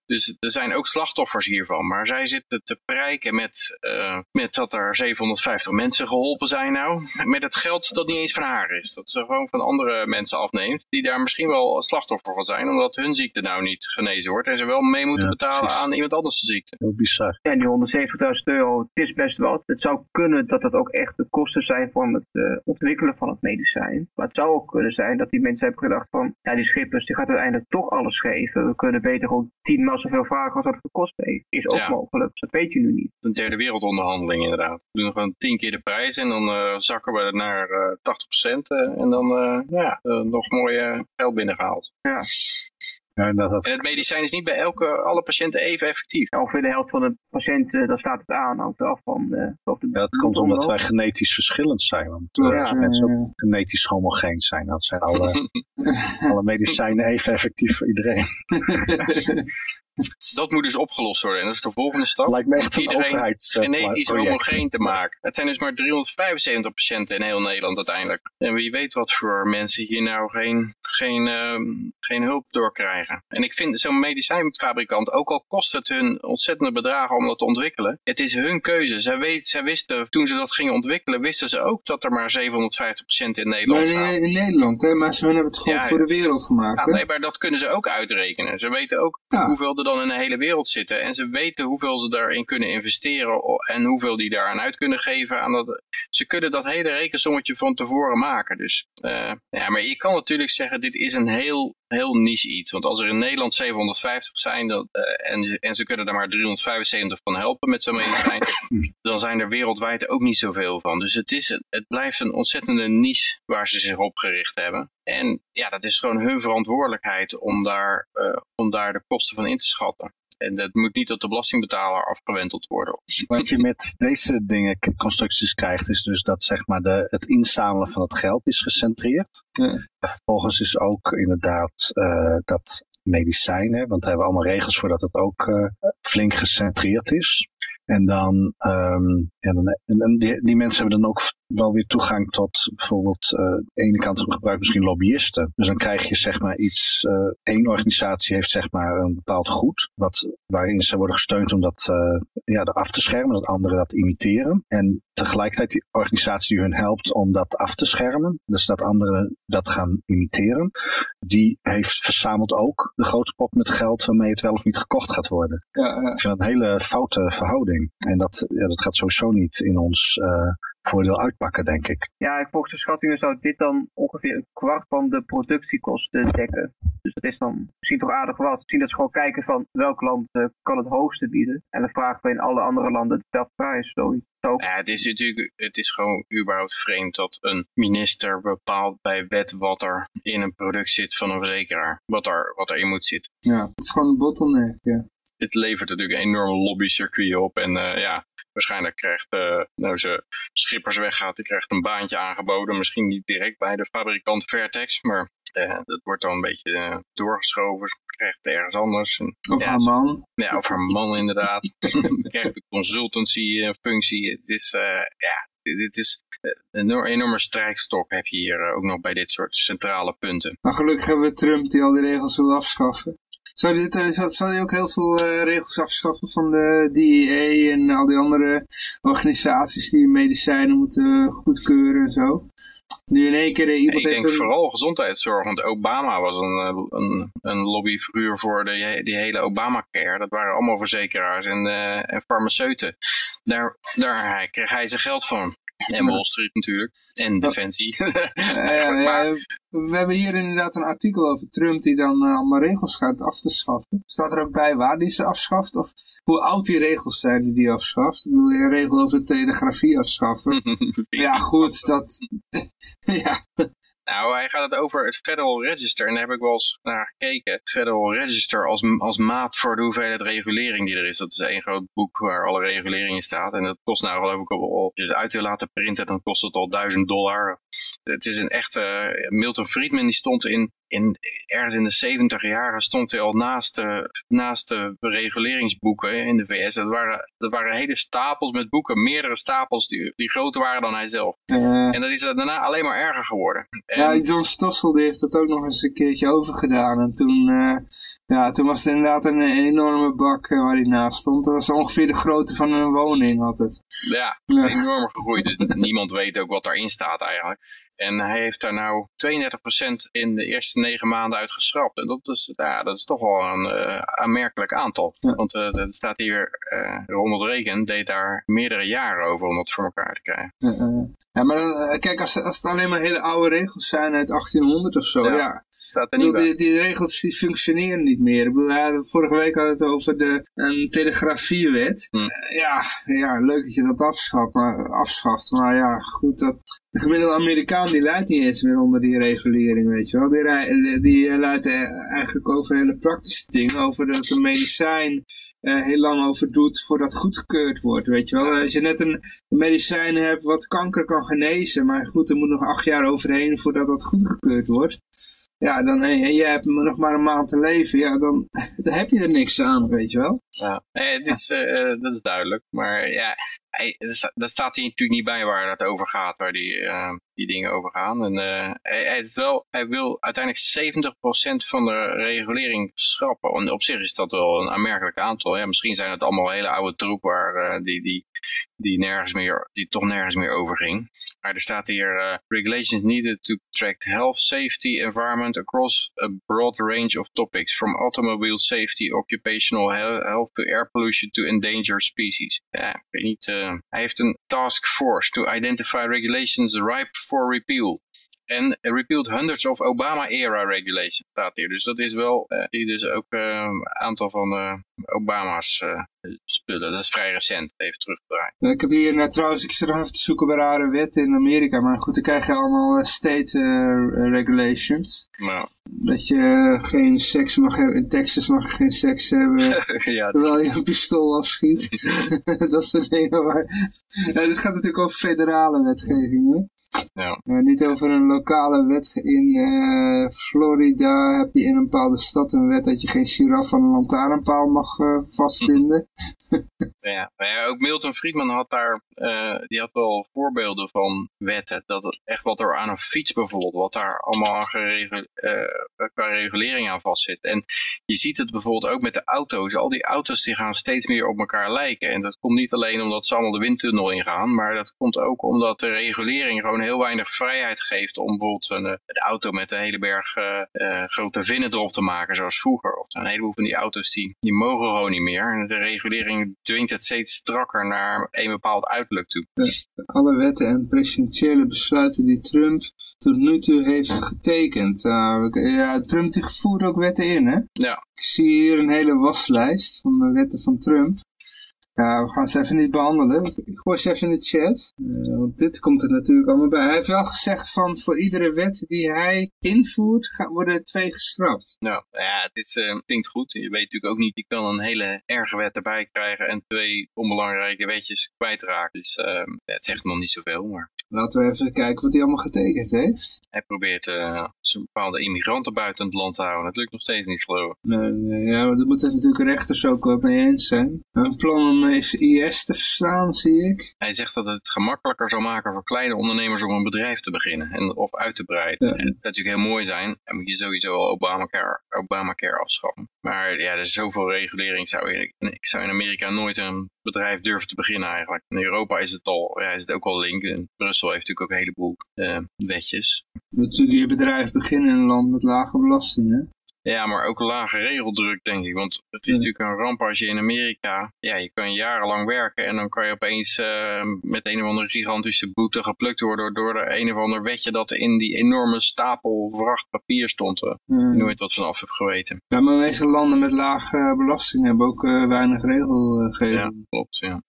Dus er zijn ook slachtoffers hiervan. Maar zij zitten te prijken met, eh, met dat er 750 mensen geholpen zijn nou. Met het geld dat niet eens van haar is. Dat ze gewoon van andere mensen afneemt. Die daar misschien wel slachtoffer van zijn. Omdat hun ziekte nou niet genezen wordt. En ze wel mee moeten Ja, betalen aan iemand anders de ziekte. Heel bizar. Ja, die 170.000 euro, het is best wat. Het zou kunnen dat dat ook echt de kosten zijn van het eh, ontwikkelen van het medicijn. Maar het zou ook kunnen zijn dat die mensen hebben gedacht van, ja die Schippers die gaat uiteindelijk toch alles geven. We kunnen beter gewoon tienmaal zoveel vragen als dat het gekost heeft. Is ook Ja. mogelijk, dat weet je nu niet. Een derde wereldonderhandeling inderdaad. We doen gewoon tien keer de prijs en dan eh, zakken we naar eh 80% eh, en dan ja, nog mooi eh, geld binnengehaald. Ja. Ja, dat, dat, En het medicijn is niet bij elke, alle patiënten even effectief. Ongeveer de helft van de patiënten, daar staat het aan, hangt af van eh, of de ja, dat komt omdat wij genetisch verschillend zijn. Want eh, ja, mensen ja, ook genetisch homogeen zijn. Dat zijn alle, alle medicijnen even effectief voor iedereen. Dat moet dus opgelost worden. En dat is de volgende stap. Lijkt me echt een iedereen genetisch homogeen te maken. Het zijn dus maar 375 patiënten in heel Nederland uiteindelijk. En wie weet wat voor mensen hier nou geen, geen, geen hulp En ik vind zo'n medicijnfabrikant, ook al kost het hun ontzettende bedragen om dat te ontwikkelen, het is hun keuze. Zij, weet, zij wisten, toen ze dat gingen ontwikkelen, wisten ze ook dat er maar 750 patiënten in Nederland staan. in, in Nederland, hè, maar ze hebben het gewoon Ja, voor de wereld gemaakt. Ja, nee, maar dat kunnen ze ook uitrekenen. Ze weten ook Ja. hoeveel er dan in de hele wereld zitten. En ze weten hoeveel ze daarin kunnen investeren en hoeveel die daaraan uit kunnen geven. Aan dat, ze kunnen dat hele rekensommetje van tevoren maken. Dus, eh, ja, maar je kan natuurlijk zeggen, dit is een heel, heel niche iets. Want als er in Nederland 750 zijn dat, eh, en, en ze kunnen er maar 375 van helpen met zo'n medicijn, dan zijn er wereldwijd ook niet zoveel van. Dus het, is, het blijft een ontzettende niche waar ze zich op gericht hebben. En ja, dat is gewoon hun verantwoordelijkheid om daar, eh, om daar de kosten van in te schatten. En dat moet niet op de belastingbetaler afgewenteld worden. Wat je met deze dingen, constructies krijgt, is dus dat zeg maar de, het inzamelen van het geld is gecentreerd. Ja. En vervolgens is ook inderdaad eh, dat medicijnen, want daar hebben we allemaal regels voor dat het ook eh, flink gecentreerd is. En dan, ehm, ja, dan en, en die, die mensen hebben dan ook wel weer toegang tot bijvoorbeeld, eh, aan de ene kant gebruiken misschien lobbyisten. Dus dan krijg je zeg maar iets, eh één organisatie heeft zeg maar een bepaald goed, wat, waarin ze worden gesteund om dat eh, ja, af te schermen, dat anderen dat imiteren. En tegelijkertijd die organisatie die hun helpt om dat af te schermen, dus dat anderen dat gaan imiteren, die heeft verzameld ook de grote pot met geld waarmee het wel of niet gekocht gaat worden. Ja, ja. Ik vind dat een hele foute verhouding. En dat, ja, dat gaat sowieso niet in ons eh, voordeel uitpakken, denk ik. Ja, volgens de schattingen zou dit dan ongeveer een kwart van de productiekosten dekken. Dus dat is dan misschien toch aardig wat. Misschien dat ze gewoon kijken van welk land eh, kan het hoogste bieden. En dan vragen we in alle andere landen dezelfde prijs. Zoiets. Ja, het is natuurlijk, het is gewoon überhaupt vreemd dat een minister bepaalt bij wet wat er in een product zit van een verzekeraar. Wat er, wat erin moet zitten. ja, het is gewoon een bottleneck, ja. Dit levert natuurlijk een enorm lobbycircuit op. En eh, ja, waarschijnlijk krijgt, eh nou ze Schippers weggaat, die krijgt een baantje aangeboden. Misschien niet direct bij de fabrikant Vertex, maar eh, dat wordt dan een beetje doorgeschoven. Ze krijgt ergens anders. En, Of ja, haar man. Ja, of haar man inderdaad. Krijgt een consultancy functie. Het is, ja, dit, is een enorm- enorme strijkstok heb je hier ook nog bij dit soort centrale punten. Maar gelukkig hebben we Trump die al die regels wil afschaffen. Zou, dit, eh, zou, ook heel veel eh, regels afschaffen van de DEA en al die andere organisaties die medicijnen moeten goedkeuren en zo? Nu in één keer iemand ik denk een... vooral gezondheidszorg, want Obama was een, eh, een, een lobbyfiguur voor de, die hele Obamacare. Dat waren allemaal verzekeraars en, en farmaceuten. Daar, daar kreeg hij zijn geld van. En Wall Street natuurlijk. En Defensie. Ja, ja, ja, we hebben hier inderdaad een artikel over Trump die dan eh, allemaal regels gaat af te schaffen. Staat er ook bij waar die ze afschaft of hoe oud die regels zijn die die afschaft? Ik bedoel, een regel over de telegrafie afschaffen. Ja goed, dat... ja, Nou, hij gaat het over het Federal Register. En daar heb ik wel eens naar gekeken. Het Federal Register als, als maat voor de hoeveelheid regulering die er is. Dat is één groot boek waar alle regulering in staat. En dat kost nou geloof ik al, als je het uit wil laten printen, dan kost het al duizend dollar. Het is een echte, Milton Friedman die stond in, in ergens in de 70 jaren stond hij al naast de, naast de reguleringsboeken in de VS. Dat waren, dat waren hele stapels met boeken, meerdere stapels die, die groter waren dan hij zelf. eh, En dat is daarna alleen maar erger geworden. En, ja, John Stossel die heeft dat ook nog eens een keertje overgedaan. En toen, eh, ja, toen was het inderdaad een, een enorme bak eh, waar hij naast stond. Dat was ongeveer de grootte van een woning altijd. Ja, Ja. het is enorm gegroeid. Dus niemand weet ook wat daarin staat eigenlijk. En hij heeft daar nou 32% in de eerste negen maanden uit geschrapt. En dat is, ja, dat is toch wel een eh, aanmerkelijk aantal. Ja. Want eh, er staat hier, eh Ronald Reagan deed daar meerdere jaren over om dat voor elkaar te krijgen. Ja, maar kijk, als, als het alleen maar hele oude regels zijn uit 1800 of zo, Ja. ja. Staat er niet bedoel, bij. die, die regels die functioneren niet meer. Ik bedoel, vorige week hadden we het over de een telegrafiewet. Hm. Ja, ja, leuk dat je dat afschaft, maar, afschaft. Maar ja, goed, dat, de gemiddelde Amerikaan die leidt niet eens meer onder die regulering, weet je wel. Die, rij- die eh, leidt eh, eigenlijk over hele praktische dingen, over dat een medicijn eh, heel lang over doet voordat goedgekeurd wordt, weet je wel. Als je net een medicijn hebt wat kanker kan genezen, maar goed, er moet nog acht jaar overheen voordat dat goedgekeurd wordt. Ja, dan, en jij hebt nog maar een maand te leven, ja, dan, heb je er niks aan, weet je wel. Ja, het is, eh, dat is duidelijk. Maar ja, daar staat hij natuurlijk niet bij waar het over gaat, waar die, eh, die dingen over gaan. En eh, hij, is wel, hij wil uiteindelijk 70% van de regulering schrappen. En op zich is dat wel een aanmerkelijk aantal. Ja, misschien zijn het allemaal hele oude troep waar, eh, die, die, die, nergens meer, die toch nergens meer over ging. Maar er staat hier, regulations needed to protect health, safety, environment across a broad range of topics. From automobile safety, occupational he- health to air pollution to endangered species. Ja, ik weet niet. Hij heeft een task force to identify regulations ripe for repeal. En repealed hundreds of Obama-era regulations, staat hier. Dus dat is wel, eh, die dus ook eh, een aantal van eh, Obama's spullen. Dat is vrij recent, even teruggedraaid. Ik heb hier nou, trouwens, ik zit nog even te zoeken bij rare wetten in Amerika, maar goed, dan krijg je allemaal eh, state eh, regulations. Dat je geen seks mag hebben, in Texas mag je geen seks hebben, ja, terwijl je een pistool afschiet. dat soort dingen. Maar, ja, dit gaat natuurlijk over federale wetgeving, hè? ja. Eh, niet over een lokale wet. In eh, Florida heb je in een bepaalde stad een wet dat je geen giraf aan een lantaarnpaal mag eh, vastbinden. Ja, ook Milton Friedman had daar, eh, die had wel voorbeelden van wetten. Dat het echt wat er aan een fiets bijvoorbeeld, wat daar allemaal aan eh, qua regulering aan vastzit. En je ziet het bijvoorbeeld ook met de auto's. Al die auto's die gaan steeds meer op elkaar lijken. En dat komt niet alleen omdat ze allemaal de windtunnel ingaan, maar dat komt ook omdat de regulering gewoon heel weinig vrijheid geeft om bijvoorbeeld een, eh, auto met een hele berg grote vinnen erop te maken zoals vroeger. Of een heleboel van die auto's die, die mogen gewoon niet meer. En de regulering dwingt het steeds strakker naar een bepaald uiterlijk toe. Alle wetten en presidentiële besluiten die Trump tot nu toe heeft getekend. Uh, ja, Trump die voert ook wetten in, hè? Ja, Ik zie hier een hele waslijst van de wetten van Trump. Ja, we gaan ze even niet behandelen. Ik gooi ze even in de chat. Eh, want dit komt er natuurlijk allemaal bij. Hij heeft wel gezegd van voor iedere wet die hij invoert, gaan, worden twee geschrapt. nou, ja het is, eh, klinkt goed. Je weet natuurlijk ook niet, je kan een hele erge wet erbij krijgen en twee onbelangrijke wetjes kwijtraken. Dus eh, het zegt nog niet zoveel, maar Laten we even kijken wat hij allemaal getekend heeft. hij probeert eh, zo'n bepaalde immigranten buiten het land te houden. Dat lukt nog steeds niet, geloof ik. Nee, nee, ja, maar daar moeten natuurlijk rechters ook wel mee eens zijn. Een plan om is IS te verslaan, zie ik. Hij zegt dat het gemakkelijker zou maken voor kleine ondernemers om een bedrijf te beginnen en, of uit te breiden. Ja. En het zou natuurlijk heel mooi zijn. Dan moet je sowieso al Obamacare, Obamacare afschaffen. Maar ja, er is zoveel regulering. Zou je, ik zou in Amerika nooit een bedrijf durven te beginnen eigenlijk. In Europa is het al, ja, is het ook al link. Brussel heeft natuurlijk ook een heleboel eh, wetjes. Natuurlijk je bedrijf beginnen in een land met lage belastingen. Ja, maar ook lage regeldruk, denk ik. Want het is Ja. natuurlijk een ramp als je in Amerika... Ja, je kan jarenlang werken en dan kan je opeens eh, met een of andere gigantische boete geplukt worden... door de een of ander wetje dat in die enorme stapel vracht papier stond. eh, Eh, nooit wat van af heb geweten. ja, maar meeste landen met lage belasting hebben ook eh, weinig regelgeving. Ja, klopt, ja.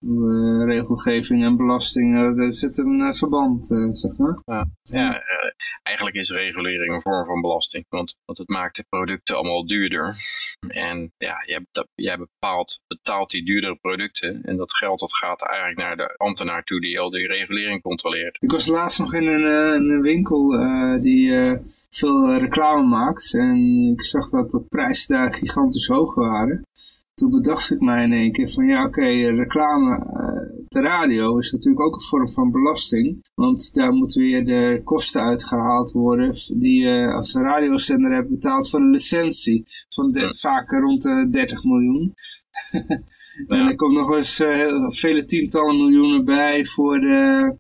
Regelgeving en belasting, daar zit een verband, zeg maar. Ja, eh, eigenlijk is regulering een vorm van belasting. Want, want het maakt de producten allemaal duurder. En ja, jij, dat- bepaalt, betaalt die duurdere producten. En dat geld dat gaat eigenlijk naar de ambtenaar toe die al die regulering controleert. Ik was laatst nog in een, eh, een winkel eh, die eh, veel reclame maakt. En ik zag dat de prijzen daar gigantisch hoog waren. Toen bedacht ik mij in één keer van ja oké, reclame eh, op de radio is natuurlijk ook een vorm van belasting. Want daar moeten weer de kosten uitgehaald worden die je als radiozender hebt betaald voor een licentie. Van de, Ja. vaak rond de 30 miljoen. en Ja. er komt nog eens heel, vele tientallen miljoenen bij voor de,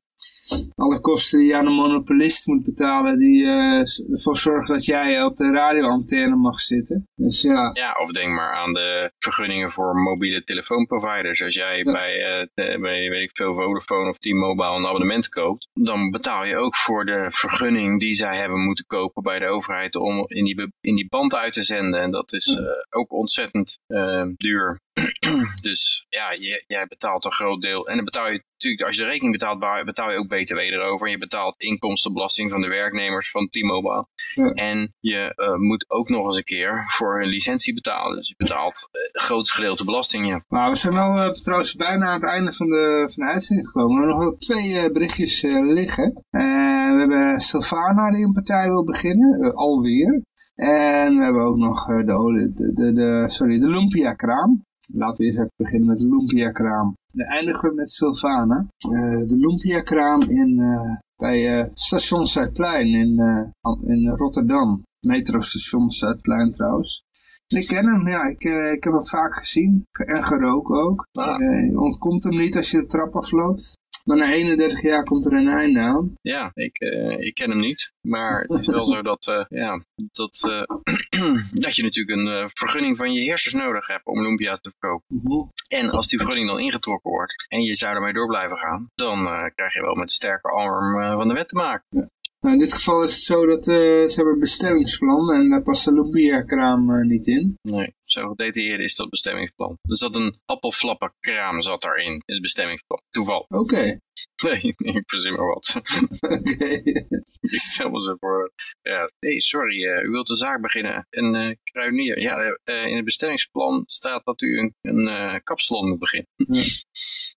alle kosten die je aan een monopolist moet betalen die eh, ervoor zorgt dat jij op de radioantenne mag zitten. Dus ja, Ja, of denk maar aan de vergunningen voor mobiele telefoonproviders. Als jij Ja. bij, eh, bij, weet ik veel, Vodafone of T-Mobile een abonnement koopt, dan betaal je ook voor de vergunning die zij hebben moeten kopen bij de overheid om in die, in die band uit te zenden. En dat is Ja. eh, ook ontzettend duur. Dus ja, je, jij betaalt een groot deel. En dan betaal je natuurlijk, als je de rekening betaalt, betaal je ook btw erover. En je betaalt inkomstenbelasting van de werknemers van T-Mobile. Ja. En je eh, moet ook nog eens een keer voor hun licentie betalen. Dus je betaalt uh, het grootste gedeelte belasting, ja. Maar we zijn wel uh, trouwens bijna aan het einde van de, van de uitzending gekomen. We hebben nog wel twee berichtjes liggen. we hebben Sylvana die een partij wil beginnen, alweer. En we hebben ook nog de, de, de, de, sorry, de Lumpia-kraam. Laten we eerst even beginnen met de Lumpia-kraam. Dan eindigen we met Sylvana. Uh, de Lumpia-kraam in, uh, bij uh, station Zuidplein in, in Rotterdam. Metrostation Zuidplein trouwens. En ik ken hem, ja, ik, ik heb hem vaak gezien en geroken ook. Ah. je ontkomt hem niet als je de trap afloopt. Maar na 31 jaar komt er een einde aan. Ja, ik, uh, ik ken hem niet. Maar het is wel zo dat, uh, ja, dat, uh, dat je natuurlijk een vergunning van je heersers nodig hebt om Lumpia te verkopen. Mm -hmm. En als die vergunning dan ingetrokken wordt en je zou ermee door blijven gaan, dan krijg je wel met de sterke arm van de wet te maken. Ja. Nou, in dit geval is het zo dat ze hebben een bestemmingsplan en daar past de Lumpia-kraam niet in. Nee. Zo gedetailleerd is dat bestemmingsplan. Er zat een appelflappenkraam zat daarin, in het bestemmingsplan. Toeval. Oké. Nee, ik verzin maar wat. Oké. Okay. ik stel me zo voor. Ja, nee, sorry, uh, u wilt een zaak beginnen. Een uh, kruidenier. Ja, uh, in het bestemmingsplan staat dat u een, een kapsalon moet beginnen. Ja.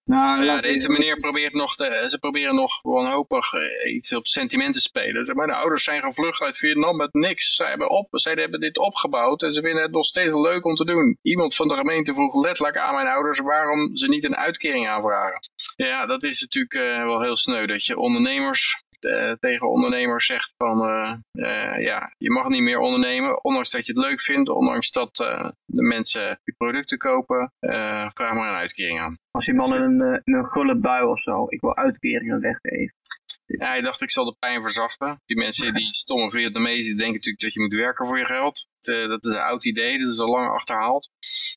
Nou, ja, deze meneer probeert nog, de, ze proberen nog wanhopig iets op sentiment te spelen. Mijn ouders zijn gevlucht uit Vietnam met niks. Zij hebben, op, zij hebben dit opgebouwd en ze vinden het nog steeds leuk om te doen. Iemand van de gemeente vroeg letterlijk aan mijn ouders waarom ze niet een uitkering aanvragen. Ja, dat is natuurlijk uh, wel heel sneu dat je ondernemers uh, tegen ondernemers zegt van uh, ja, je mag niet meer ondernemen, ondanks dat je het leuk vindt, ondanks dat de mensen je producten kopen, vraag maar een uitkering aan. Als je man in een, in een gulle bui of zo, ik wil uitkeringen weggeven. Ja, hij dacht ik zal de pijn verzachten. Die mensen, die stomme Vietnamezen, die denken natuurlijk dat je moet werken voor je geld. Dat is een oud idee, dat is al lang achterhaald.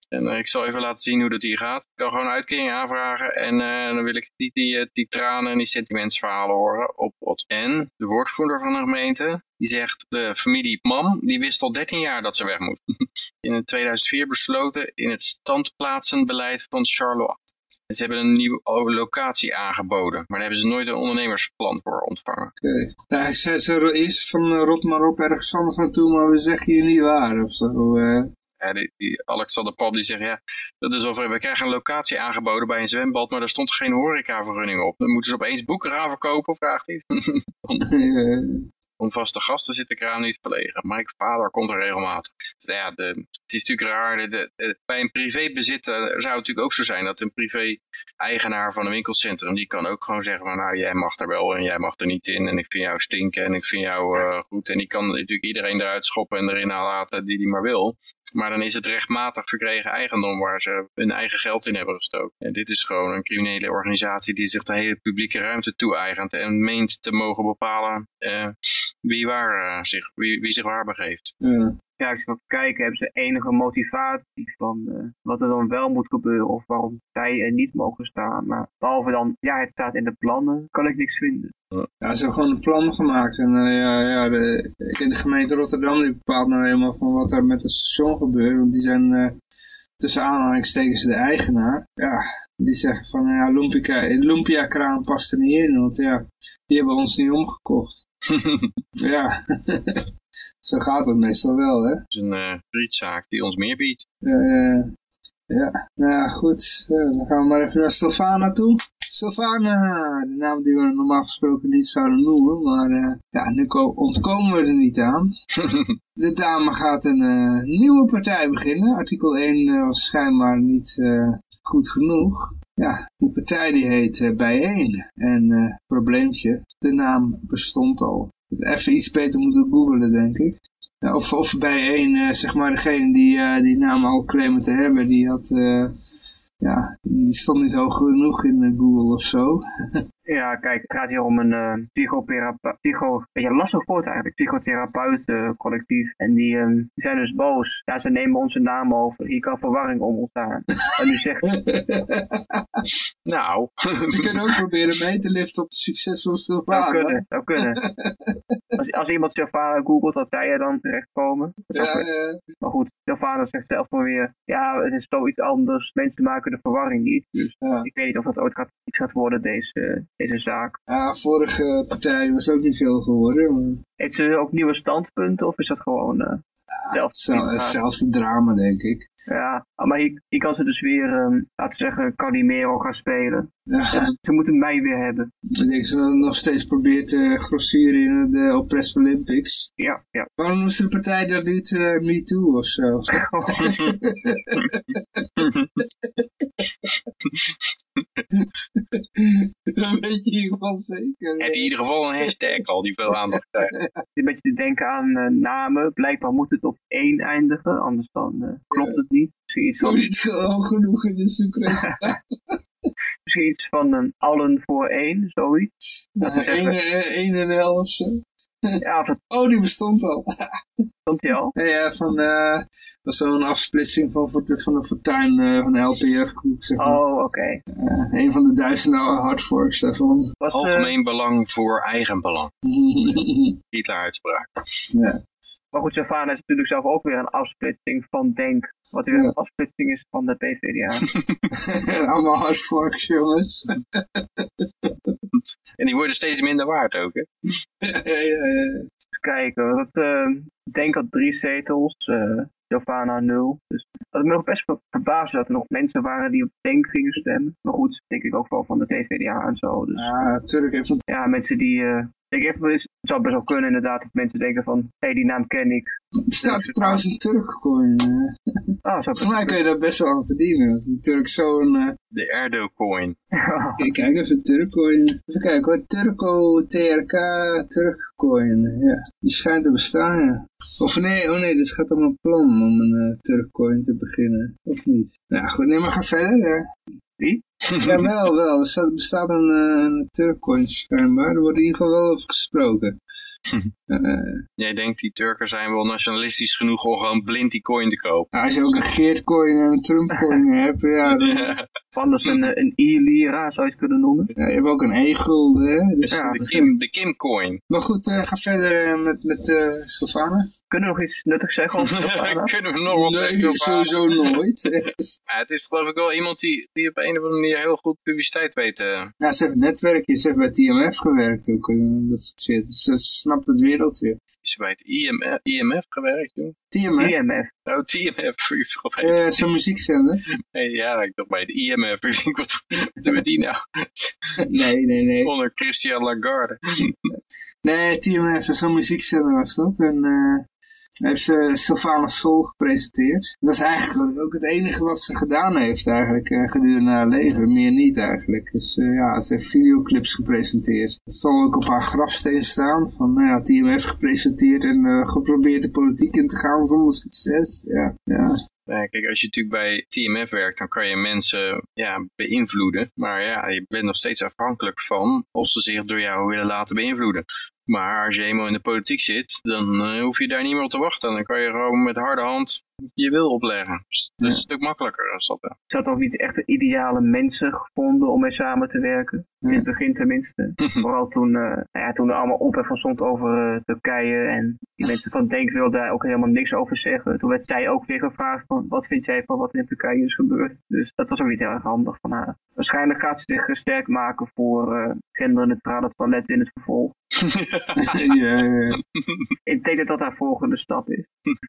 En uh, ik zal even laten zien hoe dat hier gaat. Ik kan gewoon uitkering aanvragen en uh, dan wil ik die, die, die tranen en die sentimentsverhalen horen op wat. En de woordvoerder van de gemeente, die zegt de familie Mam, die wist al 13 jaar dat ze weg moet. In 2004 besloten in het standplaatsenbeleid van Charlotte. En ze hebben een nieuwe locatie aangeboden, maar daar hebben ze nooit een ondernemersplan voor ontvangen. Oké. Okay. Zei ze eerst van uh, rot maar op ergens anders naartoe, maar we zeggen hier niet waar of zo. Uh. Ja, die, die Alexander Pap die zegt, ja, dat is over, we krijgen een locatie aangeboden bij een zwembad, maar daar stond geen horecavergunning op. Dan moeten ze opeens boeken gaan verkopen, vraagt hij. om vaste gasten zit de kraan niet verlegen. Mike Vader komt er regelmatig. Ja, de, het is natuurlijk raar. De, bij een privébezit zou het natuurlijk ook zo zijn dat een privé-eigenaar van een winkelcentrum, die kan ook gewoon zeggen van nou jij mag er wel en jij mag er niet in en ik vind jou stinken en ik vind jou uh, goed. En die kan natuurlijk iedereen eruit schoppen en erin laten die die maar wil. Maar dan is het rechtmatig verkregen eigendom waar ze hun eigen geld in hebben gestoken. En dit is gewoon een criminele organisatie die zich de hele publieke ruimte toe-eigent en meent te mogen bepalen uh, wie, waar, uh, zich, wie, wie zich waar begeeft. Ja, ik zal kijken, hebben ze enige motivatie van uh, wat er dan wel moet gebeuren of waarom zij er niet mogen staan. Maar behalve dan, ja, het staat in de plannen, kan ik niks vinden. Ja, ze hebben gewoon een plan gemaakt. En uh, ja, ja de, de gemeente Rotterdam die bepaalt nou helemaal van wat er met het station gebeurt. Want die zijn uh, tussen aanhalingstekens de eigenaar. Ja, die zeggen van ja, Lumpia, Lumpia kraan past er niet in. Want ja, die hebben ons niet omgekocht. ja, zo gaat het meestal wel, hè. Het is een frietzaak die ons meer biedt. Ja, nou ja, goed. Dan gaan we maar even naar Sylvana toe. Sylvana, de naam die we normaal gesproken niet zouden noemen, maar uh, ja, nu ontkomen we er niet aan. de dame gaat een uh, nieuwe partij beginnen. Artikel 1 was schijnbaar niet goed genoeg. Ja, die partij die heet Bijeen. En probleempje, de naam bestond al. Even iets beter moeten googlen, denk ik. Of, of bij één, uh, zeg maar, degene die uh, die naam al claimen te hebben, die had, uh, ja, die stond niet hoog genoeg in Google of zo. Ja, kijk, het gaat hier om een uh, psychotherapeut, psycho, beetje lastig woord eigenlijk, psychotherapeut-collectief. en die, um, die, zijn dus boos. Ja, ze nemen onze naam over. Hier kan verwarring om ontstaan. en nu zegt... nou. ze kunnen ook proberen mee te liften op de succes van Sylvana. Zou kunnen, zou kunnen. als, als iemand Sylvana googelt, dat zij er dan terechtkomen. Ja, ja. Maar goed, Sylvana zegt zelf maar weer, ja, het is zoiets anders. Mensen maken de verwarring niet. Dus Ja. ik weet niet of dat ooit gaat, iets gaat worden, deze, deze zaak. Ja, vorige partij was ook niet veel geworden. Maar... Heeft ze ook nieuwe standpunten of is dat gewoon... eh, zelf- Hetzel- Hetzelfde drama, denk ik. ja, maar hier, hier kan ze dus weer, ehm, laten we zeggen, Calimero gaan spelen. Ja, Ja, ze moeten mij weer hebben. ik denk dat ze nog steeds probeert te grossieren in de Oppress Olympics. Ja, ja. Waarom noemt de partij dat niet eh Me Too of zo? Dan weet je in ieder geval zeker. Heb je in ieder geval een hashtag al die veel aandacht krijgt. een beetje te denken aan eh, namen. Blijkbaar moet het op één eindigen, anders dan eh, klopt het niet. Misschien iets van, niet gewoon genoeg in de zoekresultaat. misschien iets van een allen voor één, zoiets. Dat is Eén even- één en elf of zo. Ja, of dat Oh, die bestond al. stond hij al. Ja, ja van eh, dat was zo'n afsplitsing van, van de fortuin eh, van de LPF-groep, zeg maar. Oh, oké. Eh, een van de duizenden hardforks daarvan. Was, Algemeen belang voor eigen belang. Hitler-uitspraak. ja. Maar goed, Savana is natuurlijk zelf ook weer een afsplitsing van Denk. Wat weer Ja. een afsplitsing is van de PvdA. Allemaal hardforks, jongens. En die worden steeds minder waard ook, hè? ja, ja, ja, ja. Even kijken. Dat, eh, Denk had drie zetels. eh Giovanna nul. Dus dat me nog best ver- verbaasde dat er nog mensen waren die op Denk gingen stemmen. Maar goed, denk ik ook wel van de PvdA en zo. Dus Turk heeft een ja, mensen die... eh ik even, het zou best wel kunnen inderdaad dat mensen denken van... Hé, hey, die naam ken ik. er trouwens een Turkcoin. eh. Ah, Volgens mij kun je daar best wel aan verdienen. Als die Turk zo'n... eh, De Erdo-coin. Kijk, kijk even, Turkcoin. Even kijken hoor, Turco TRK Turkcoin. Ja, die schijnt te bestaan, ja. Of nee, oh nee, dit gaat om een plan om een eh Turkcoin te beginnen. Of niet? Nou goed, nee, maar ga verder. Hè. Wie? Ja, wel, wel. Er staat- bestaat een, eh, een Turkcoin schijnbaar. Er wordt in ieder geval wel over gesproken. Eh, Jij denkt die Turken zijn wel nationalistisch genoeg om gewoon blind die coin te kopen. nou, als je ook een Geertcoin en een Trumpcoin hebt, ja, dan, anders een, eh, een e-lira zou je het kunnen noemen. ja, je hebt ook een e-gulden, hè. Dus, Ja, de Kim, de Kim-coin. Maar goed, eh, ga verder eh, met, met eh Sylvana. Kunnen we nog iets nuttigs zeggen over Savana? Kunnen we nog wat Nee, Sylvana? sowieso nooit. Ja, het is geloof ik wel iemand die, die op een of andere manier heel goed publiciteit weet. eh. Ja, ze heeft netwerkje, ze heeft bij TMF gewerkt ook, en dat soort shit. Dus ze snapt het wereldje. Is bij het IMF, IMF gewerkt toen? TMF? IMF. Oh, TMF is toch Eh, Zo'n muziekzender? Nee, ja, ik dacht bij het IMF. Ik denk, wat wat hebben die nou? nee, nee, nee. Onder Christian Lagarde. Nee, TMF, zo'n muziekzender was dat. En eh heeft ze Sylvana Soul gepresenteerd. Dat is eigenlijk ook het enige wat ze gedaan heeft eigenlijk eh, gedurende haar leven. Meer niet eigenlijk. Dus eh, ja, ze heeft videoclips gepresenteerd. Dat zal ook op haar grafsteen staan. Van nou ja, TMF gepresenteerd en eh, geprobeerd de politiek in te gaan zonder succes. Ja, ja. Ja, kijk, als je natuurlijk bij TMF werkt, dan kan je mensen ja, beïnvloeden. Maar ja, je bent nog steeds afhankelijk van of ze zich door jou willen laten beïnvloeden. Maar als je eenmaal in de politiek zit, dan eh, hoef je daar niet meer op te wachten. Dan kan je gewoon met harde hand je wil opleggen. Dus dat is een stuk makkelijker als dat. hè. Ze had ook niet echt de ideale mensen gevonden om mee samen te werken. In het begin tenminste. Vooral toen, eh, nou ja, toen er allemaal ophef van stond over eh, Turkije. En die mensen van Denk wilden daar ook helemaal niks over zeggen. Toen werd zij ook weer gevraagd van wat vind jij van wat in Turkije is gebeurd. Dus dat was ook niet heel erg handig van haar. Waarschijnlijk gaat ze zich sterk maken voor eh genderneutrale toiletten in het vervolg. Ja, ja. Ik denk dat dat haar volgende stap is.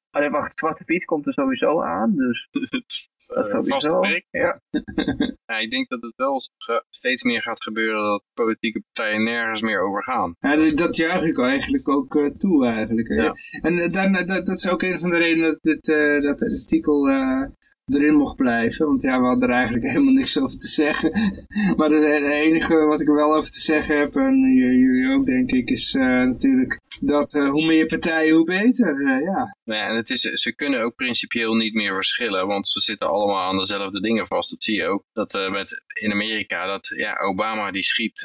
Alleen wacht, Zwarte Piet komt er sowieso aan. Dus dat Eh, sowieso. Ja. Ja, ik denk dat het wel steeds meer gaat gebeuren dat politieke partijen nergens meer over gaan. Ja, dat- dat juich ik eigenlijk ook eh, toe eigenlijk. hè. Ja. En eh, dan, dat, dat is ook een van de redenen dat dit eh, dat artikel eh, erin mocht blijven. Want ja, we hadden er eigenlijk helemaal niks over te zeggen. maar het enige wat ik er wel over te zeggen heb, en jullie ook denk ik, is eh, natuurlijk dat eh, hoe meer partijen, hoe beter. Eh, ja. Ja, en het is, ze kunnen ook principieel niet meer verschillen, want ze zitten allemaal aan dezelfde dingen vast. Dat zie je ook. Dat uh, met, in Amerika, dat ja, Obama die schiet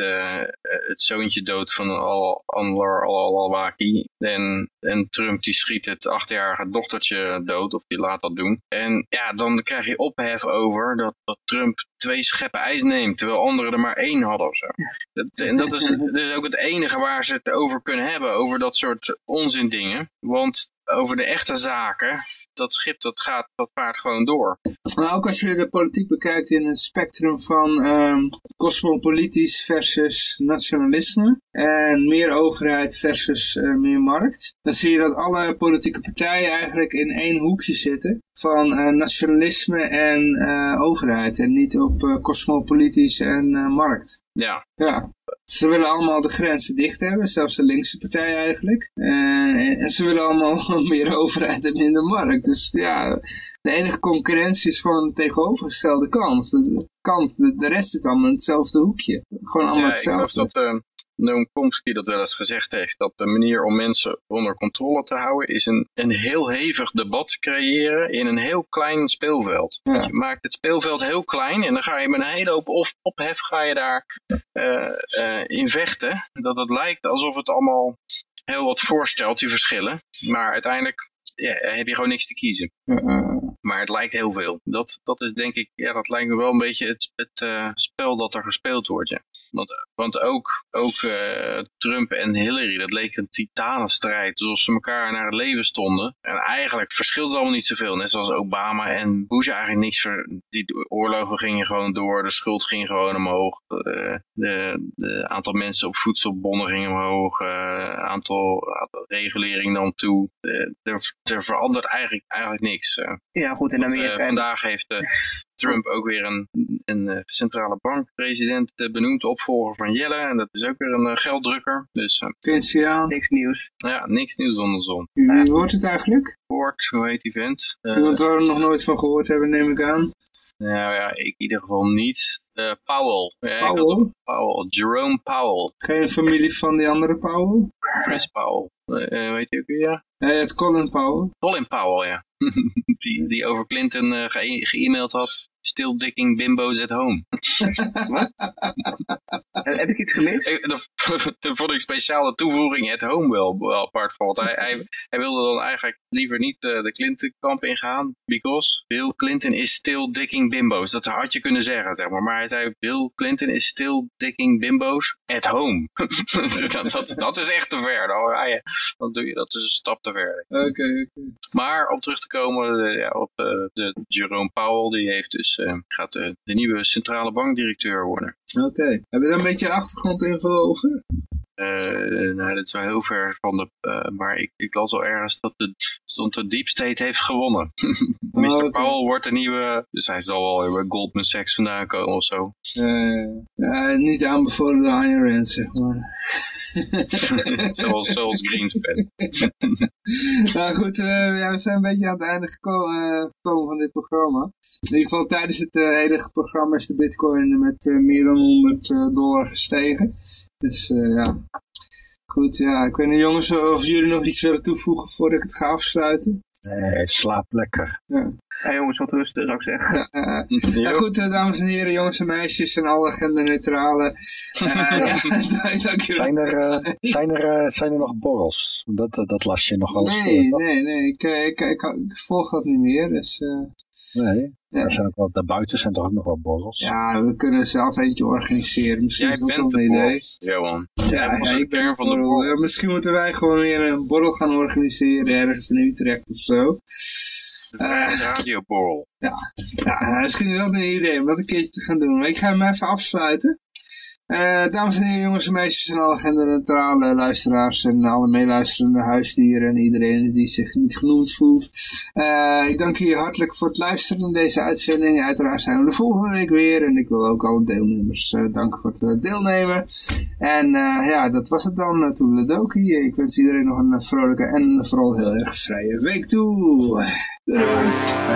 het zoontje dood van al Anwar al-Awlaki. En, en Trump die schiet het achtjarige dochtertje dood, of die laat dat doen. En ja, dan krijg je ophef over dat, dat Trump twee scheppen ijs neemt, terwijl anderen er maar één hadden of zo. Dat, en dat is dus ook het enige waar ze het over kunnen hebben, over dat soort onzin dingen. Want over de echte zaken, dat schip dat gaat, dat vaart gewoon door. Maar ook als je de politiek bekijkt in het spectrum van um, cosmopolitisch versus nationalisme en meer overheid versus uh, meer markt, dan zie je dat alle politieke partijen eigenlijk in één hoekje zitten van uh, nationalisme en uh, overheid en niet op cosmopolitisch en markt. Ja. Ja. Ze willen allemaal de grenzen dicht hebben, zelfs de linkse partij eigenlijk. Uh, en ze willen allemaal meer overheid en minder markt. Dus ja, de enige concurrentie is gewoon de tegenovergestelde kant. De, kant, de, de rest zit allemaal in hetzelfde hoekje. Gewoon allemaal ja, hetzelfde. Ik geloof dat, uh, Noam Chomsky dat wel eens gezegd heeft, dat de manier om mensen onder controle te houden is een, een heel hevig debat creëren in een heel klein speelveld. Ja. Je maakt het speelveld heel klein en dan ga je met een hele hoop op, ophef ga je daar uh, uh, in vechten. Dat het lijkt alsof het allemaal heel wat voorstelt, die verschillen. Maar uiteindelijk ja, heb je gewoon niks te kiezen. Uh, Maar het lijkt heel veel. Dat, dat is denk ik, ja, dat lijkt me wel een beetje het, het uh, spel dat er gespeeld wordt. Ja. Want, want ook, ook uh, Trump en Hillary, dat leek een titanenstrijd. Alsof ze elkaar naar het leven stonden. En eigenlijk verschilt het allemaal niet zoveel. Net zoals Obama en Bush eigenlijk niks. Ver, die oorlogen gingen gewoon door. De schuld ging gewoon omhoog. De, de, de aantal mensen op voedselbonnen ging omhoog. Uh, aantal, aantal regulering dan toe. Uh, er, er verandert eigenlijk, eigenlijk niks. Uh. Ja goed, in Amerika. Want, vandaag heeft Trump ook weer een, een centrale bankpresident benoemd. Opvolger van Jelle. En dat is ook weer een gelddrukker. Dus Keynesiaan. niks nieuws. Ja, niks nieuws onder de zon. Wie wordt het eigenlijk? Ford, hoe heet die vent? Iemand waar we nog nooit van gehoord hebben, neem ik aan. Nou ja, ik in ieder geval niet. Uh, Powell. Ja, Powell? Powell. Jerome Powell. Geen familie van die andere Powell? Chris Powell. Uh, weet je ook weer? Ja? Nee, het Colin Powell. Colin Powell, ja. die, die over Clinton uh, ge-e-mailed had. Still dicking bimbos at home. Wat? Heb ik iets gemist? Ik, dat, dat vond ik speciale toevoeging at home wel, wel apart. Want hij, hij, hij wilde dan eigenlijk liever niet uh, de Clinton kamp ingaan. Because Bill Clinton is still dicking bimbos. Dat had je kunnen zeggen, zeg maar. Maar hij zei, Bill Clinton is still dicking bimbos at home. dat, dat, dat, is echt te ver. Dan, dan doe je dat dus een stap te ver. Oké, okay, oké. Okay. Maar om terug te komen uh, ja, op uh, de Jerome Powell, die heeft dus, uh, gaat de, de nieuwe centrale bankdirecteur worden. Oké. Okay. Heb je daar een beetje achtergrondinfo over? Uh, nou, dat is wel heel ver van de, uh, maar ik, ik las al ergens dat de, stond de Deep State heeft gewonnen. Mr. Oh, okay. Powell wordt de nieuwe, dus hij zal wel bij Goldman Sachs vandaan komen of zo. Uh, niet aanbevolen door Ayn Rand, zeg maar. zoals, zoals Greenspan. nou goed, ja, we zijn een beetje aan het einde gekomen, gekomen van dit programma. In ieder geval tijdens het hele programma is de bitcoin met meer dan 100 dollar gestegen. Dus ja, goed, ja. Ik weet niet jongens of jullie nog iets willen toevoegen voordat ik het ga afsluiten. Nee, slaap lekker. Ja. Ja, jongens, wat rusten zou ik zeggen. Ja, uh, ja goed, dames en heren, jongens en meisjes en alle genderneutrale. Uh, ja, zijn, er, uh, zijn, er, zijn er nog borrels? Dat, dat las je nog wel eens Nee, voor, nee, nee. Ik, ik, ik, ik, volg dat niet meer. Dus, nee, ja. er zijn ook wel, daarbuiten zijn toch ook nog wel borrels? Ja, we kunnen zelf eentje organiseren. Misschien Jij is dat bent wel een idee. Johan. Ja, ja, ik ben van de borrel. Misschien moeten wij gewoon weer een borrel gaan organiseren ergens in Utrecht of zo. Uh, radioborrel. Ja, ja, misschien is dat een idee om dat een keertje te gaan doen. Maar ik ga hem even afsluiten. Uh, dames en heren, jongens en meisjes en alle genderneutrale luisteraars en alle meeluisterende huisdieren en iedereen die zich niet genoemd voelt. Uh, ik dank jullie hartelijk voor het luisteren naar deze uitzending. Uiteraard zijn we de volgende week weer en ik wil ook alle deelnemers uh, danken voor het deelnemen. En ja, dat was het dan, uh, Toedeledoki. Ik wens iedereen nog een vrolijke en vooral heel erg vrije week toe. Good time.